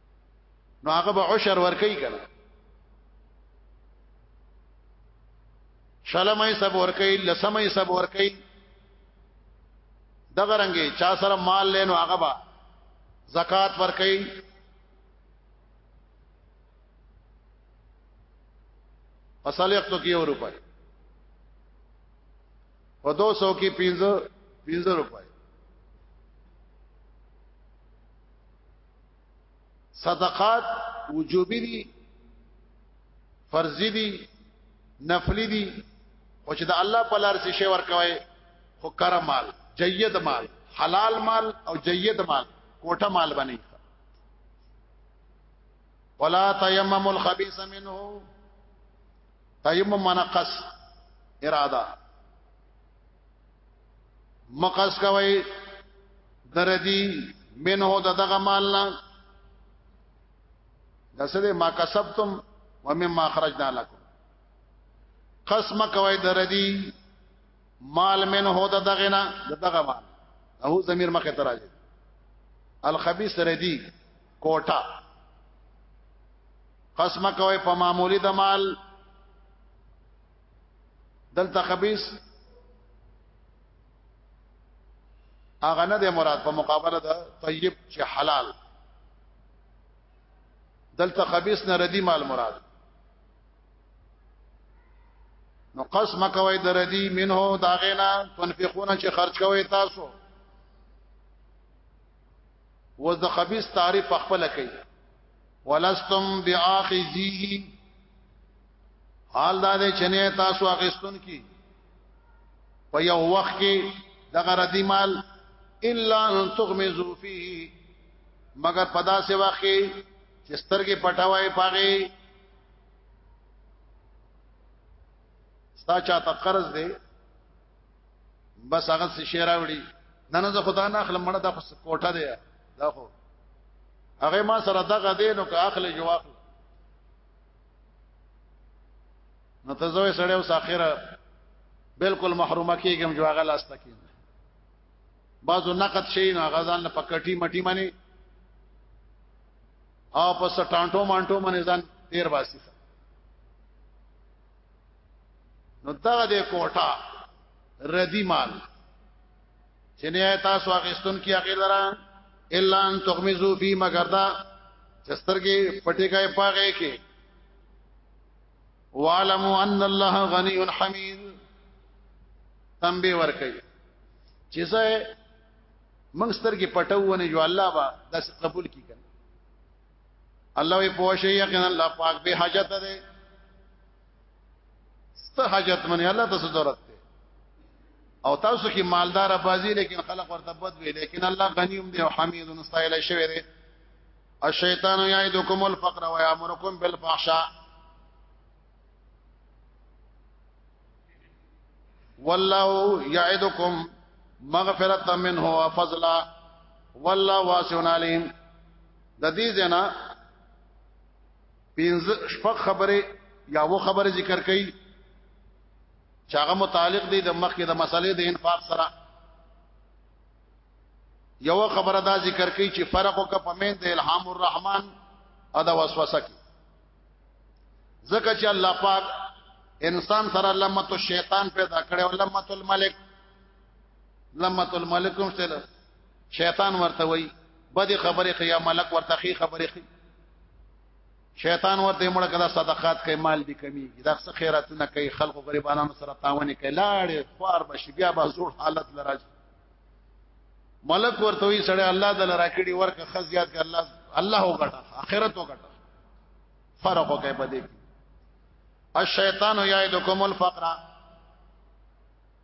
نو هغه به عشر ورکي کنه شلمې سب ورکي لسمې سب ورکي دغه رنګي چا سره مال لینو هغه به زکات ورکي اصل یو کې یو روپۍ په 200 کې 15 15 روپۍ صدقات وجوبی دي فرضی دي نفلی دي او چې د الله په لار څه شي ورکوي خو کرم مال جید مال حلال مال او جید مال کوټه مال بني ولا تيمم الخبيث منه تيمم منقص اراده مقص کوي دردي منه د دغه مال نه د سره ما کسبتم ومما خرجنا لكم قسم کوي دردي مال منه د دغه نه د دغه مال هو ضمیر مخه تراځي الخبيث ردي کوټه قسم کوي په معمولی د مال دلته خبيث هغه نه د مراد په مقابله د طيب چې حلال دلته خبيث نه ردي مال مراد نو قسم کوي د ردي منه داغینا تنفقون چې خرج کوي تاسو و د خبيث تعریف خپل کوي ولستم باخذيه حال دا دې چنه تاسو اخستون کی په یو وخت کې دغه ردی مال الا ان تغمزوا فيه مگر پدا سے واخی چې سترګې پټوي پاغي ستا چا ته قرض دی بس هغه څه شعر راوړي نه نه زه خدا نه اخلم مړه دا خو کوټه دی دا خو هغه ما سره دغه دی نو که اخلي جو اخلي نو ته زوی سړی اوس اخره بالکل محرومه کیږم جو هغه لاسته کین بعضو نقد شي نو هغه ځان په کټي مټي منی او په سټانټو مانټو منی ځان تیر باسي نو دغه د کوټا ردی مال چې نه تاسو اخیستون کې اخیر درا الا ان تغمزو فی مگر دا چسترګې پټې کای پاګه کې وعلموا ان الله غنی حمید تنبیه ورکړي چې زه موږ سترګې پټوونه جو الله با داس قبول کی کنه الله وی پوښي یقینا الله پاک به حاجت ده ست حاجت منی الله ته ضرورت ده او تاسو کې مالدار بازی لیکن خلق ورته بد وی لیکن الله غنی هم دی او حمید مستایل شوی دی الشیطان یعدکم الفقر و یامرکم بالفحشاء والله یعدکم مغفرة منه وفضلا والله واسع علیم د دې جنا پنځ شپږ خبره یا و خبره ذکر کړي چې هغه متعلق دي د مخکې د مسلې د انفاق سره یو خبره دا ذکر کړي چې فرق او کپمن د الهام الرحمن ادا وسوسه کې ځکه چې الله پاک انسان سره لمت الشیطان پیدا کړي او لمت الملک لمت الملک هم څه شیطان ورته وای بده خبره خیا ملک ورته خې خبره خې شیطان ورته مړه کړه صدقات کوي مال دي کمی دا څه خیراتونه کوي خلق غریبانو سره تعاون کوي لاړې خوار بشي بیا به زوړ حالت لراج ملک ورته وی سړی الله دل راکړي ورکه خزيات ک الله الله وګټه اخرت وګټه فرق وکړي په دې کې الشیطان یعدکم الفقر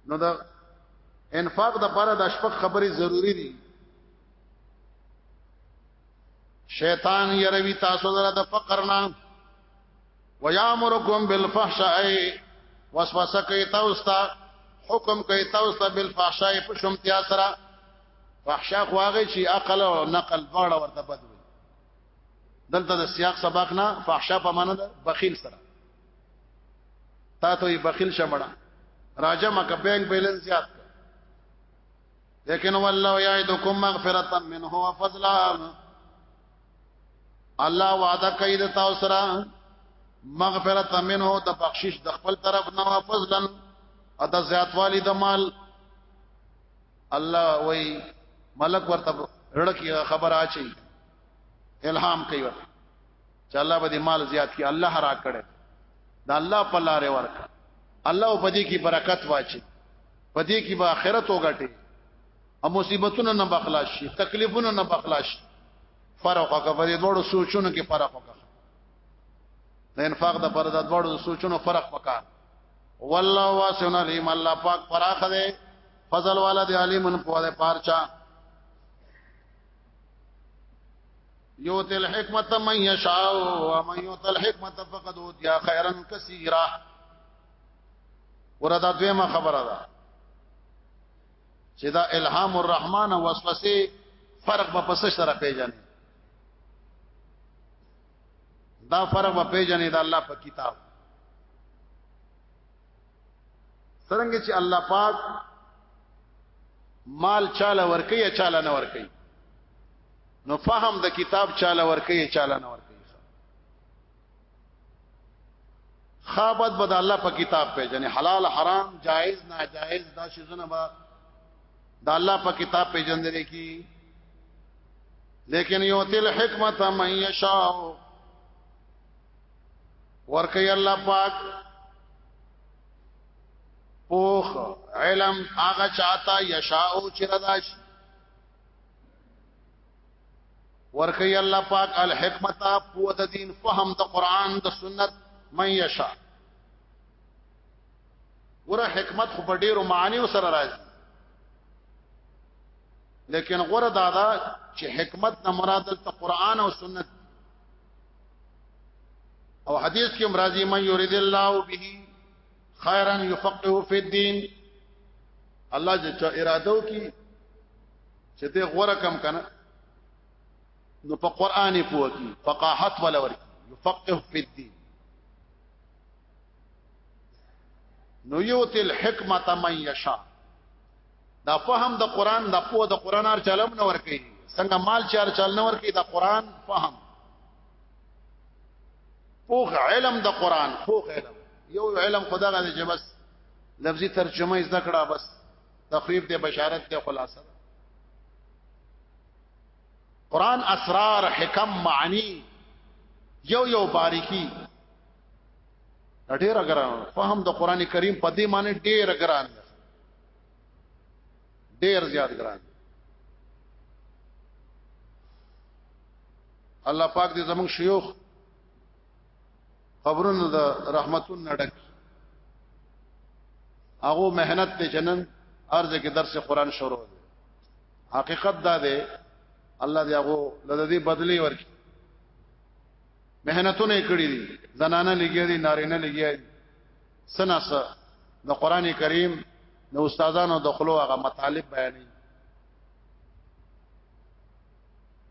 نو دا انفاق د پاره د شپږ خبرې ضروری دي شیطان یروي تاسو دره د فقر نه ويامرکم بالفحشاء وسوسه کوي تاسو ته حکم کوي تاسو ته بالفحشاء په شمتیا سره فحشاء خو هغه چې عقل او نقل دواړه ورته بد وي دلته د سیاق سبق نه فحشاء په معنی بخیل سره تا ته یې بخیل شمړه راجه مکه بینک بیلنس زیات لیکن والله یعدکم مغفرتا منه وفضلا الله وعده کوي د تاسو سره مغفرت منه د بخشش د خپل طرف نه واپس لن او د زیاتوالی د مال الله وای ملک ورته رړکی خبر اچي الهام کوي چې الله به دې مال زیات کړي الله را کړي دا الله په لارې ورک الله په دې کې برکت واچي په دې کې به آخرت وګټي او مصیبتونو نه بخلاص شي تکلیفونو نه بخلاص شي فرق وکړه په دې ډول سوچونو کې فرق وکړه د انفاق د پر د ډول سوچونو فرق وکړه والله واسع علیم الله پاک فراخ دی فضل والا دی علیم په دې پارچا یوت الحکمت من یشاء و من یوت الحکمت فقد اوتیا خیرا کثیرا وردا دویمه خبره ده چې دا الهام الرحمن او وسوسه فرق په پس سره پیژنې دا فرق په پیژنې دا الله په کتاب څنګه چې الله پاک مال چاله ورکي یا چاله نه ورکي نو فهم د کتاب چاله ورکه چاله نه ورکه خابت بد الله په کتاب په جن حلال حرام جائز ناجائز دا شزونه با د الله په کتاب په جن لري کی لیکن یوتل حکمت من یشاء ورکه الله پاک پوخ علم هغه چاته یشاء چې رداش ورکی الله پاک الحکمت پوه د دین فهم د قران د سنت من یشا ګوره حکمت خو په ډیرو معنیو سره راځي لیکن غوره دادا چې حکمت نه مراد ته قران او سنت او حدیث کې مرضی من یرید الله به خیرا یفقهه فی الدین الله چې اراده وکي چې ته غوړه کم کنه نو په قران پوه کی فقاحت ولا ور يفقه في الدين نو یو تل حکمت من یشا دا فهم د قران د پوه د قران هر چلم نه ور کوي څنګه مال چار چل نه ور کوي د قران فهم پوخ علم د قران پوخ علم یو علم خدای غواړي چې بس لفظي ترجمه زده کړه بس تخویف دی بشارت دی خلاصه قران اسرار حکم معنی یو یو باریکی ډېر ګران فهم د قران کریم په دې معنی ډېر ګران ډېر زیات ګران الله پاک دې زموږ شيوخ قبرونو د رحمتون نډک هغه مهنت ته جنن ارزه کې درس قران شروع دی حقیقت دا دی الله دی هغه لدی بدلی ورکړي مهنتونه کړې دي زنانه لګي دي نارینه لګي دي سناسه د قران کریم د استادانو د خلو هغه مطالب بیانې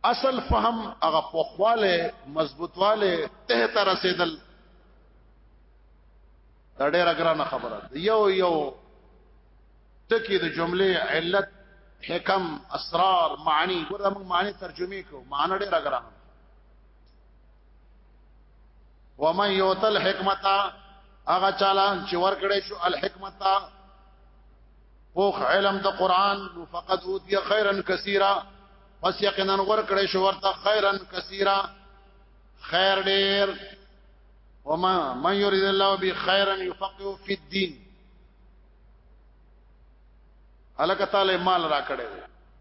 اصل فهم هغه پوخواله مضبوطواله ته ته رسیدل دا ډیره ګرانه خبره ده یو یو ټکی د جملې علت حکم اسرار معنی ګوره موږ معنی ترجمه کو معنی ډیره ګرانه ومن یوتل حکمتا هغه چاله چې ورکړې شو الحکمتا پوخ علم د قران فقط اوتی خیرا کثیرا پس یقینا ور کړې شو ورته خیرا کثیرا خیر ډیر وما من يريد الله به خيرا يفقهه في الدين الک تعالی مال را کړې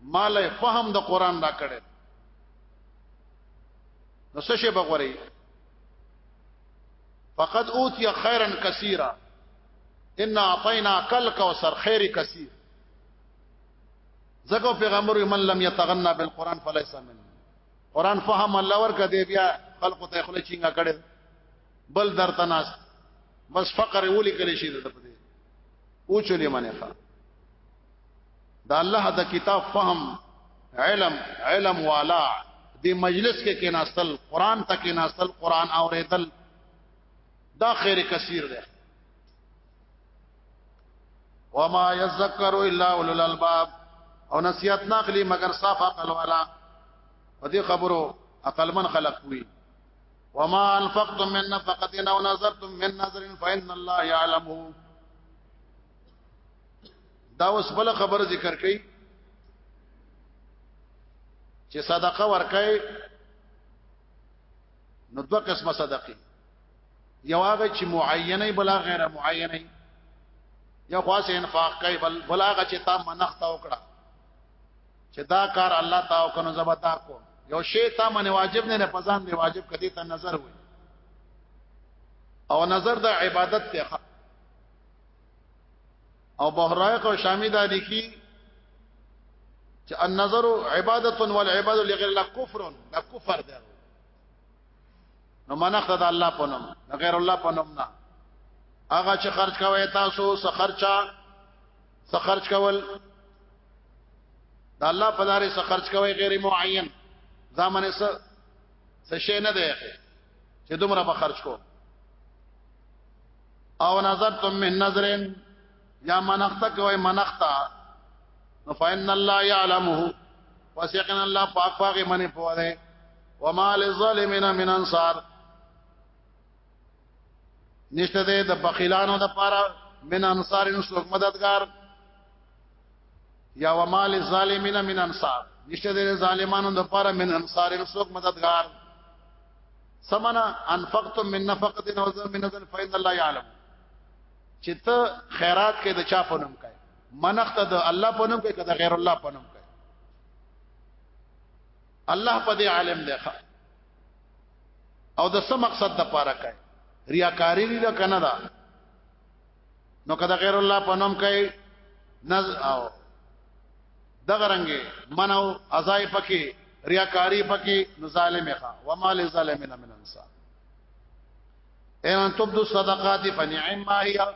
مال فهم د قران را کړې نو څه شی بغوري فقد اوتی خیرا کثیرا ان اعطینا کل کوثر خیر کثیر زکه پیغمبر من لم يتغنى بالقران فليس من قران فهم الله ورکه دی بیا خلق ته خله چینګه کړي بل درته ناس بس فقر ولي کړي شي د پدې او چولې منه دا الله د کتاب فهم علم علم والا دی مجلس کې کې ناستل قران ته کې ناستل قران اوریدل دا خیر کثیر دی وما يذكر الا اولو الالباب او نصیحت ناخلی مگر صاف عقل والا په دې خبرو عقل من خلق وی وما انفقتم من نفقه او نذرتم من نذر فان الله يعلمه دا اوس بل خبره ذکر کړي چې صدقه ورکړي نو دوه قسمه صدقه یو هغه چې معینه بلا غیر معینه یا خاص انفاق کوي بل بلا هغه چې تا منخته وکړه چې دا کار الله تا وکړو زبتا کو یو شی تا من واجب نه نه پزان دی واجب کدي ته نظر وي او نظر د عبادت ته او بهرایق او شامی دا لیکي چې النظر عبادت والعباد لغیر الله کفر دا کفر دی نو منخ د الله په نوم غیر الله په نوم نه هغه چې خرج کوي تاسو څه خرچا څه خرج کول د الله په لارې څه خرج کوي غیر معین ځامن څه څه شي نه دی چې دومره به خرج کو او نظرتم من نظرن یا منخت کوي منختا نو فإن الله يعلمه وسيقن الله پاک پاک منی پوره وما للظالمين من انصار نشته ده د بخیلانو د پاره من انصار څوک مددگار یا وما للظالمين من انصار نشته ده ظالمانو د پاره من انصار څوک مددگار سمنا انفقتم من نفقه او ذم من ذل فإن الله يعلم چې ته خیرات کې د چا په نوم کوي منخت د الله په نوم کوي کده غیر الله په نوم کوي الله په دې عالم دی او د څه مقصد د پاره کوي ریاکاری دی کنه دا نو کدا غیر الله په نوم کوي نز او دغه رنګه منو ازای پکې ریاکاری پکې نو ظالم ښا و مال ظالمین من انصار ان تبدو صدقات فنعم ما هي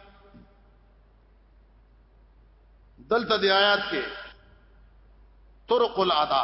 دلته د آیات کې طرق الادا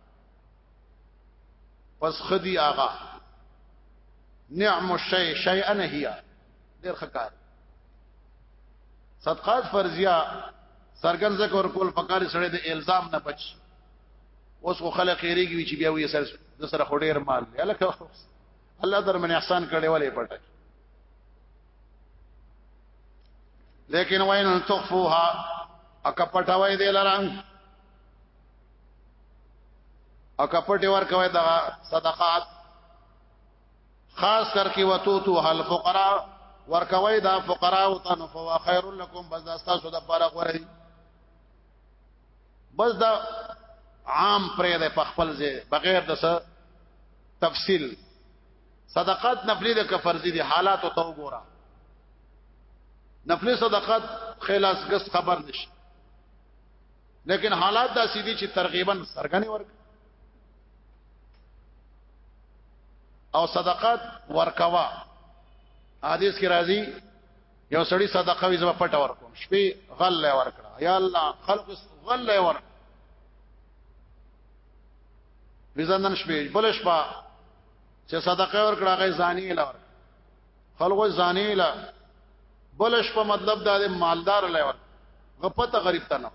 پس خدی آغا نعم الشیء شیئا هيا ډیر خکار صدقات فرضیه سرګن ذکر کول فقاری سره د الزام نه بچ اوس خو خلک خیریږي چې بیا وې سر د سره خډیر مال الکه الله در من احسان کړي ولې پټه لیکن وین تخفوها اکا پټوي دې لران او کپټي ور کوي دا صدقات خاص کر کې وتو تو حل فقرا ور کوي دا فقرا او تن فوا خير لكم بس دا تاسو د پاره غوړي بس دا عام پرې ده په خپل ځای بغیر د څه تفصیل صدقات نفلی ده که فرضی دي حالات ته وګوره نفلی صدقات خلاص غس خبر نشي لیکن حالات دا سیدی چې ترغیبا سرګنې ورک او صدقات ورکوا حدیث کې راځي یو سړی صدقه وي زما پټ ورکوم شپې غل له ورکړه یا الله خلق غل له ورکړه بزنن شپې بل شپه چې صدقه ورکړه غي ځاني له ورکړه خلکو ځانې لا بلش په مطلب دا د مالدار لور غپته غریب ته نه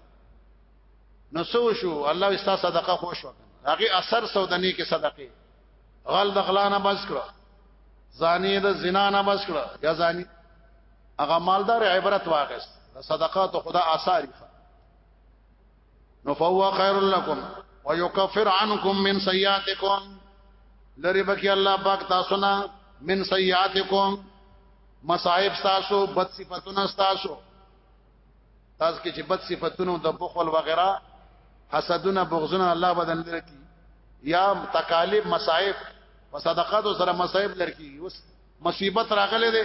نو سو شو الله استا صدقه خوش وکړه هغه اثر سودنی کې صدقه غل د غلا نه بچ کړه زانی د زنا نه بچ کړه یا زانی هغه مالدار عبرت واغست صدقات خدا آثار نو فهو خير لكم ويكفر عنكم من سيئاتكم لری بکی الله پاک تاسو نه من سیئاتکم مصائب تاسو بد صفاتونه تاسو تاسو کې چې بد صفاتونه د بخل وغیرہ حسدونه بغضونه الله بدن لري یا تکالیف مصائب په صدقاتو سره مصائب لري اوس مصیبت راغله دي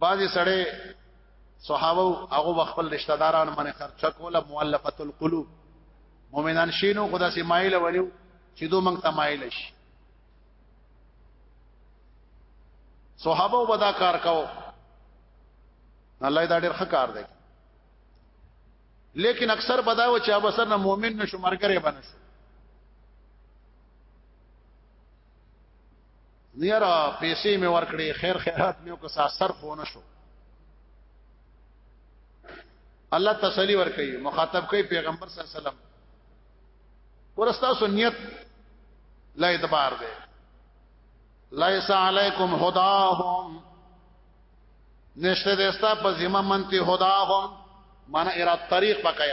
بعضی سړی صحابه هغه خپل رشتہ داران باندې خرچه کوله مؤلفه القلوب مؤمنان شینو خدا سي مایل ولیو چې دوه موږ ته مایل شي صحابه ودا کار کاو الله دا ډېر ښه کار دی لیکن اکثر بداو چې ابسر نه مؤمن نشو مرګره بنشو نیرا پیسې مې ورکړې خیر خیرات مې وکړ سا صرف ونه شو الله تسلی ورکړي مخاطب کوي پیغمبر صلی الله علیه وسلم ورستا سنیت لا اعتبار دی لیس علیکم هداهم نشته دستا په ذمہ منتی هداهم معنا اراد طریق پکای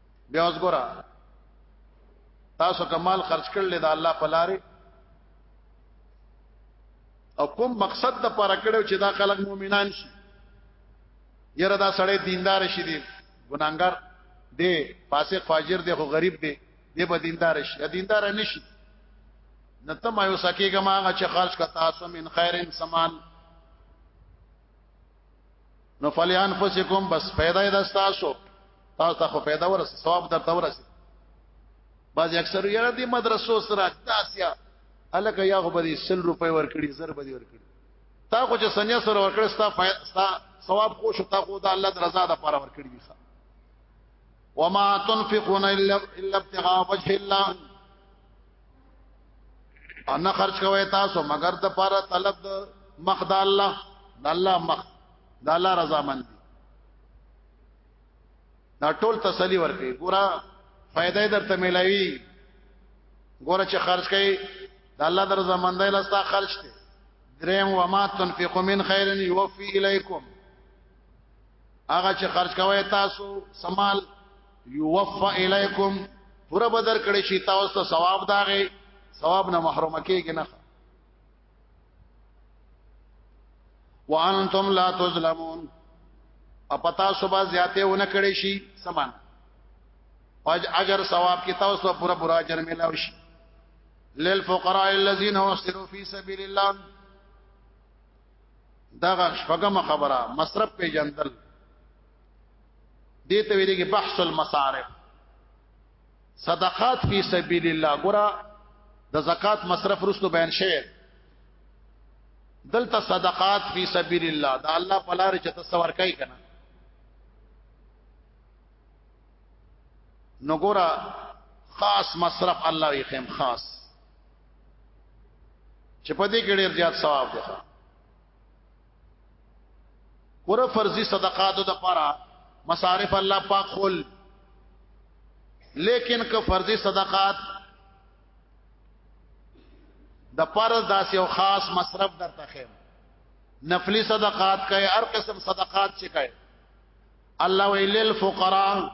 بیا اوس ګورا تاسو کمال خرج کړل د الله په لارې او کوم مقصد د پر کړو چې دا خلک مؤمنان شي یره دا سړی دیندار شي دی ګناګار دی فاسق فاجر دی خو غریب دی دی به دیندار شي دیندار نه شي نته ما یو سکیګه ما هغه چې خرج کا تاسو من خیرن سامان نو فلیان فسکم بس پیدا د تاسو تاسو ته خو پیدا ورس ثواب درته ورس باز اکثر یره دی مدرسو سره تاسیا الکه یا خو به 100 روپۍ ورکړي زر به ورکړي تا خو چې سنیا سره ورکړ ستا فائدہ ثواب خو شو تا خو د الله د رضا د پاره ورکړي دي وما تنفقون الا ابتغاء وجه الله ان خرج کوي تاسو مگر د پاره طلب د مخ د الله د الله مخ د الله رضا مند دا ټول تسلی ورکړي ګورا فائدې درته ملایوي ګوره چې خرج کوي د الله در زمندای لستا خرج ته دریم و ما تنفق من خیر یوفی الیکم هغه چې خرج کوي تاسو سمال یوفا الیکم پورا بدر کړي شي تاسو ته ثواب داغه ثواب نه محروم کېږي نه وانتم لا تظلمون اپتا صبح زیاته ونه کړي شي سمان اج اجر ثواب کې تاسو پورا پورا اجر ملاوي شي للفقراء الذين وصلوا في سبيل الله دا شپږم خبره مصرف پیجندل دې ته ویلې کې بحث المصارف صدقات فی سبیل الله ګره د زکات مصرف رسو بیان شوی دلته صدقات فی سبیل الله دا الله په لار چې تصور کوي کنه نو ګورا خاص مصرف الله یې خیم خاص چې په دې کې ډیر زیات ثواب دی ګوره فرضي صدقات د پاره مصارف الله پاک خل لیکن که فرضي صدقات د پاره داسې او خاص مصرف درته خیم نفلی صدقات کئ هر قسم صدقات چې کئ الله ویل الفقراء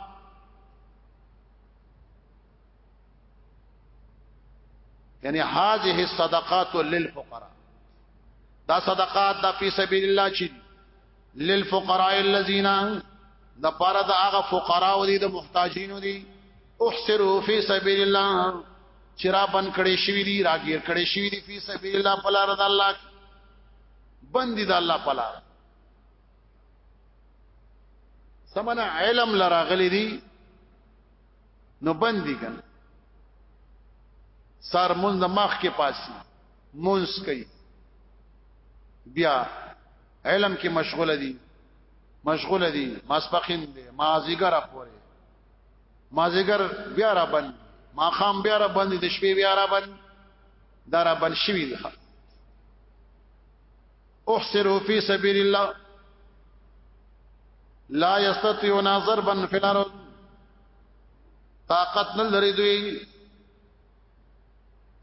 یعنی هذه الصدقات للفقراء دا صدقات دا فی سبیل الله چی للفقراء الذين د پاره د هغه فقرا او دي د محتاجینو دي احسروا فی سبیل الله چرا بن کړي شوی دي راګیر کړي شوی دي فی سبیل الله په لار د الله بندي د الله په لار سمنا علم لراغلی دي نو بندي کنه سار مون د مخ کې پاسي مونس کوي بیا علم کې مشغوله دي مشغوله دي ماسپخین دي مازیګر پورې مازیګر بیا را بند ما خام بیا را بند د شپې بیا را بند دا را بند شوی دي احسروا في سبيل الله لا يستطيعون ضربا في الارض طاقت نه لري دوی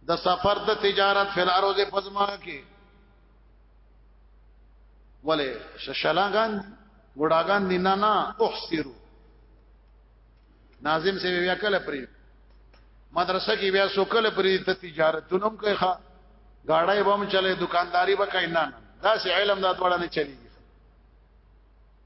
د سفر د تجارت فل ارض پزما کې ولې ششلاغان ګډاګان دي نه نه احسرو ناظم سی بیا کله پری مدرسه کې بیا سو کله پری ته تجارتونم کوي ښا گاډای بم چلے دکانداری به کین نه دا سی علم دا ډول نه چلی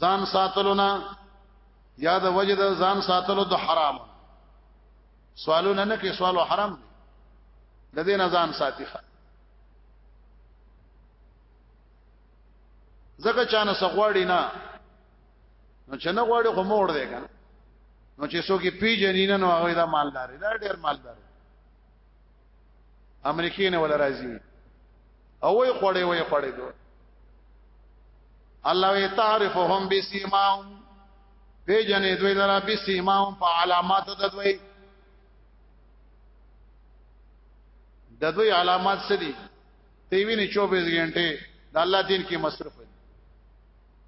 ځان ساتلو نه یا د وجه د ځان ساتلو د حرام سوالونه نه کې سوالو حرام دی د دې نه ځان ساتي ښه زکه چانه سغواړي نه نو چې نه غواړي خو موړ دی کنه نو چې څوک پیژنې نه نو هغه دا مالدار دی دا ډېر مالدار دی امریکې نه ولا راځي او وي خړې وي خړې دو الله وی تعرفهم بسیماهم پیجنې دوی لرا بسیماهم په علامات د دوی د دوی علامات څه دي تی ویني 24 غنټه د الله دین کې مصرف دي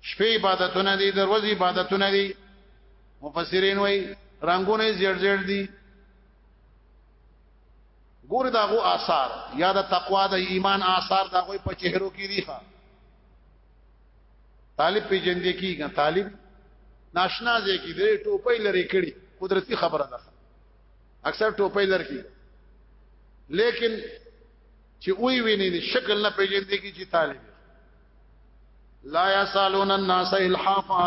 شپې عبادتونه دي د ورځې عبادتونه دي مفسرین وایي رنگونه زیړ زیړ دي ګور دا غو آثار یا د تقوا د ایمان آثار دا غوي په چهرو کې دي ښا طالب په جندې کېږي طالب ناشنا ځای کې درې ټوپۍ لري کړي قدرتي خبره ده اکثر ټوپۍ لري لیکن چې وی ویني شکل نه پیژندې کې چې طالب لا یسالون الناس الحافا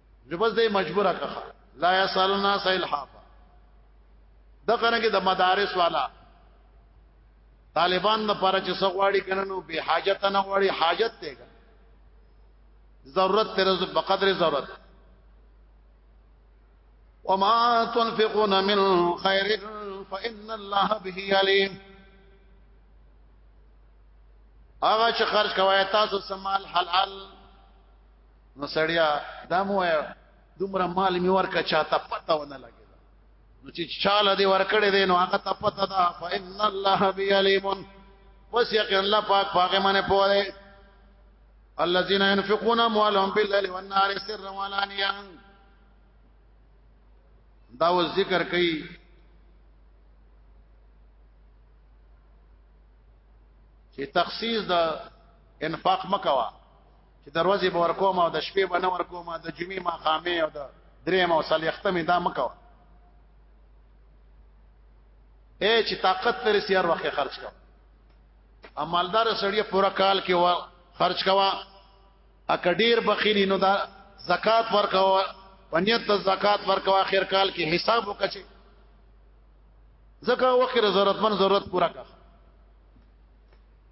نو بس دې مجبوره کخه لا یسالنا سیلحاف د قرنګ د مدارس والا طالبان د پاره چې سغواړي کنه نو به حاجت نه غواړي حاجت ته ضرورت تر بقدر ضرورت وما تنفقون من خير فإن الله به عليم هغه چې خرج کوي تاسو سمال حلال نو سړیا دا مو دومره مال می ورکا چاته پته ونه لګی نو چې چاله دی ورکړې دی نو هغه ته پته ده فإن الله بعلیم پس یقین الله پاک پاګه منه پوره الذين ينفقون اموالهم بالليل والنهار سرا وعلانيا دا و ذکر کوي چې تخصیص د انفاق مکوا چې دروازې به ورکوم او د شپې به نه ورکوم د جمعې ما خامې او د درې ما صلیخته می دا مکو اے چې طاقت لري سیار وخت خرج کا امالدار سړی پورا کال کې وا خرج کوا اکډیر بخیلی نو دا زکات ورکوا پنیت د زکات ورکوا اخر کال کې حساب وکړي زکه وخت ضرورتمن ضرورت پورا کړه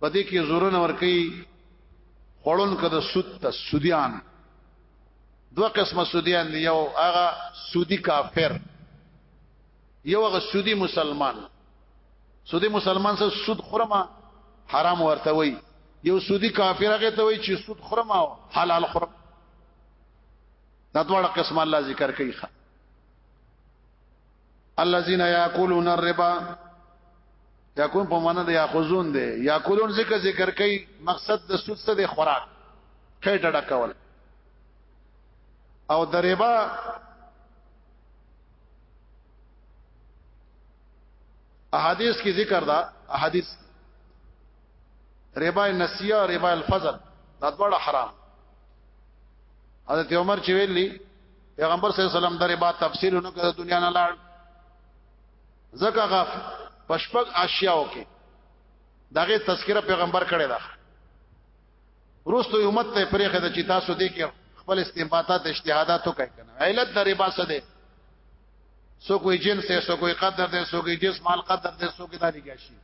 په دې کې زورونه ور کوي خړون کده سود ته سودیان دوه قسمه سودیان دی یو هغه سودی کافر یو هغه سودی مسلمان سودی مسلمان سره سود خرمه حرام ورته وي یو سودی کافر هغه ته وي چې سود خرمه حلال خرم دا ډول قسم الله ذکر کوي الذين ياكلون الربا يكون په معنا د ياخذون دي ياكلون ذکر ذکر کوي مقصد د سود څخه د خوراک خېټه ډکول او د ربا احادیث کی ذکر دا احادیث ربا النسیه او ربا الفضل دا ډول حرام حضرت عمر چې ویلي پیغمبر صلی الله علیه وسلم درې با تفسیر نو کړ دنیا نه لاړ زکه غف پشپک اشیاو کې دغه تذکرہ پیغمبر کړی دا روستو امت ته پرې خده چې تاسو دې کې خپل استنباطات اجتهادات وکړئ کنه علت د ربا څه ده سو کوئی جنس ہے سو کوئی قدر دے سو کوئی جسم مال قدر دے سو کوئی داری کیا شی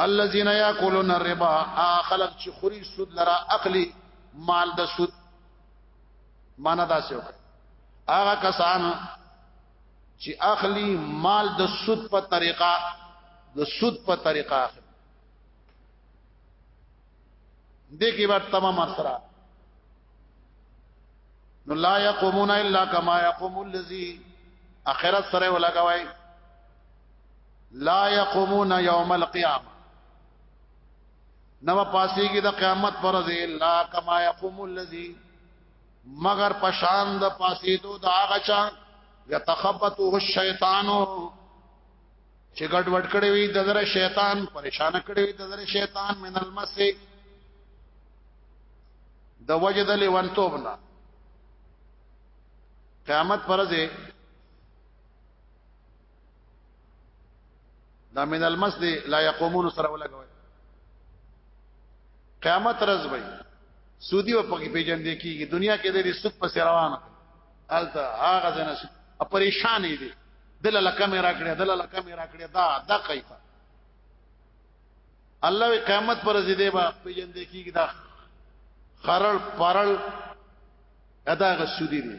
الذين ياكلون الربا خلق چې خوري سود لرا اخلي مال د سود معنا دا څه وکړه هغه کسان چې اخلي مال د سود په طریقه د سود په طریقه اخلي دغه بار تمام سره نو لا يقومون الا كما يقوم الذي اخرت سره ولا کوي لا يقومون يوم القيامه نو پاسيږي د قیامت پر ورځ الا کما يقوم الذي مگر پشان د پاسېدو د هغه چا يتخبطه الشیطان چې ګډ وډ کړي وي د در شیطان پریشان کړي وي د در شیطان من المسه د وجد لونتوبنا قیامت پر ورځ دا من المسجد لا يقومون سره ولګوي قیامت ورځ وي سودی و پکې پیجن دی کیږي دنیا کې د سود په روانه الته هغه زنه پریشان دي دل لکه مې راکړه دل لکه مې راکړه دا دا کیفه الله وی قیامت پر ورځ دی با پیجن دی کیږي دا خرل پرل ادا غ سودی دی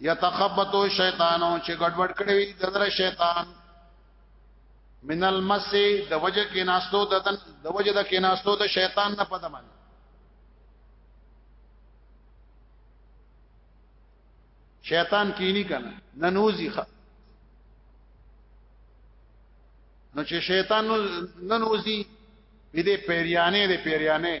یتخبطو شیطانو چې ګډوډ کړی وي دغه شیطان من المس د وجه کې ناستو د د وجه د کې ناستو د شیطان نه پدمن شیطان کینی کنه ننوزی خ نو چې شیطان ننوزی دې پیریانه دې پیریانه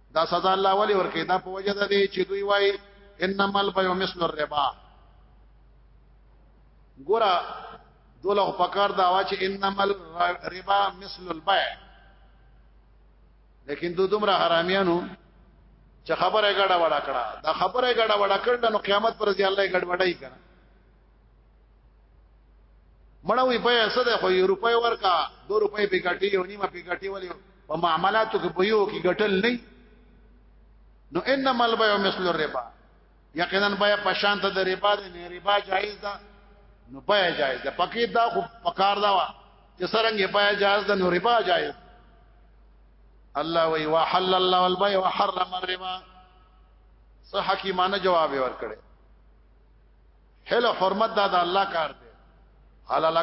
دا سزا الله ولی ورکه دا په وجه ده دی چې دوی وای انما البيع مثل الربا ګوره دوله پکار دا وا چې انما الربا مثل البيع لیکن دو دومره حرامیانو چې خبره ګډه وډه کړه دا خبره ګډه وډه کړه نو قیامت پر ځای الله ګډ وډای کړه مړوي بیا څه ده خو یو روپۍ ورکا 2 روپۍ په ګټي یو نیمه په ګټي ولې په معاملاتو کې په یو کې ګټل نه نو انما البيع مثل الربا یقینا بیا په شان ته د ربا د نه ربا جایز ده نو بیا جایز ده پکې دا خو پکار دا وا چې سرنګ بیا جایز ده نو ربا جایز الله وی وحل الله البيع وحرم الربا صح حکیمانه جواب ورکړي هله حرمت دا د الله کار دی حلال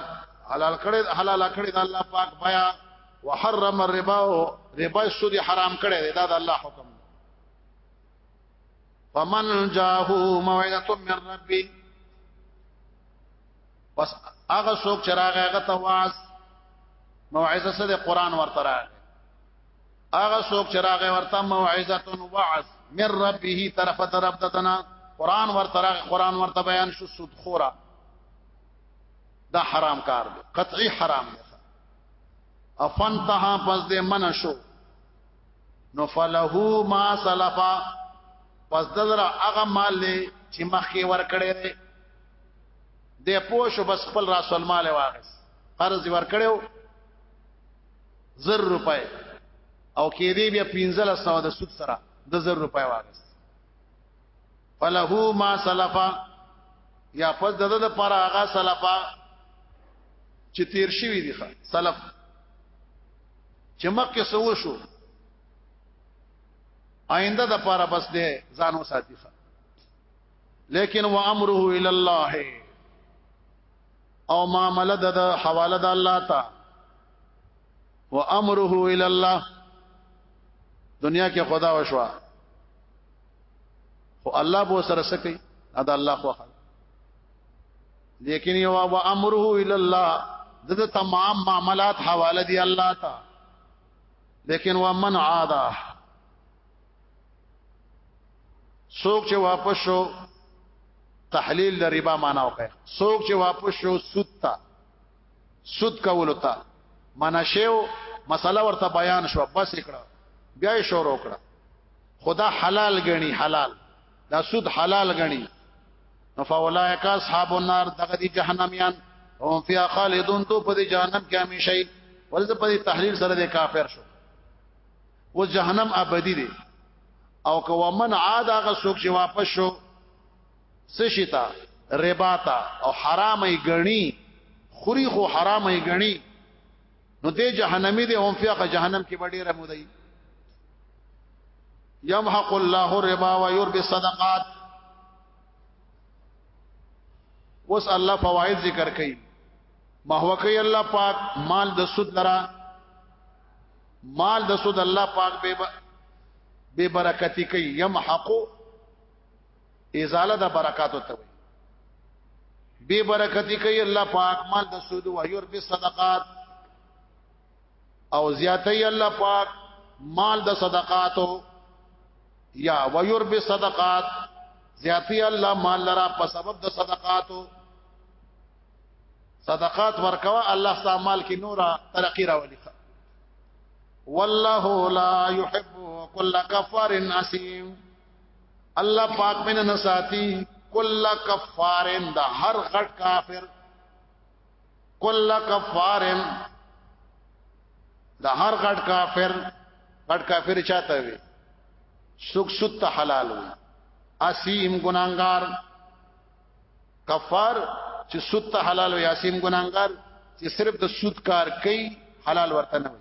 حلال کړي حلال کړي د الله پاک بیا وحرم الربا ربا سود حرام کړي دا د الله حکم فمن جاءه موعظه من ربي پس هغه څوک چې راغی هغه ته واعظ موعظه سره قران ورته راغی هغه څوک چې راغی ورته موعظه وعظ من ربه طرف طرف دتنا قران ورته راغی قران ورته بیان شو سود خورا دا حرام کار دی قطعی حرام دی افنتها پس دې من شو نو فلهو ما سلفا پس دغه هغه مال له چې مخې ور کړې دی د پوښو بس خپل راسل مال واغس قرض ور کړو زر روپۍ او کې دې بیا 1500 د سود سره د زر روپۍ واغس فله ما سلفا یا پس دغه د پر هغه سلفا چې تیر شوی دی سلف چې مکه سو شو آینده د پاره بس دی ځانو ساتي لیکن و امره الى الله او معاملې د حواله د الله ته و امره الى الله دنیا کې خدا وشوا خو الله به سره سکی ادا الله خو خل لیکن یو و امره الى الله دغه تمام معاملات حواله دی الله تا لیکن و من عاده سوک چې واپس شو تحلیل د ربا معنا وکړه سوک چې واپس شو سود ته سود کولو ته منشیو مسله ورته بیان شو بس کړه بیا یې شروع کړه خدا حلال غني حلال دا سود حلال غني نو فاولائک اصحاب النار دغه دي جهنميان هم فی خالدون تو په جهنم کې همیشه ولته په تحلیل سره د کافر شو و جهنم ابدی دی او کو من عاد هغه څوک چې واپس شو سشتا رباتا او حرامه غنی خوري خو حرامه غنی نو دې جهنمی دې هم فیخه جهنم کې وړي رمودای يمحق الله الربا ويربي الصدقات وس الله فواید ذکر کړي محو کوي الله پاک مال د سود لرا مال د سود الله پاک به به برکتی کوي يمحق ازاله د برکاتو ته وي بے برکتی کوي الله پاک مال د سود او یور به صدقات او زیاتې الله پاک مال د صدقاتو یا وير به صدقات زیاتې الله مال لرا په سبب د صدقاتو صدقات ورکوا الله ستا مال کې نورا ترقی راولي والله لا يحب كل كفار نسيم الله پاک مینه نه ساتي کل کفارن دا هر غټ کافر کل کفارن دا هر غټ کافر غټ کافر چاته وي سوک ست حلال وي اسیم ګناګار کفار چې ست حلال وي اسیم ګناګار چې صرف د سود کار کوي حلال ورته نه وي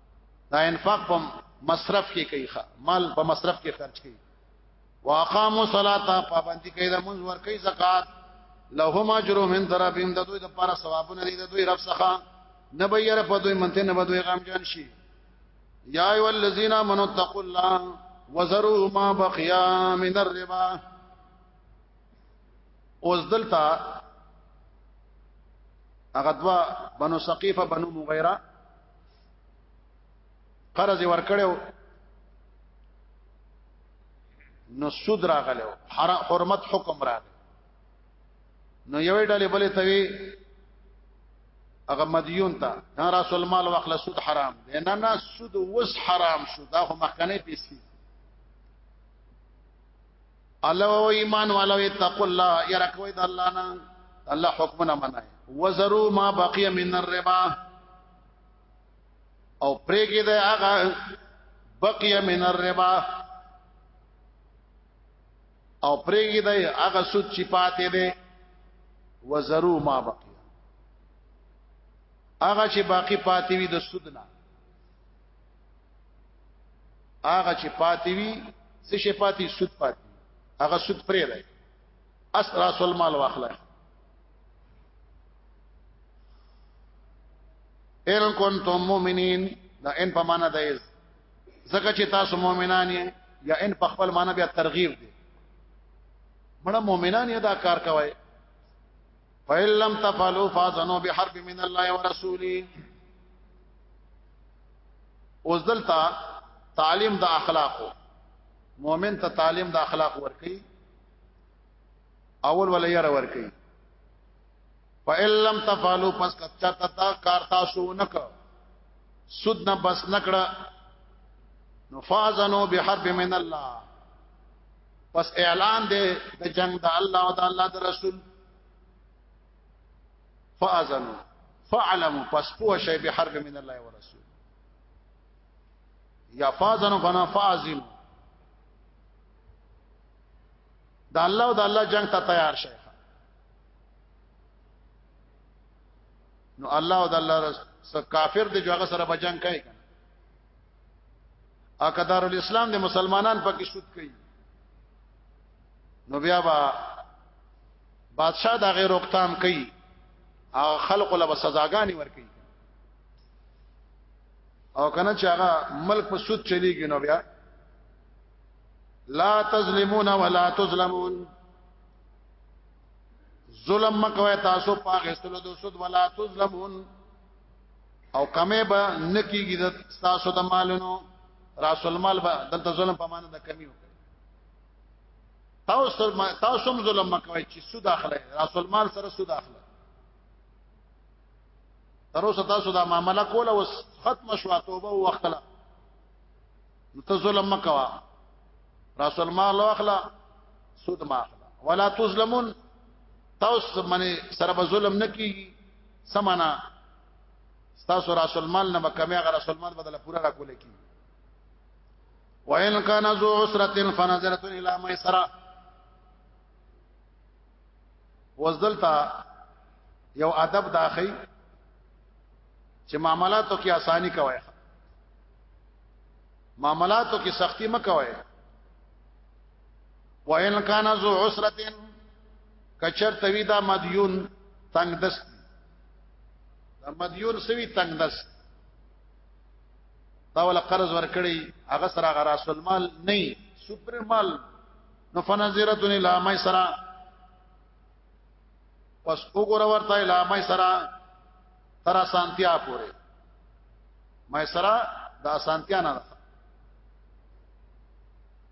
دا انفاق په مصرف کې کوي مال په مصرف کې خرج کوي واقاموا صلاه پابندي کوي د منځ ور کوي زکات لهم اجر من ربهم د دوی د لپاره ثوابونه دي د دوی رب څخه نه به یې په دوی منته نه به دوی غم جان شي یا ای الذین آمنوا اتقوا الله وذروا ما بقي من الربا اوس دلته هغه دوا بنو ثقيفه بنو مغيره قرض ورکړو نو سود راغلو حرمت حکم راغ نو یوې ډلې بلې توي هغه مدیون ته نه راس المال واخله سود حرام دی نه نه سود وس حرام شو دا خو مخکنه پیسې الله او ایمان والو اتقوا الله يرکوي د الله نه الله حکمونه منای وزرو ما بقي من الربا او پرېګې د هغه بقي من الربا او پرېګې د هغه سود چې پاتې ده وزرو ما بقي هغه چې باقی پاتې وي د سود نه هغه چې پاتې وي څه شي پاتې سود پاتې هغه سود پرې دی اس راس المال واخله ان کنتم مؤمنین دا ان په معنا ده زکه چې تاسو مؤمنان یې یا ان په خپل معنا بیا ترغیب دی مړه مؤمنان یې دا کار کوي فإن لم تفعلوا فاذنوا بحرب من الله ورسوله اوس دلته تعلیم د اخلاقو مؤمن ته تعلیم د اخلاق ورکي اول ولا یره ورکي فإن لم تفعلوا پس کچا تتا کار تاسو نک سود نه بس نکړه نفاذنو بحرب من الله پس اعلان دی د جنگ د الله او د الله د رسول فاذنوا فعلموا پس پوه شي به حرب من الله ورسول یا فاذنوا فنا فاذنوا د الله او د الله جنگ ته تیار شي نو الله او د الله رسول کافر دی جو هغه سره بجنګ کوي اقدار الاسلام د مسلمانان پکې شوت کوي نو بیا با بادشاہ دا غیر روکتام کوي او خلق له سزاګانی ور کوي او کنه چې هغه ملک په سود چلیږي نو بیا لا تظلمون ولا تظلمون ظلم مکوي تاسو پاک استلو دو سود ولا تظلمون او کمه به نکیږي د تاسو د مالونو رسول مال به دلته ظلم په معنا د کمی وکړي تاسو تاسو هم ظلم مکوئ چې سود اخلي رسول مال سره سود اخلي تر اوسه تاسو دا معاملې کوله اوس ختم شو توبه وکړه نو ته ظلم مکوا رسول مال واخلا سود ما اخلا ولا تظلمون تاسو باندې سره به ظلم نکیږي سمانا تاسو رسول مال نه کمی هغه رسول مال بدل پورا را کول کی وان کان ذو عسره فنظره الى ميسره وزدلتا یو ادب داخی چې معاملاتو کې اسانی کوي معاملاتو کې سختی مکوي وان کان ذو عسره کچر توی دا مدیون تنگ دست دا مدیون سوی تنگ دست دا ولا قرض ورکړي هغه سره هغه راس المال نه سپر مال نو فنظرتن الی میسرا پس وګور ورته الی میسرا تر سانتیا پوره میسرا دا سانتیا نه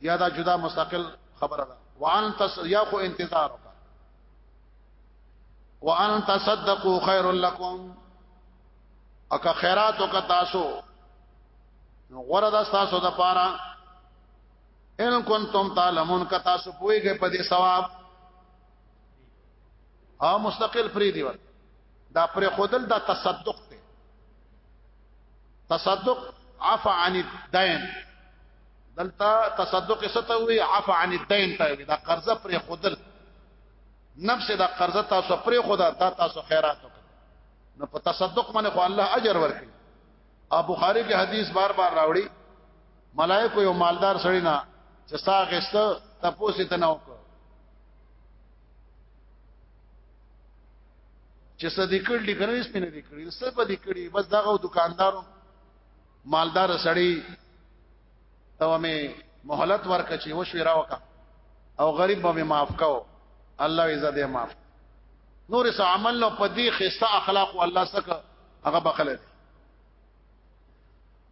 یا دا جدا مستقل خبره ده وان تس یا خو انتظار وکړه وان تصدقوا خير لكم اکه خیرات وکړه تاسو نو غره دا تاسو د پاره ان کنتم تعلمون ک تاسو پويږئ په دې ثواب ها مستقل فری دی ور دا پر خودل دا تصدق ته تصدق عفا عن الدين دلته تصدق ستوي عفا عن الدين ته دا قرضه پر خودل نفس دا قرضه تاسو پر خدا دا تاسو خیرات نو په تصدق باندې خو الله اجر ورکړي او بخاری کې حدیث بار بار راوړي ملائکه یو مالدار سړی نه چې ساغست تپوسی تنو چې صدیقړ لیکنه یې سپینه دي کړی څه په دې کړی بس دغه دکاندارو مالدار سړی ته مې مهلت ورک چې وشوي راوکا او غریب به معاف کاو الله عزت دې معاف نور څه عمل نو په دې خسته اخلاق او الله سره هغه بخله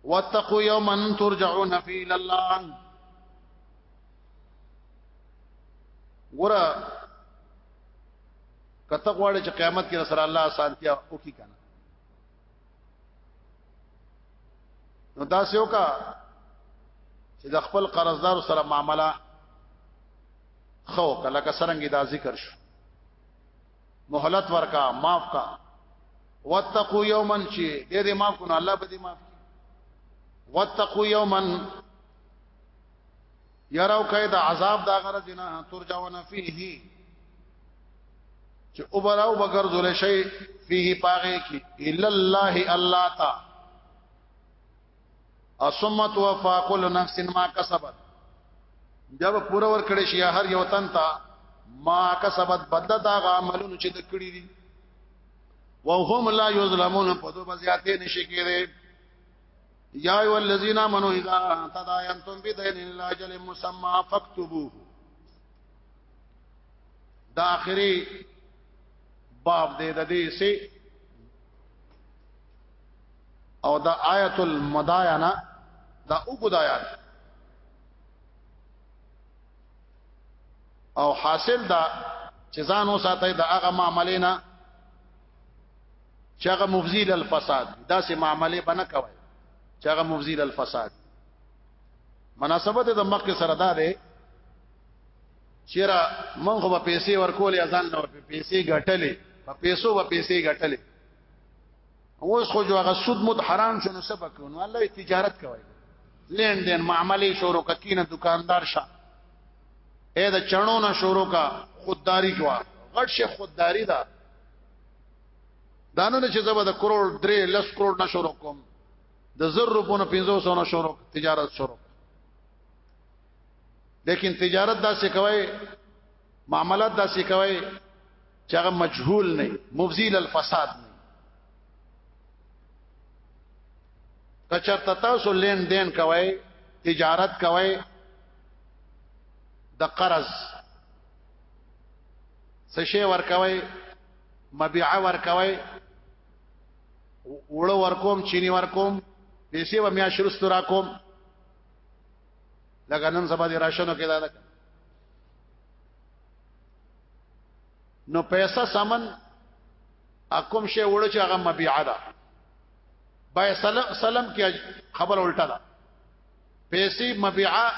واتقوا يوما ترجعون فيه الى الله ګوره کته غواړي چې قیامت کې سره الله سانتیا او کی کنه نو دا سیو کا چې د خپل قرضدار سره معاملہ خو کله کا سرنګي دا ذکر شو مهلت ورکا معاف کا واتقوا یوما چې دې دې معاف کړه الله به دې معاف واتقوا یوما یراو کای د عذاب دا غره جنا ترجون فيه چې او براو بغیر ذل شي فيه پاغه کی الا الله الله تا اسمت وفا كل نفس ما كسبت بیا به پوره ور کړی شي هر یو تن ته ما کسبت بدله دا عملونه چې د کړی دي وهم لا یظلمون په دوه زیاتې نشي کېږي یا ایو الذین آمنو اذا تداینتم بدین الا اجل مسمى فاكتبوه دا اخري باب دې د دې سي او دا آیت المداینا دا وګدایات او حاصل دا چې ځان وساتای دا هغه معاملې نه چې هغه مفزیل الفساد دا سه معاملې بنه کوي چې هغه مفزیل الفساد مناسبت د مخ کې سره ده چیرې مونږ به پیسې ورکولې ازان نو پیسې ګټلې په پیسو به پیسې ګټلې اوس خو جو هغه سود مت حرام شنو سبق نو الله تجارت کوي لین دین معاملې شروع کینه دکاندار شه اې دا چړونو شروع کا خودداری جوا غټ شه خودداری دا دا نه چې زبر د کروڑ درې لس کروڑ نه شروع کوم د زر روپو نه 500 نه شروع تجارت شروع لیکن تجارت دا څه کوي معاملات دا څه کوي چې هغه مجهول نه مفزیل الفساد نه کچرتا تاسو لین دین کوي تجارت کوي د قرض څه شی ورکوي مبيعه ورکوي وړو ورکوم چيني ورکوم پیسې به میا شرست را کوم لکه نن سبا دي راشنو کې دا ده نو پیسې سمن اقوم شی وړو چې هغه مبيعه ده بای سلام کې خبر الټا ده پیسې مبيعه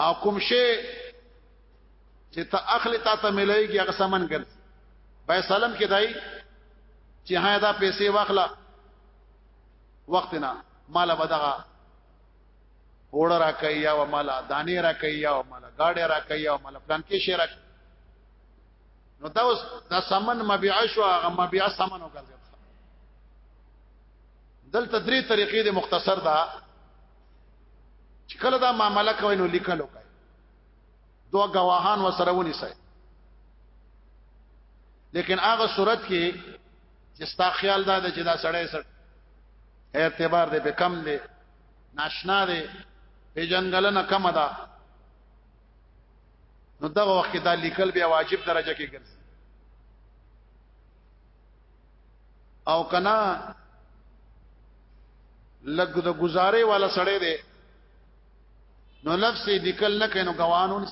او کوم شی چې ته اخلي تا ته ملایږي هغه سامان ګر بای سلام کې دای چې ها دا پیسې واخلا وخت نه مال بدغه وړه را کوي یا مال دانې را کوي یا مال گاډه را کوي یا مال پلان کې شي را نو دا اوس دا سامان مبيع شو هغه مبيع سامان وکړ دلته درې طریقې د مختصر ده چې کله دا معاملې کوي نو لیکلو کوي دوه گواهان وسره ونی سي لیکن هغه صورت کې چې ستا خیال دا چې دا سړی سړی اعتبار دې په کم دی ناشنا دی په جنگل نه کم ده نو دغه وخت دا لیکل بیا واجب درجه کې ګرځي او کنا لګ د گزارې والا سړی دی نو لفظ یې لیکل نه کینو غوانون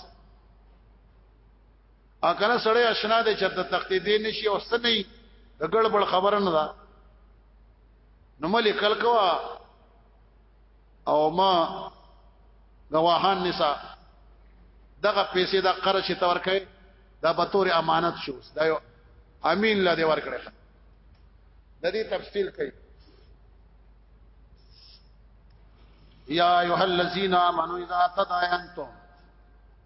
ا کنه سړی آشنا دی چې د تختی دی نشي او څه نه د ګړبړ خبره نه ده نو ملي کلکوا او ما گواهان نسا دغه پیسې د قرض ته ورکړي دا به تور امانت شو دا یو امین لا دی ورکړي د دې تفصیل کوي یا ایها الذین آمنوا اذا تداینتم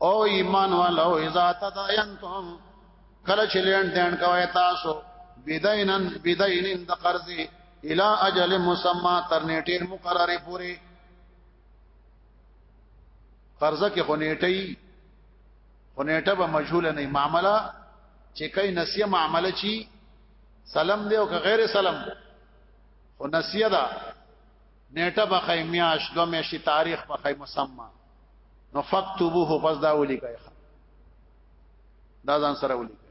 او ایمان والو اذا تداینتم کله چې لین دین کوي تاسو بدینن بدینن د قرضې الى اجل مسمى تر نیټه مقرره پوری قرضه کې خنیټي خنیټه به مجهول نه معاملہ چې کای نسیه معاملہ چی سلام دی او که غیر سلام خو نسیه ده نیټه به خیمیاش دو میشی تاریخ به خی مسمى نو فکتبوه پس دا ولیکای دا ځان سره ولیکای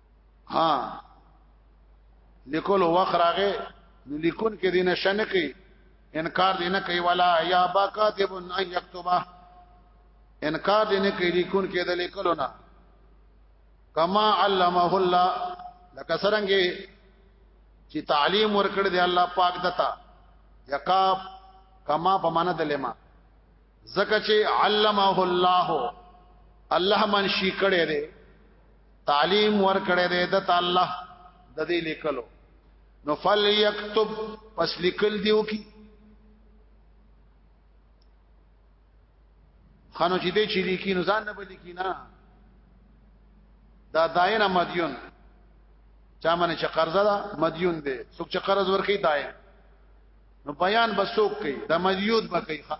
ها لیکلو وخت راغې نو لیکون کې دینه شنقي انکار دینه کوي ولا یا با کاتب ان یكتبه انکار دینه کوي لیکون کې د لیکلو نه کما علمه الله لکه سرنګي چې تعلیم ورکړ دی الله پاک دتا یقاب کما په معنا د لما زکه چې علمه الله الله من شي کړي دی تعلیم ورکړی دی د الله د دې لیکلو نو فل یكتب پس لیکل دیو کی خانو چې دې چې لیکي نو ځان نه بلی کی نه دا داینه مدیون چا منه چې قرضه ده مدیون دی څوک چې قرض ورکي داین نو بیان بسوک کوي د مدیود بکې ښه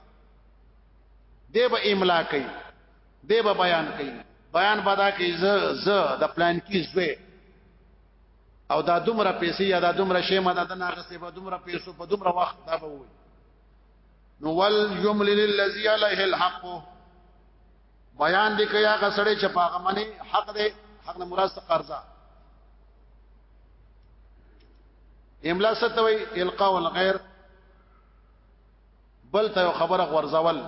دی به املا کوي دی به بیان کوي بیان بدا کوي ز ز د پلان کی زوی او دا دومره پیسې یا دا دومره شی ما دا د ناغسته په دومره پیسو په دومره وخت دا به وي نو ول یمل للذی علیه الحق بیان دی کیا غسړې چې پاغه منی حق دی حق نه مراد څه قرضا املا ستوي القاء الغير بل ته خبره غورځول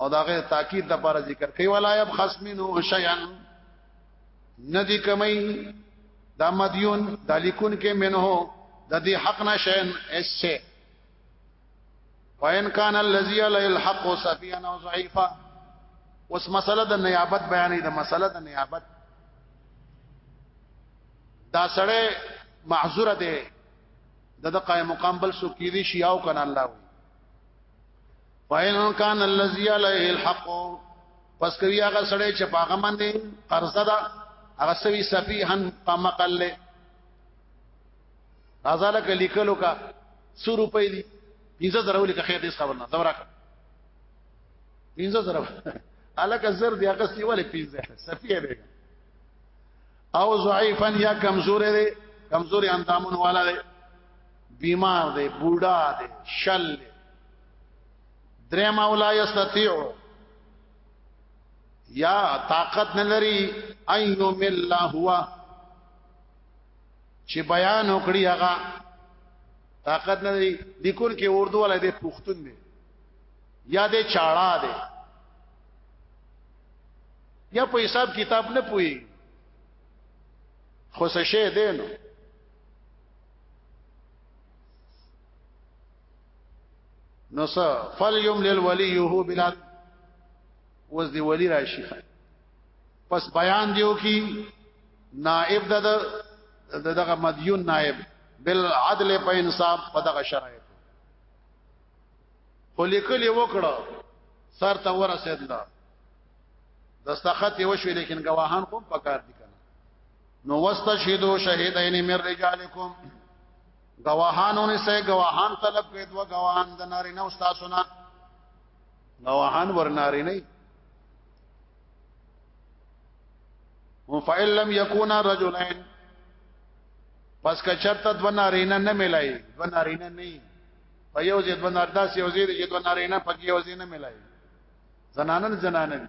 او داغه تاکید د پر ذکر کوي ولا يبخس منه شيئا ندی کمی دا مدیون د لیکون کې منه د دې حق نشین ایسه وان کان الذی علی الحق سفیان او ضعیفا اوس مسله د نیابت بیانې د مسله د نیابت دا سړی معذور دی د د قائم مقام بل سو کې دي شیاو کنه الله وي فإن كان الذي عليه الحق پس کوي هغه سړی چې پاغه باندې قرض ده هغه سوي سفيهن قمقل له ازاله کې لیکلو کا 100 روپۍ دي 15 زره ولې خیر دې خبر نه زورا 15 زره الکه زر دی هغه سی ولې 15 سفيه دی او ضعيفا یا کمزور دی کمزوري اندامون والا دی بیمار دی بوډا دی شل دی درم او لا یستطيع یا طاقت نه لري ايوم الله هو چې بیان وکړي هغه طاقت نه لري لیکون کې اردو ولا دې پښتون دی یا دې چاړه دی یا په حساب کتاب نه پوي خو څه شه دی نو نو س فلیوم للولیه بلا وز دی ولی راشي پس بیان دیو کی نائب د دغه مدیون نائب بالعدل په انصاف په دغه شرایط خو لیکلی وکړه سر ته ورسېدل دستخط یې وشو لیکن گواهان کوم پکار دي نو واستشهدوا شهیدین من رجالکم گواهانو نه سه گواهان طلب کړي دوه گواهان د نارینه او تاسو نه گواهان ور نارینه هم فإن لم يكونا رجلين پس که چرته دو نارینه نه ملای دو نارینه نه په یو ځای دو نارداس یو ځای دو نارینه پکې یو ځای نه ملای زنانن زنانن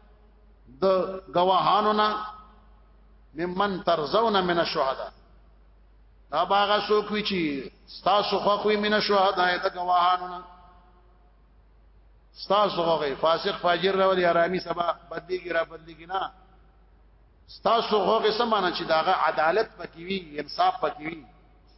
د گواهانو نه ممن ترزون من الشهدا دا باغه سو کوي چې تاسو خو کوي من الشهدا د گواهانو نه تاسو هغه فاسق فاجر راولي حرامي سبا بدليږي را بدليږي نه تاسو هغه سمانه چې داغه عدالت پکې وي انصاف پکې وي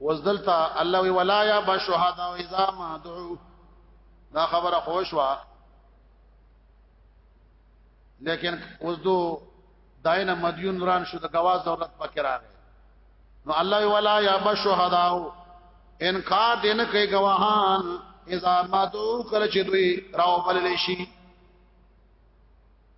وزدلتا الله وی ولا یا بشهدا اذا ما دعو دا خبره خوش وا لیکن اوس دو داینه مدیون ران شو د گواز دولت پکې راغی نو الله ولا یا بشهدا انکار دین کوي گواهان اذا ما دعو کله چې دوی راو بلل شي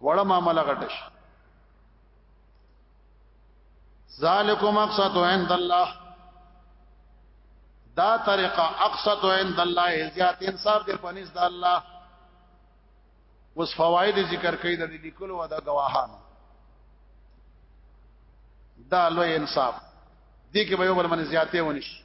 وړه معاملې غټه شي ذالکم اقصت عند الله دا طریقه اقصت عند الله زیات انصاف دې پنيز د الله اوس فواید ذکر کوي د لیکلو او د گواهانو دا لوی انصاف دې کې به یو بل من زیاتې ونی شي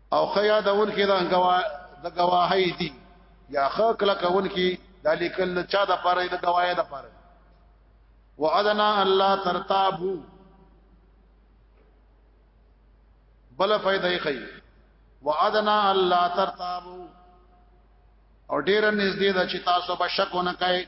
او خیا د ورکی د غوا د غواهی دی یا خ کله کون کی د لیکل چا د پاره د غواهی د پاره وعدنا الله ترتابو بل فائدې خی وعدنا الله ترتابو او ډیر نږدې ده چې تاسو به شک نه کوي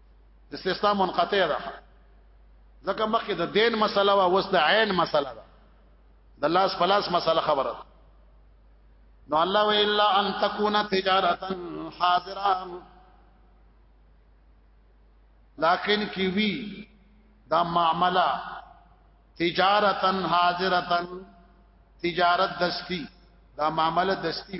استثناء منقطع ده ځکه مخکې د دین مسله وا اوس د عین مسله ده د لاس پلاس مسله خبره نو الله الا ان تكون تجارتا حاضرا لكن کی وی دا معاملہ تجارتا حاضرتا تجارت دستی دا معاملہ دستی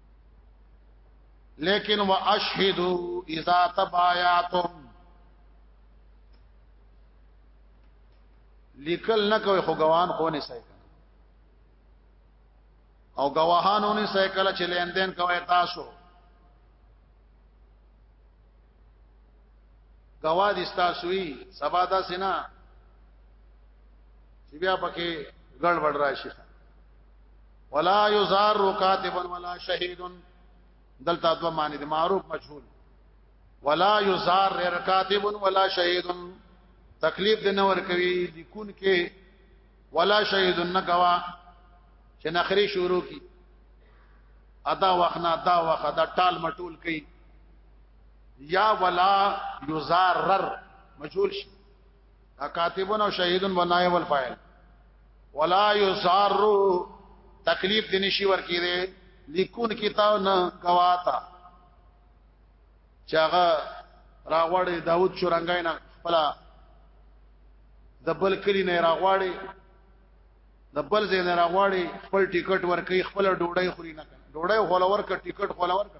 لیکن واشهدوا اذا تبايعتم لیکل نه کوي خو غوان خو نه سي او غواهانو نه سي کله چې لین دین کوي تاسو غوا دي تاسو وي سبا دا سینا چې بیا پکې ګړبړ راشي ولا یزار کاتب ولا شهید دلته دو معنی د معروف مجهول ولا یزار غیر کاتب ولا شهید تکلیف د نور کوي لیکون کې ولا شهید نه گوا چې نخري شروع کی ادا وخنا دا وخ دا ټال مټول کوي یا ولا یزار رر مجهول شي کاتبون او شهیدون بنای ول فاعل ولا یسار تکلیف دې نشي ورکی دې لیکون کتاب نه گواتا چاغه راغړې داوود شورنګای نه خپل د بل کلی نه راغواړي د بل ځای نه راغواړي خپل ټیکټ ورکړي خپل ډوډۍ خوري نه ډوډۍ خولور کړ ټیکټ خولور کړ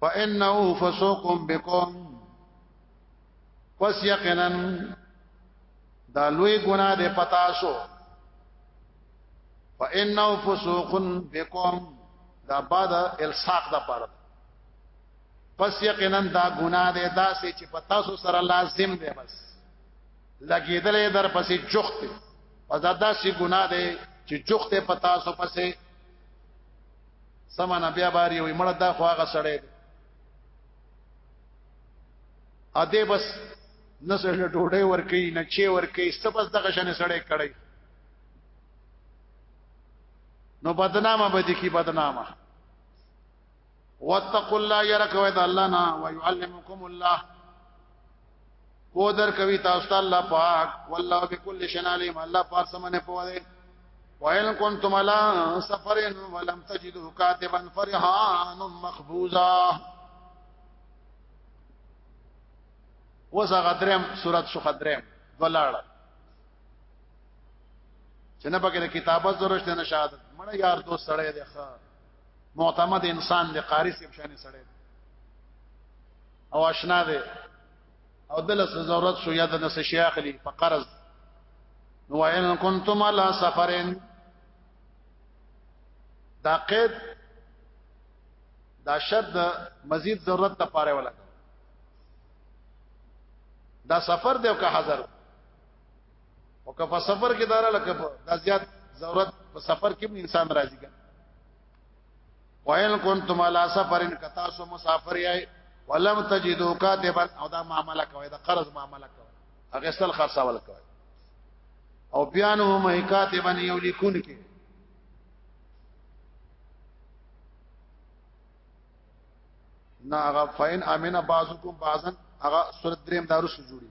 فانه فسوق بكم پس یقینا دا لوی ګناه ده پتا شو فانه فسوق بكم دا بعد الساق دا پاره پس یقینا دا ګناه ده دا سې چې پتا سو سره لازم ده بس لګیدلې در پسې جخت او دا داسې ګناه ده چې جخت پتا سو پسې سمانه بیا باری وي مړه دا خو هغه سړی ا دې بس نه سره ډوډۍ ورکې نه چی ورکې سبس دغه شنه سړی کړی نو بدنامه به دي کی بدنامه واتقوا الله يرك ويد الله نا ويعلمكم الله کو در کوي تاسو ته الله پاک والله بكل شيء عليم الله پاک سمنه پوه دی وَإِن كُنتُمْ عَلَى سَفَرٍ وَلَمْ تَجِدُوا كَاتِبًا فَرِهَانٌ مَّقْبُوضَةٌ وزغه درم صورت شو خدرم ولاړه چې نه پکې کتابت ضرورت نه شهادت مړ یار دوست سره دی ښه معتمد انسان دی قاری سیب شانه سره دی او آشنا دی او دل څه ضرورت شو یا د نس شي اخلي په قرض نو ان کنتم علی سفرین دا قید دا شرط مزید ضرورت ته پاره ولا دا سفر دی او که حاضر او که په سفر کې دارا لکه دا زیات ضرورت په سفر کې انسان راځي وَإِن كُنتُمْ عَلَى سَفَرٍ کتا سو مسافر یای ولم تجدوا كاتبا او دا معاملہ کوي دا قرض معاملہ کوي هغه سل خرڅول کوي او بیان هو مه کاتبا یو لیکون کې نا هغه فین امنه بعضکم بعضن هغه سورۃ دریم دارو سره جوړي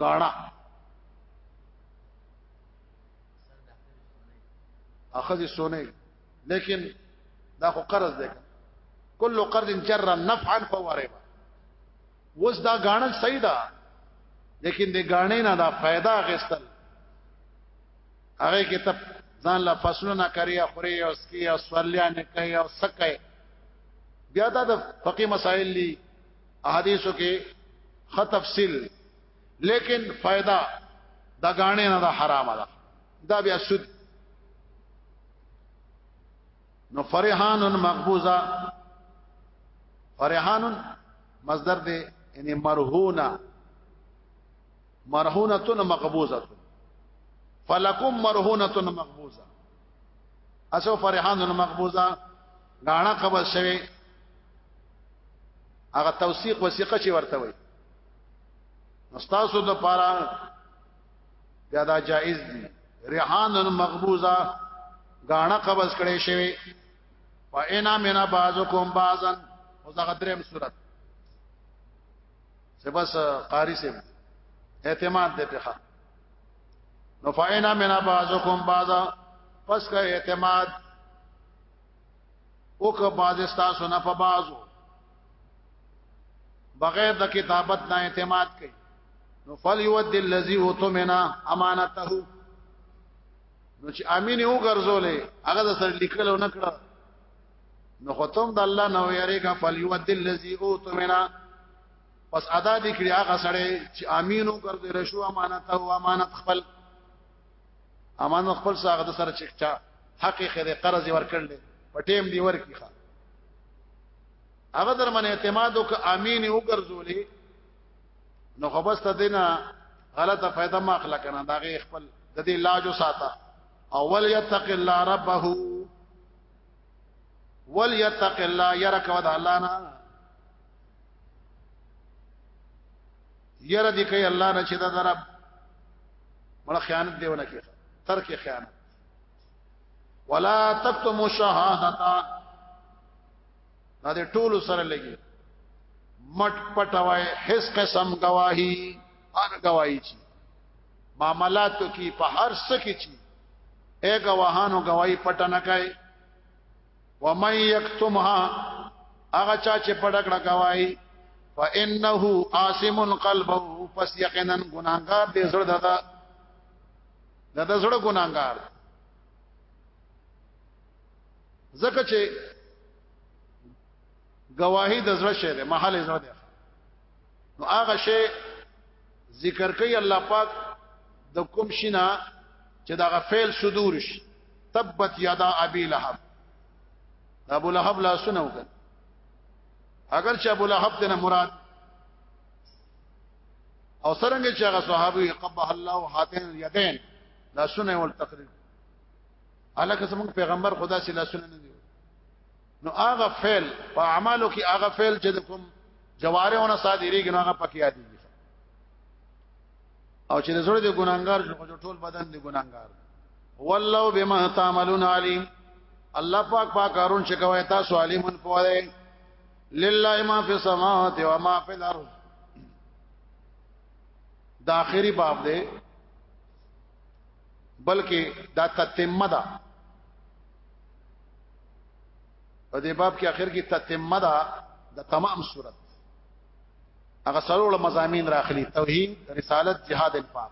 غاړه اخذ سونه لیکن دا خو قرض دی کل قرض جر نفعا فهو ربا وس دا غاڼه صحیح ده لیکن د غاڼې نه دا फायदा غستل هغه کې ته ځان لا فصلونه کوي خوري او سکي او سوالیا نه کوي او سکه بیا دا د فقې مسائل دي احادیثو کې خ تفصیل لیکن فائدہ د غاڼې نه د حرام ده دا بیا سود نو فرحان مقبوزه فرحان مصدر دی یعنی مرهونه مرهونه مقبوزه فلکم مرهونه مقبوزه اسو فرحان المقبوزه غاڼه قبض شوی هغه توثیق وثیقه چې ورته وي مستاسو د پاره بیا دا جائز دي رهان المقبوزه غاڼه قبض کړي شوی فانا منا بعضکم بعضا او دا دریم صورت سبس قاری سے اعتماد دې په نو فاینا منا بعضکم بعضا پس کا اعتماد او که بعض تاسو نه په بعضو بغیر د کتابت نه اعتماد کوي نو فلیود الذی اوتمنا امانته نو چې امین یو ګرځولې هغه د سر لیکلو نکړه نو ختم د الله نو یریګه فلیود الذی اوتمنا پس ادا دې کړی هغه سړی چې امینو ګرځول شو امانت او امانت خپل امانت خپل ساغه د سره چې چا حق خیره قرض ورکړل په ټیم دی ورکیخه هغه در من اعتماد وک امین او ګرځولې نو خو بس تدینا غلطه فائدہ ما اخلا کنه دا غي خپل د دې لاجو ساته اول یتق الله ربه ول یتق الله يرک ود الله نه یره دې کوي الله نه چې دا درب مړه خیانت دی ونه کې ترک خیانت ولا تکتموا شهادتا دا دې ټول سره لګي مټ پټوي هیڅ قسم گواہی ان گواہی چی معاملاتو کی په هر څه کې چی اے گواهانو گواہی پټ نه کوي ومن یکتمها هغه چا چې په ډکړه گواہی فانه عاصم قلبه پس یقینا ګناګار دې زړه ددا ددا زړه ګناګار زکه چې گواہی د زړه شه ده محل زړه ده نو هغه شی ذکر کوي الله پاک د کوم شینا چې دا غفیل صدور شي تبت یدا ابي لهب ابو لهب لا سنو کړ اگر چې ابو لهب دنه مراد او سرنګ چې هغه صحابي قبح الله حاتن یدین لا سنه ول تقریر الکه زموږ پیغمبر خدا سي لا سنه نه دی نو هغه فعل په اعمالو کې هغه فعل چې کوم جوارهونه صادري ګنو هغه پکې یادي او چې زړه دې ګناګار شو ټول بدن دې ګناګار والله بما تعملون علیم الله پاک پاک کارون چې کوي تاسو علیمون پوهه لله ما فی السماوات و ما فی الارض دا اخری باب دی بلکې دا تتمه ده په دې باب کې اخر کې تتمه ده د تمام صورت هغه سره مزامین راخلي توحید رسالت جهاد انفاق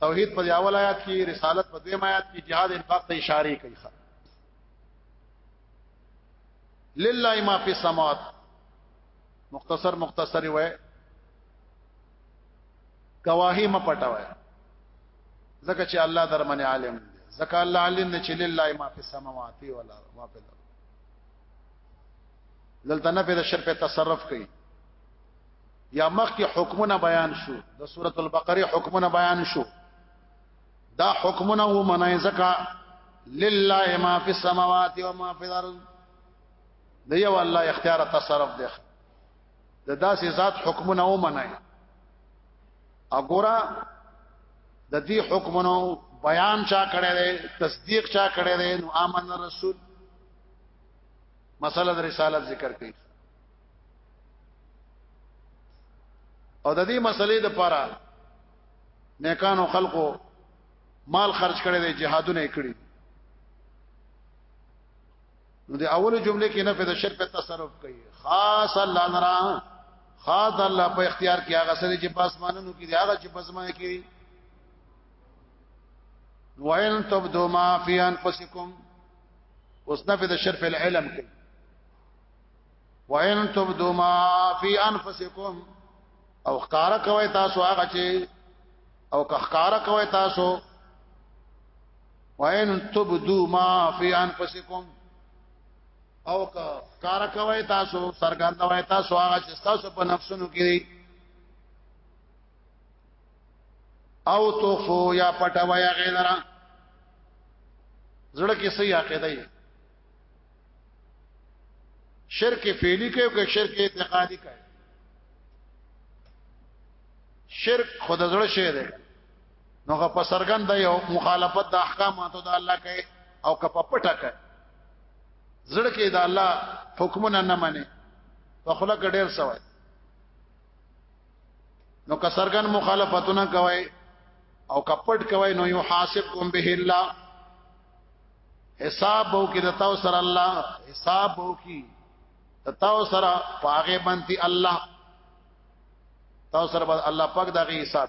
توحید په اول آیات کې رسالت په دویم آیات کې جهاد انفاق ته اشاره کوي لله ما فی السماوات مختصر مختصر وای گواهی م پټوي ځکه چې الله در باندې عالم دی ځکه الله عالم دی چې لله ما فی السماوات و الارض ما فی الارض دلته نه په شرف تصرف کوي یا مخکې حکمونه بیان شو د سورۃ البقره حکمونه بیان شو دا حکمونه و منای ځکه لله ما فی السماوات و ما فی الارض دی یو الله اختیار تصرف دی د داسې ذات حکمونه ومني اګورا د دې حکمونو بیان چا کړی دی تصدیق چا کړی دی نو امن رسول مسله د رسالت ذکر کړي او د دې مسلې د پاره نیکانو خلقو مال خرج کړي دي جهادونه کړي نو د اول جمله کې نفي د شرک تصرف کوي خاص الله لرا خاص الله په اختیار کې هغه سره چې پاس مانونو کې هغه چې پزما کې وَإِن تُبْدُوا مَا فِي أَنفُسِكُمْ اوس نفي د شرف العلم کوي وَإِن تُبْدُوا مَا فِي أَنفُسِكُمْ او خکار کوي تاسو هغه چې او که خکار کوي تاسو وَإِن تُبْدُوا مَا فِي أَنفُسِكُمْ او کار کوي تاسو سرګند وای تاسو هغه چې تاسو په نفسونو کې دي او توفو یا پټوا یا غیره زړه کې صحیح عقیده یې شرک فعلی کوي او شرک اعتقادي کوي شرک خود زړه شه دی نو که په سرګند یو مخالفت د احکاماتو د الله کوي او که په پټه کوي زړه کې د الله حکمونه نه مني په خله کې ډېر سوي نو که سرګند مخالفتونه کوي او کپټ کوي نو یو حاسب کوم به الله حساب وو کې د تاسو سره الله حساب وو کې د تاسو سره پاغه باندې الله تاسو سره الله پاک دغه حساب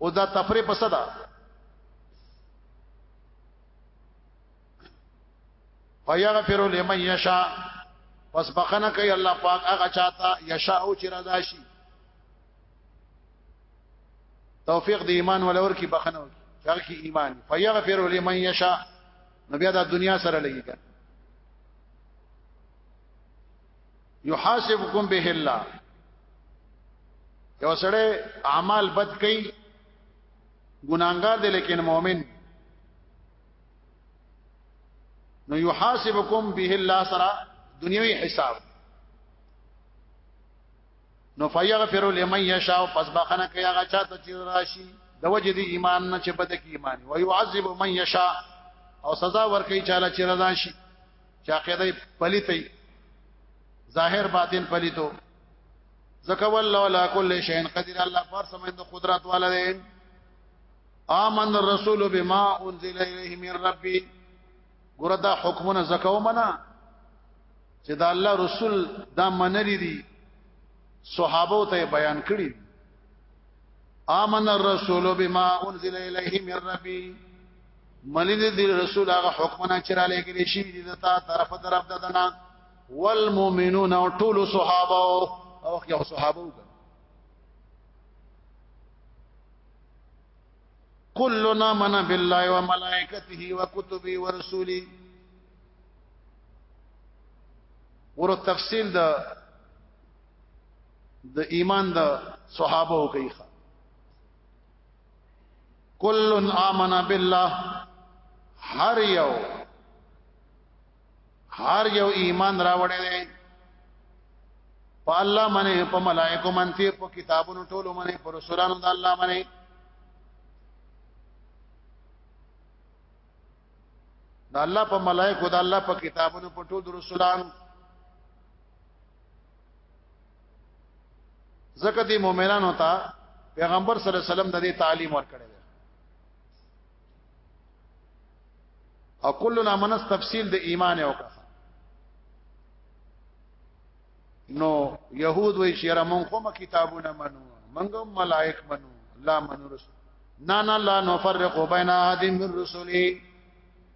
او دا تفریح په صدا ويغفر لمن يشاء پس بخنه کوي الله پاک هغه چاته یشاء او چې رضا شي توفیق د ایمان ولور کی بخنه وکي چاغ کی ایمان فیغفر لمن یشاء نو بیا د دنیا سره لګیږي یحاسبکم به الله یو سره اعمال بد کوي ګناګار دی لیکن مؤمن نو یحاسبکم به الله سره دنیوي حساب نو فیغفر لمن یشاء پس بخنه کوي هغه چاته چې راشي د وجه دی ایمان نه چې بد کی ایمان وي او يعذب من یشاء او سزا ورکړي چاله چې رضا شي چې عقیده پلیتي ظاهر باطن پلیتو زکه والله ولا کل شيء قدير الله پر سمند قدرت والا دی امن الرسول بما انزل اليه من ربي ګوردا حکمونه زکه ومنه چې دا الله رسول دا منری دي صحابه ته بیان کړی امن الرسول بما انزل اليه من ربي منی دی رسول هغه حکمونه چې را لګري شي دي دتا طرف طرف ددنا والمؤمنون او ټول صحابه او یو صحابه وګ كلنا من بالله وملائكته وكتبه ورسوله ور تفصیل د د ایمان د صحابه کوي کل آمنا بالله هر یو هر یو ایمان راوړی دی په الله باندې په ملائکه باندې په کتابونو ټولو باندې پر رسولانو د الله باندې د الله په ملائکه د الله په کتابونو په ټولو رسولانو زکه دی مؤمنانو ته پیغمبر صلی الله علیه وسلم د دې تعلیم ورکړی دی او کلنا منس تفصیل د ایمان او نو يهود وی شیرا مونږ کوم کتابونه منو مونږ ملائک منو لا منو رسول نا نا لا نفرق بین احد من رسله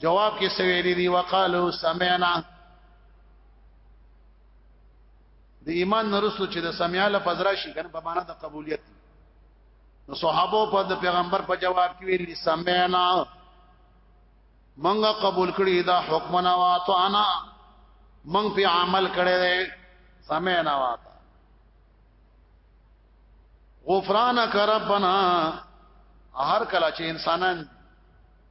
جواب کې سویری دی وقالو سمعنا د ایمان نرسو چې د سمیا له پزرا شي کنه په معنا د قبولیت نو صحابه په د پیغمبر په جواب کې ویلي سمعنا منګه قبول کړی دا حکمنا واتعنا منګ په عمل کړی دی سمعنا وات غفرانک ربنا هر کله چې انسانان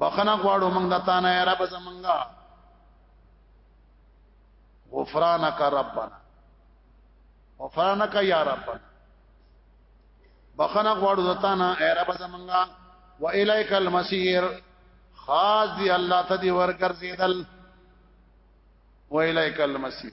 بخنه غواړو موږ د تانه یا رب زمونږه غفرانک ربنا غفرانک یا ربنا بخنه غواړو د تانه یا رب زمونږه و الیک المسیر خاص دی الله ته دی ورګرځیدل و الیک المسیر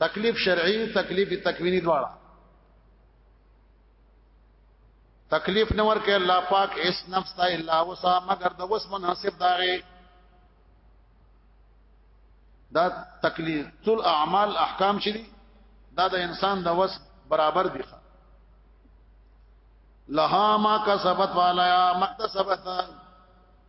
تکلیف شرعي تکلیف تکوینی دواړه تکلیف نه ورکه الله پاک اس نفس ته الا وسا مگر د وس مناسب داغه دا تکلیف ټول اعمال احکام شې دي دا د انسان د وس برابر دي لها ما کسبت والا مکتسبت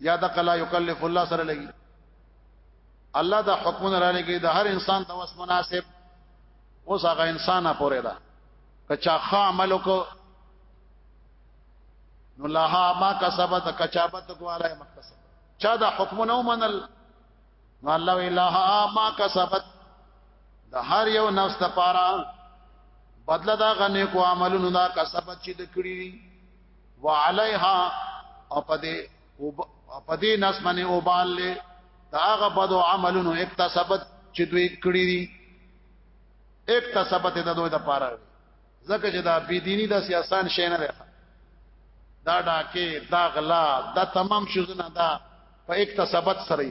یا د قلا یکلف الله سره لګي الله دا حکمونه را لګي د هر انسان د وس مناسب اوس هغه انسان پورې ده کچا خا عمل کو نو لها ما کسبت کچابت کو علی مکتسب چا دا حکم نو منل نو الله الها ما کسبت د هر یو نفس د پاره بدله دا غنې کو عملونو دا کسبت چې د کړی وعليها او پدې او پدې نس باندې او بال له داغه بدو عملونو اکتسبت چې دوی کړی دي اکتسبت د دوی د پاره زکه چې دا بی دینی د سیاسان شې نه ده دا ډاکه دا غلا دا تمام شوزنه دا په اکتسبت سره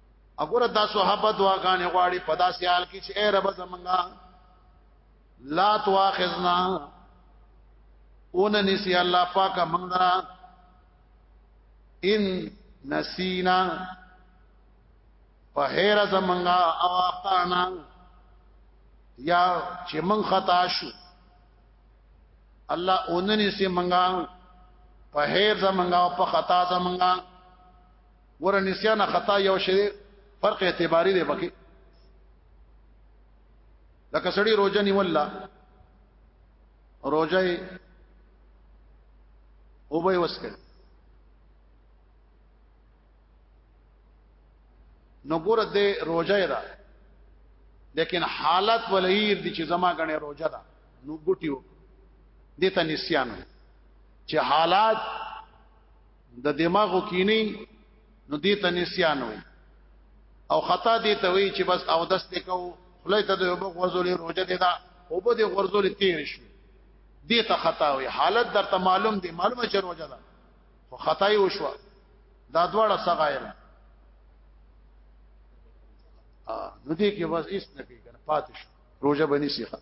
اګوره دا صحابه دعاګانې غواړي په داسې حال کې چې اے رب زمونږه لا تواخذنا اون نسی الله پاک مونږه ان نسینا په هر زمونږه او اختانا یا چې مونږ خطا شو الله اوننی سي منګا په هیر زمنګا او په خطا زمنګا ور نسیان خطا یو شی فرق اعتباری دی پکې لکه سړی روزه نیولا روزه او به وسکل نو ګور دې روزه را لیکن حالت ولیر دي چې زما غنه روزه ده نو ګټیو دته نسیان چې حالات د دماغو کینی نو دې ته نسیان وي او خطا دې ته وي چې بس او دست کو خلای ته د یو غوزولې روزه دې دا او به دې غوزولې تیر شي دې ته خطا وي حالت درته معلوم دي معلومه چې روزه ده خو خطا یې وشو دا دواړه صغایر نو دې کې بس هیڅ نه کیږي پاتې شو روزه بنی سیخه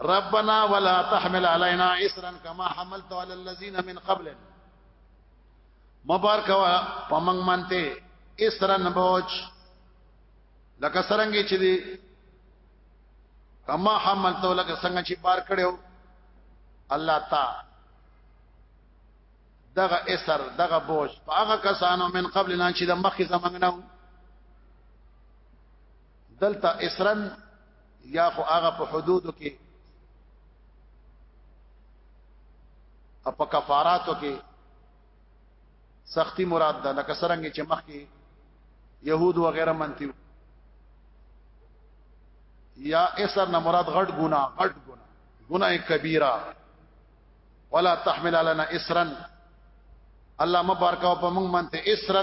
ربنا ولا تحمل علينا اسرا كما حملت على الذين من قبلنا مبارک وا پمنګ مانته اسرا نبوج لکه سرنګي چې دي کما حملت لکه څنګه چې بار کړو الله تا دغه اسر دغه بوج هغه کسانو من قبلنا چې د مخې زمنګ نه دلته اسرن یا خو هغه په حدودو کې په کفاراتو کې سختی مراد ده لکه سرنګ چې مخکې يهود و غیره منتیو یا اسر نه مراد غټ ګنا غټ ګنا ګناه کبیره ولا تحمل علينا اسرا الله مبارک او په موږ منته اسرا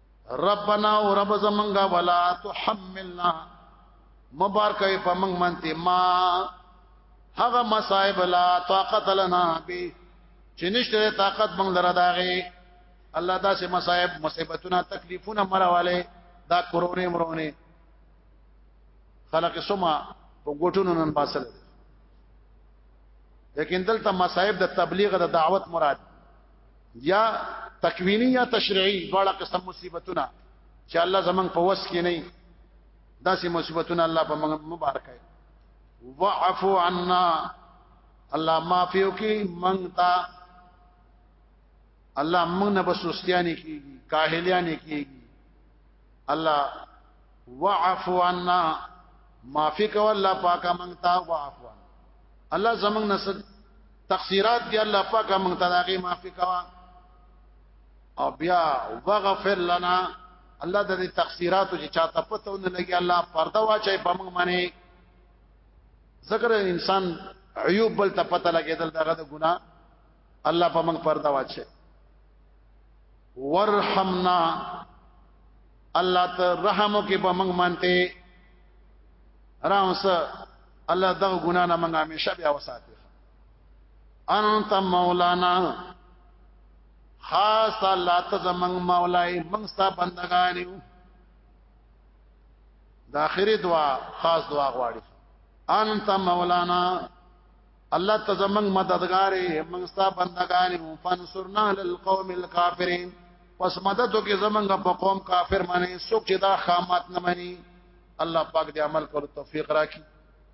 ربنا او رب زمنګا ولا تحملنا مبارک ای په موږ منته ما هغه مصائب لا طاقت لنا به چې نشته طاقت موږ لره داغه الله دا سه مصائب مصیبتونه تکلیفونه مرواله دا کرونه مرونه خلق سما په ګټونو نن باسل لیکن دلته مصائب د تبلیغ د دعوت مراد یا تکوینی یا تشریعی دواړه قسم مصیبتونه چې الله زمنګ په وس کې نه داسې مصیبتونه الله په مبارک کړي وعفو عنا الله معافیو کې مونږ ته الله مونږ نه بسوستیانی کیږي کاهلیانی کیږي الله وعفو عنا معافي کو الله پاک مونږ ته وعفو الله زمنګ نسد تقصيرات دي الله پاک مونږ ته داغي معافي کوا او بیا وغفر لنا الله د دې تقصيراتو چې چاته پته ونه لګي الله پرده واچي په موږ باندې ذکر انسان عیوب بل ته پته لګیدل دغه د ګناه الله په موږ پرده واچي ورحمنا الله ته رحم وکي په موږ مانته رامسه الله دغه ګنا نه موږ همیشه بیا وساتي انت مولانا خاص الله ته زمنګ مولای موږ ستا بندگان یو د اخري دعا خاص دعا غواړي انت مولانا الله ته زمنګ مددگار موږ ستا بندگان یو فنصرنا للقوم الکافرین پس مدد وکي زمنګ په قوم کافر باندې څوک چې دا خامات نه مني الله پاک دې عمل کولو توفیق راکړي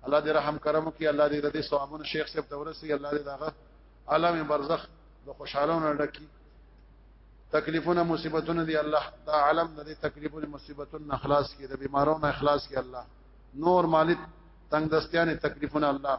الله دې رحم کرم وکړي الله دې د دې ثوابونو شیخ صاحب دورسي الله دې داغه عالم برزخ د خوشحالونو ډکی تکلیفونه مصیبتونه دی الله دا عالم د تکلیفونه مصیبتونه اخلاص کی د بیمارونو اخلاص کی الله نور مالک تنگ دستیانه تکلیفونه الله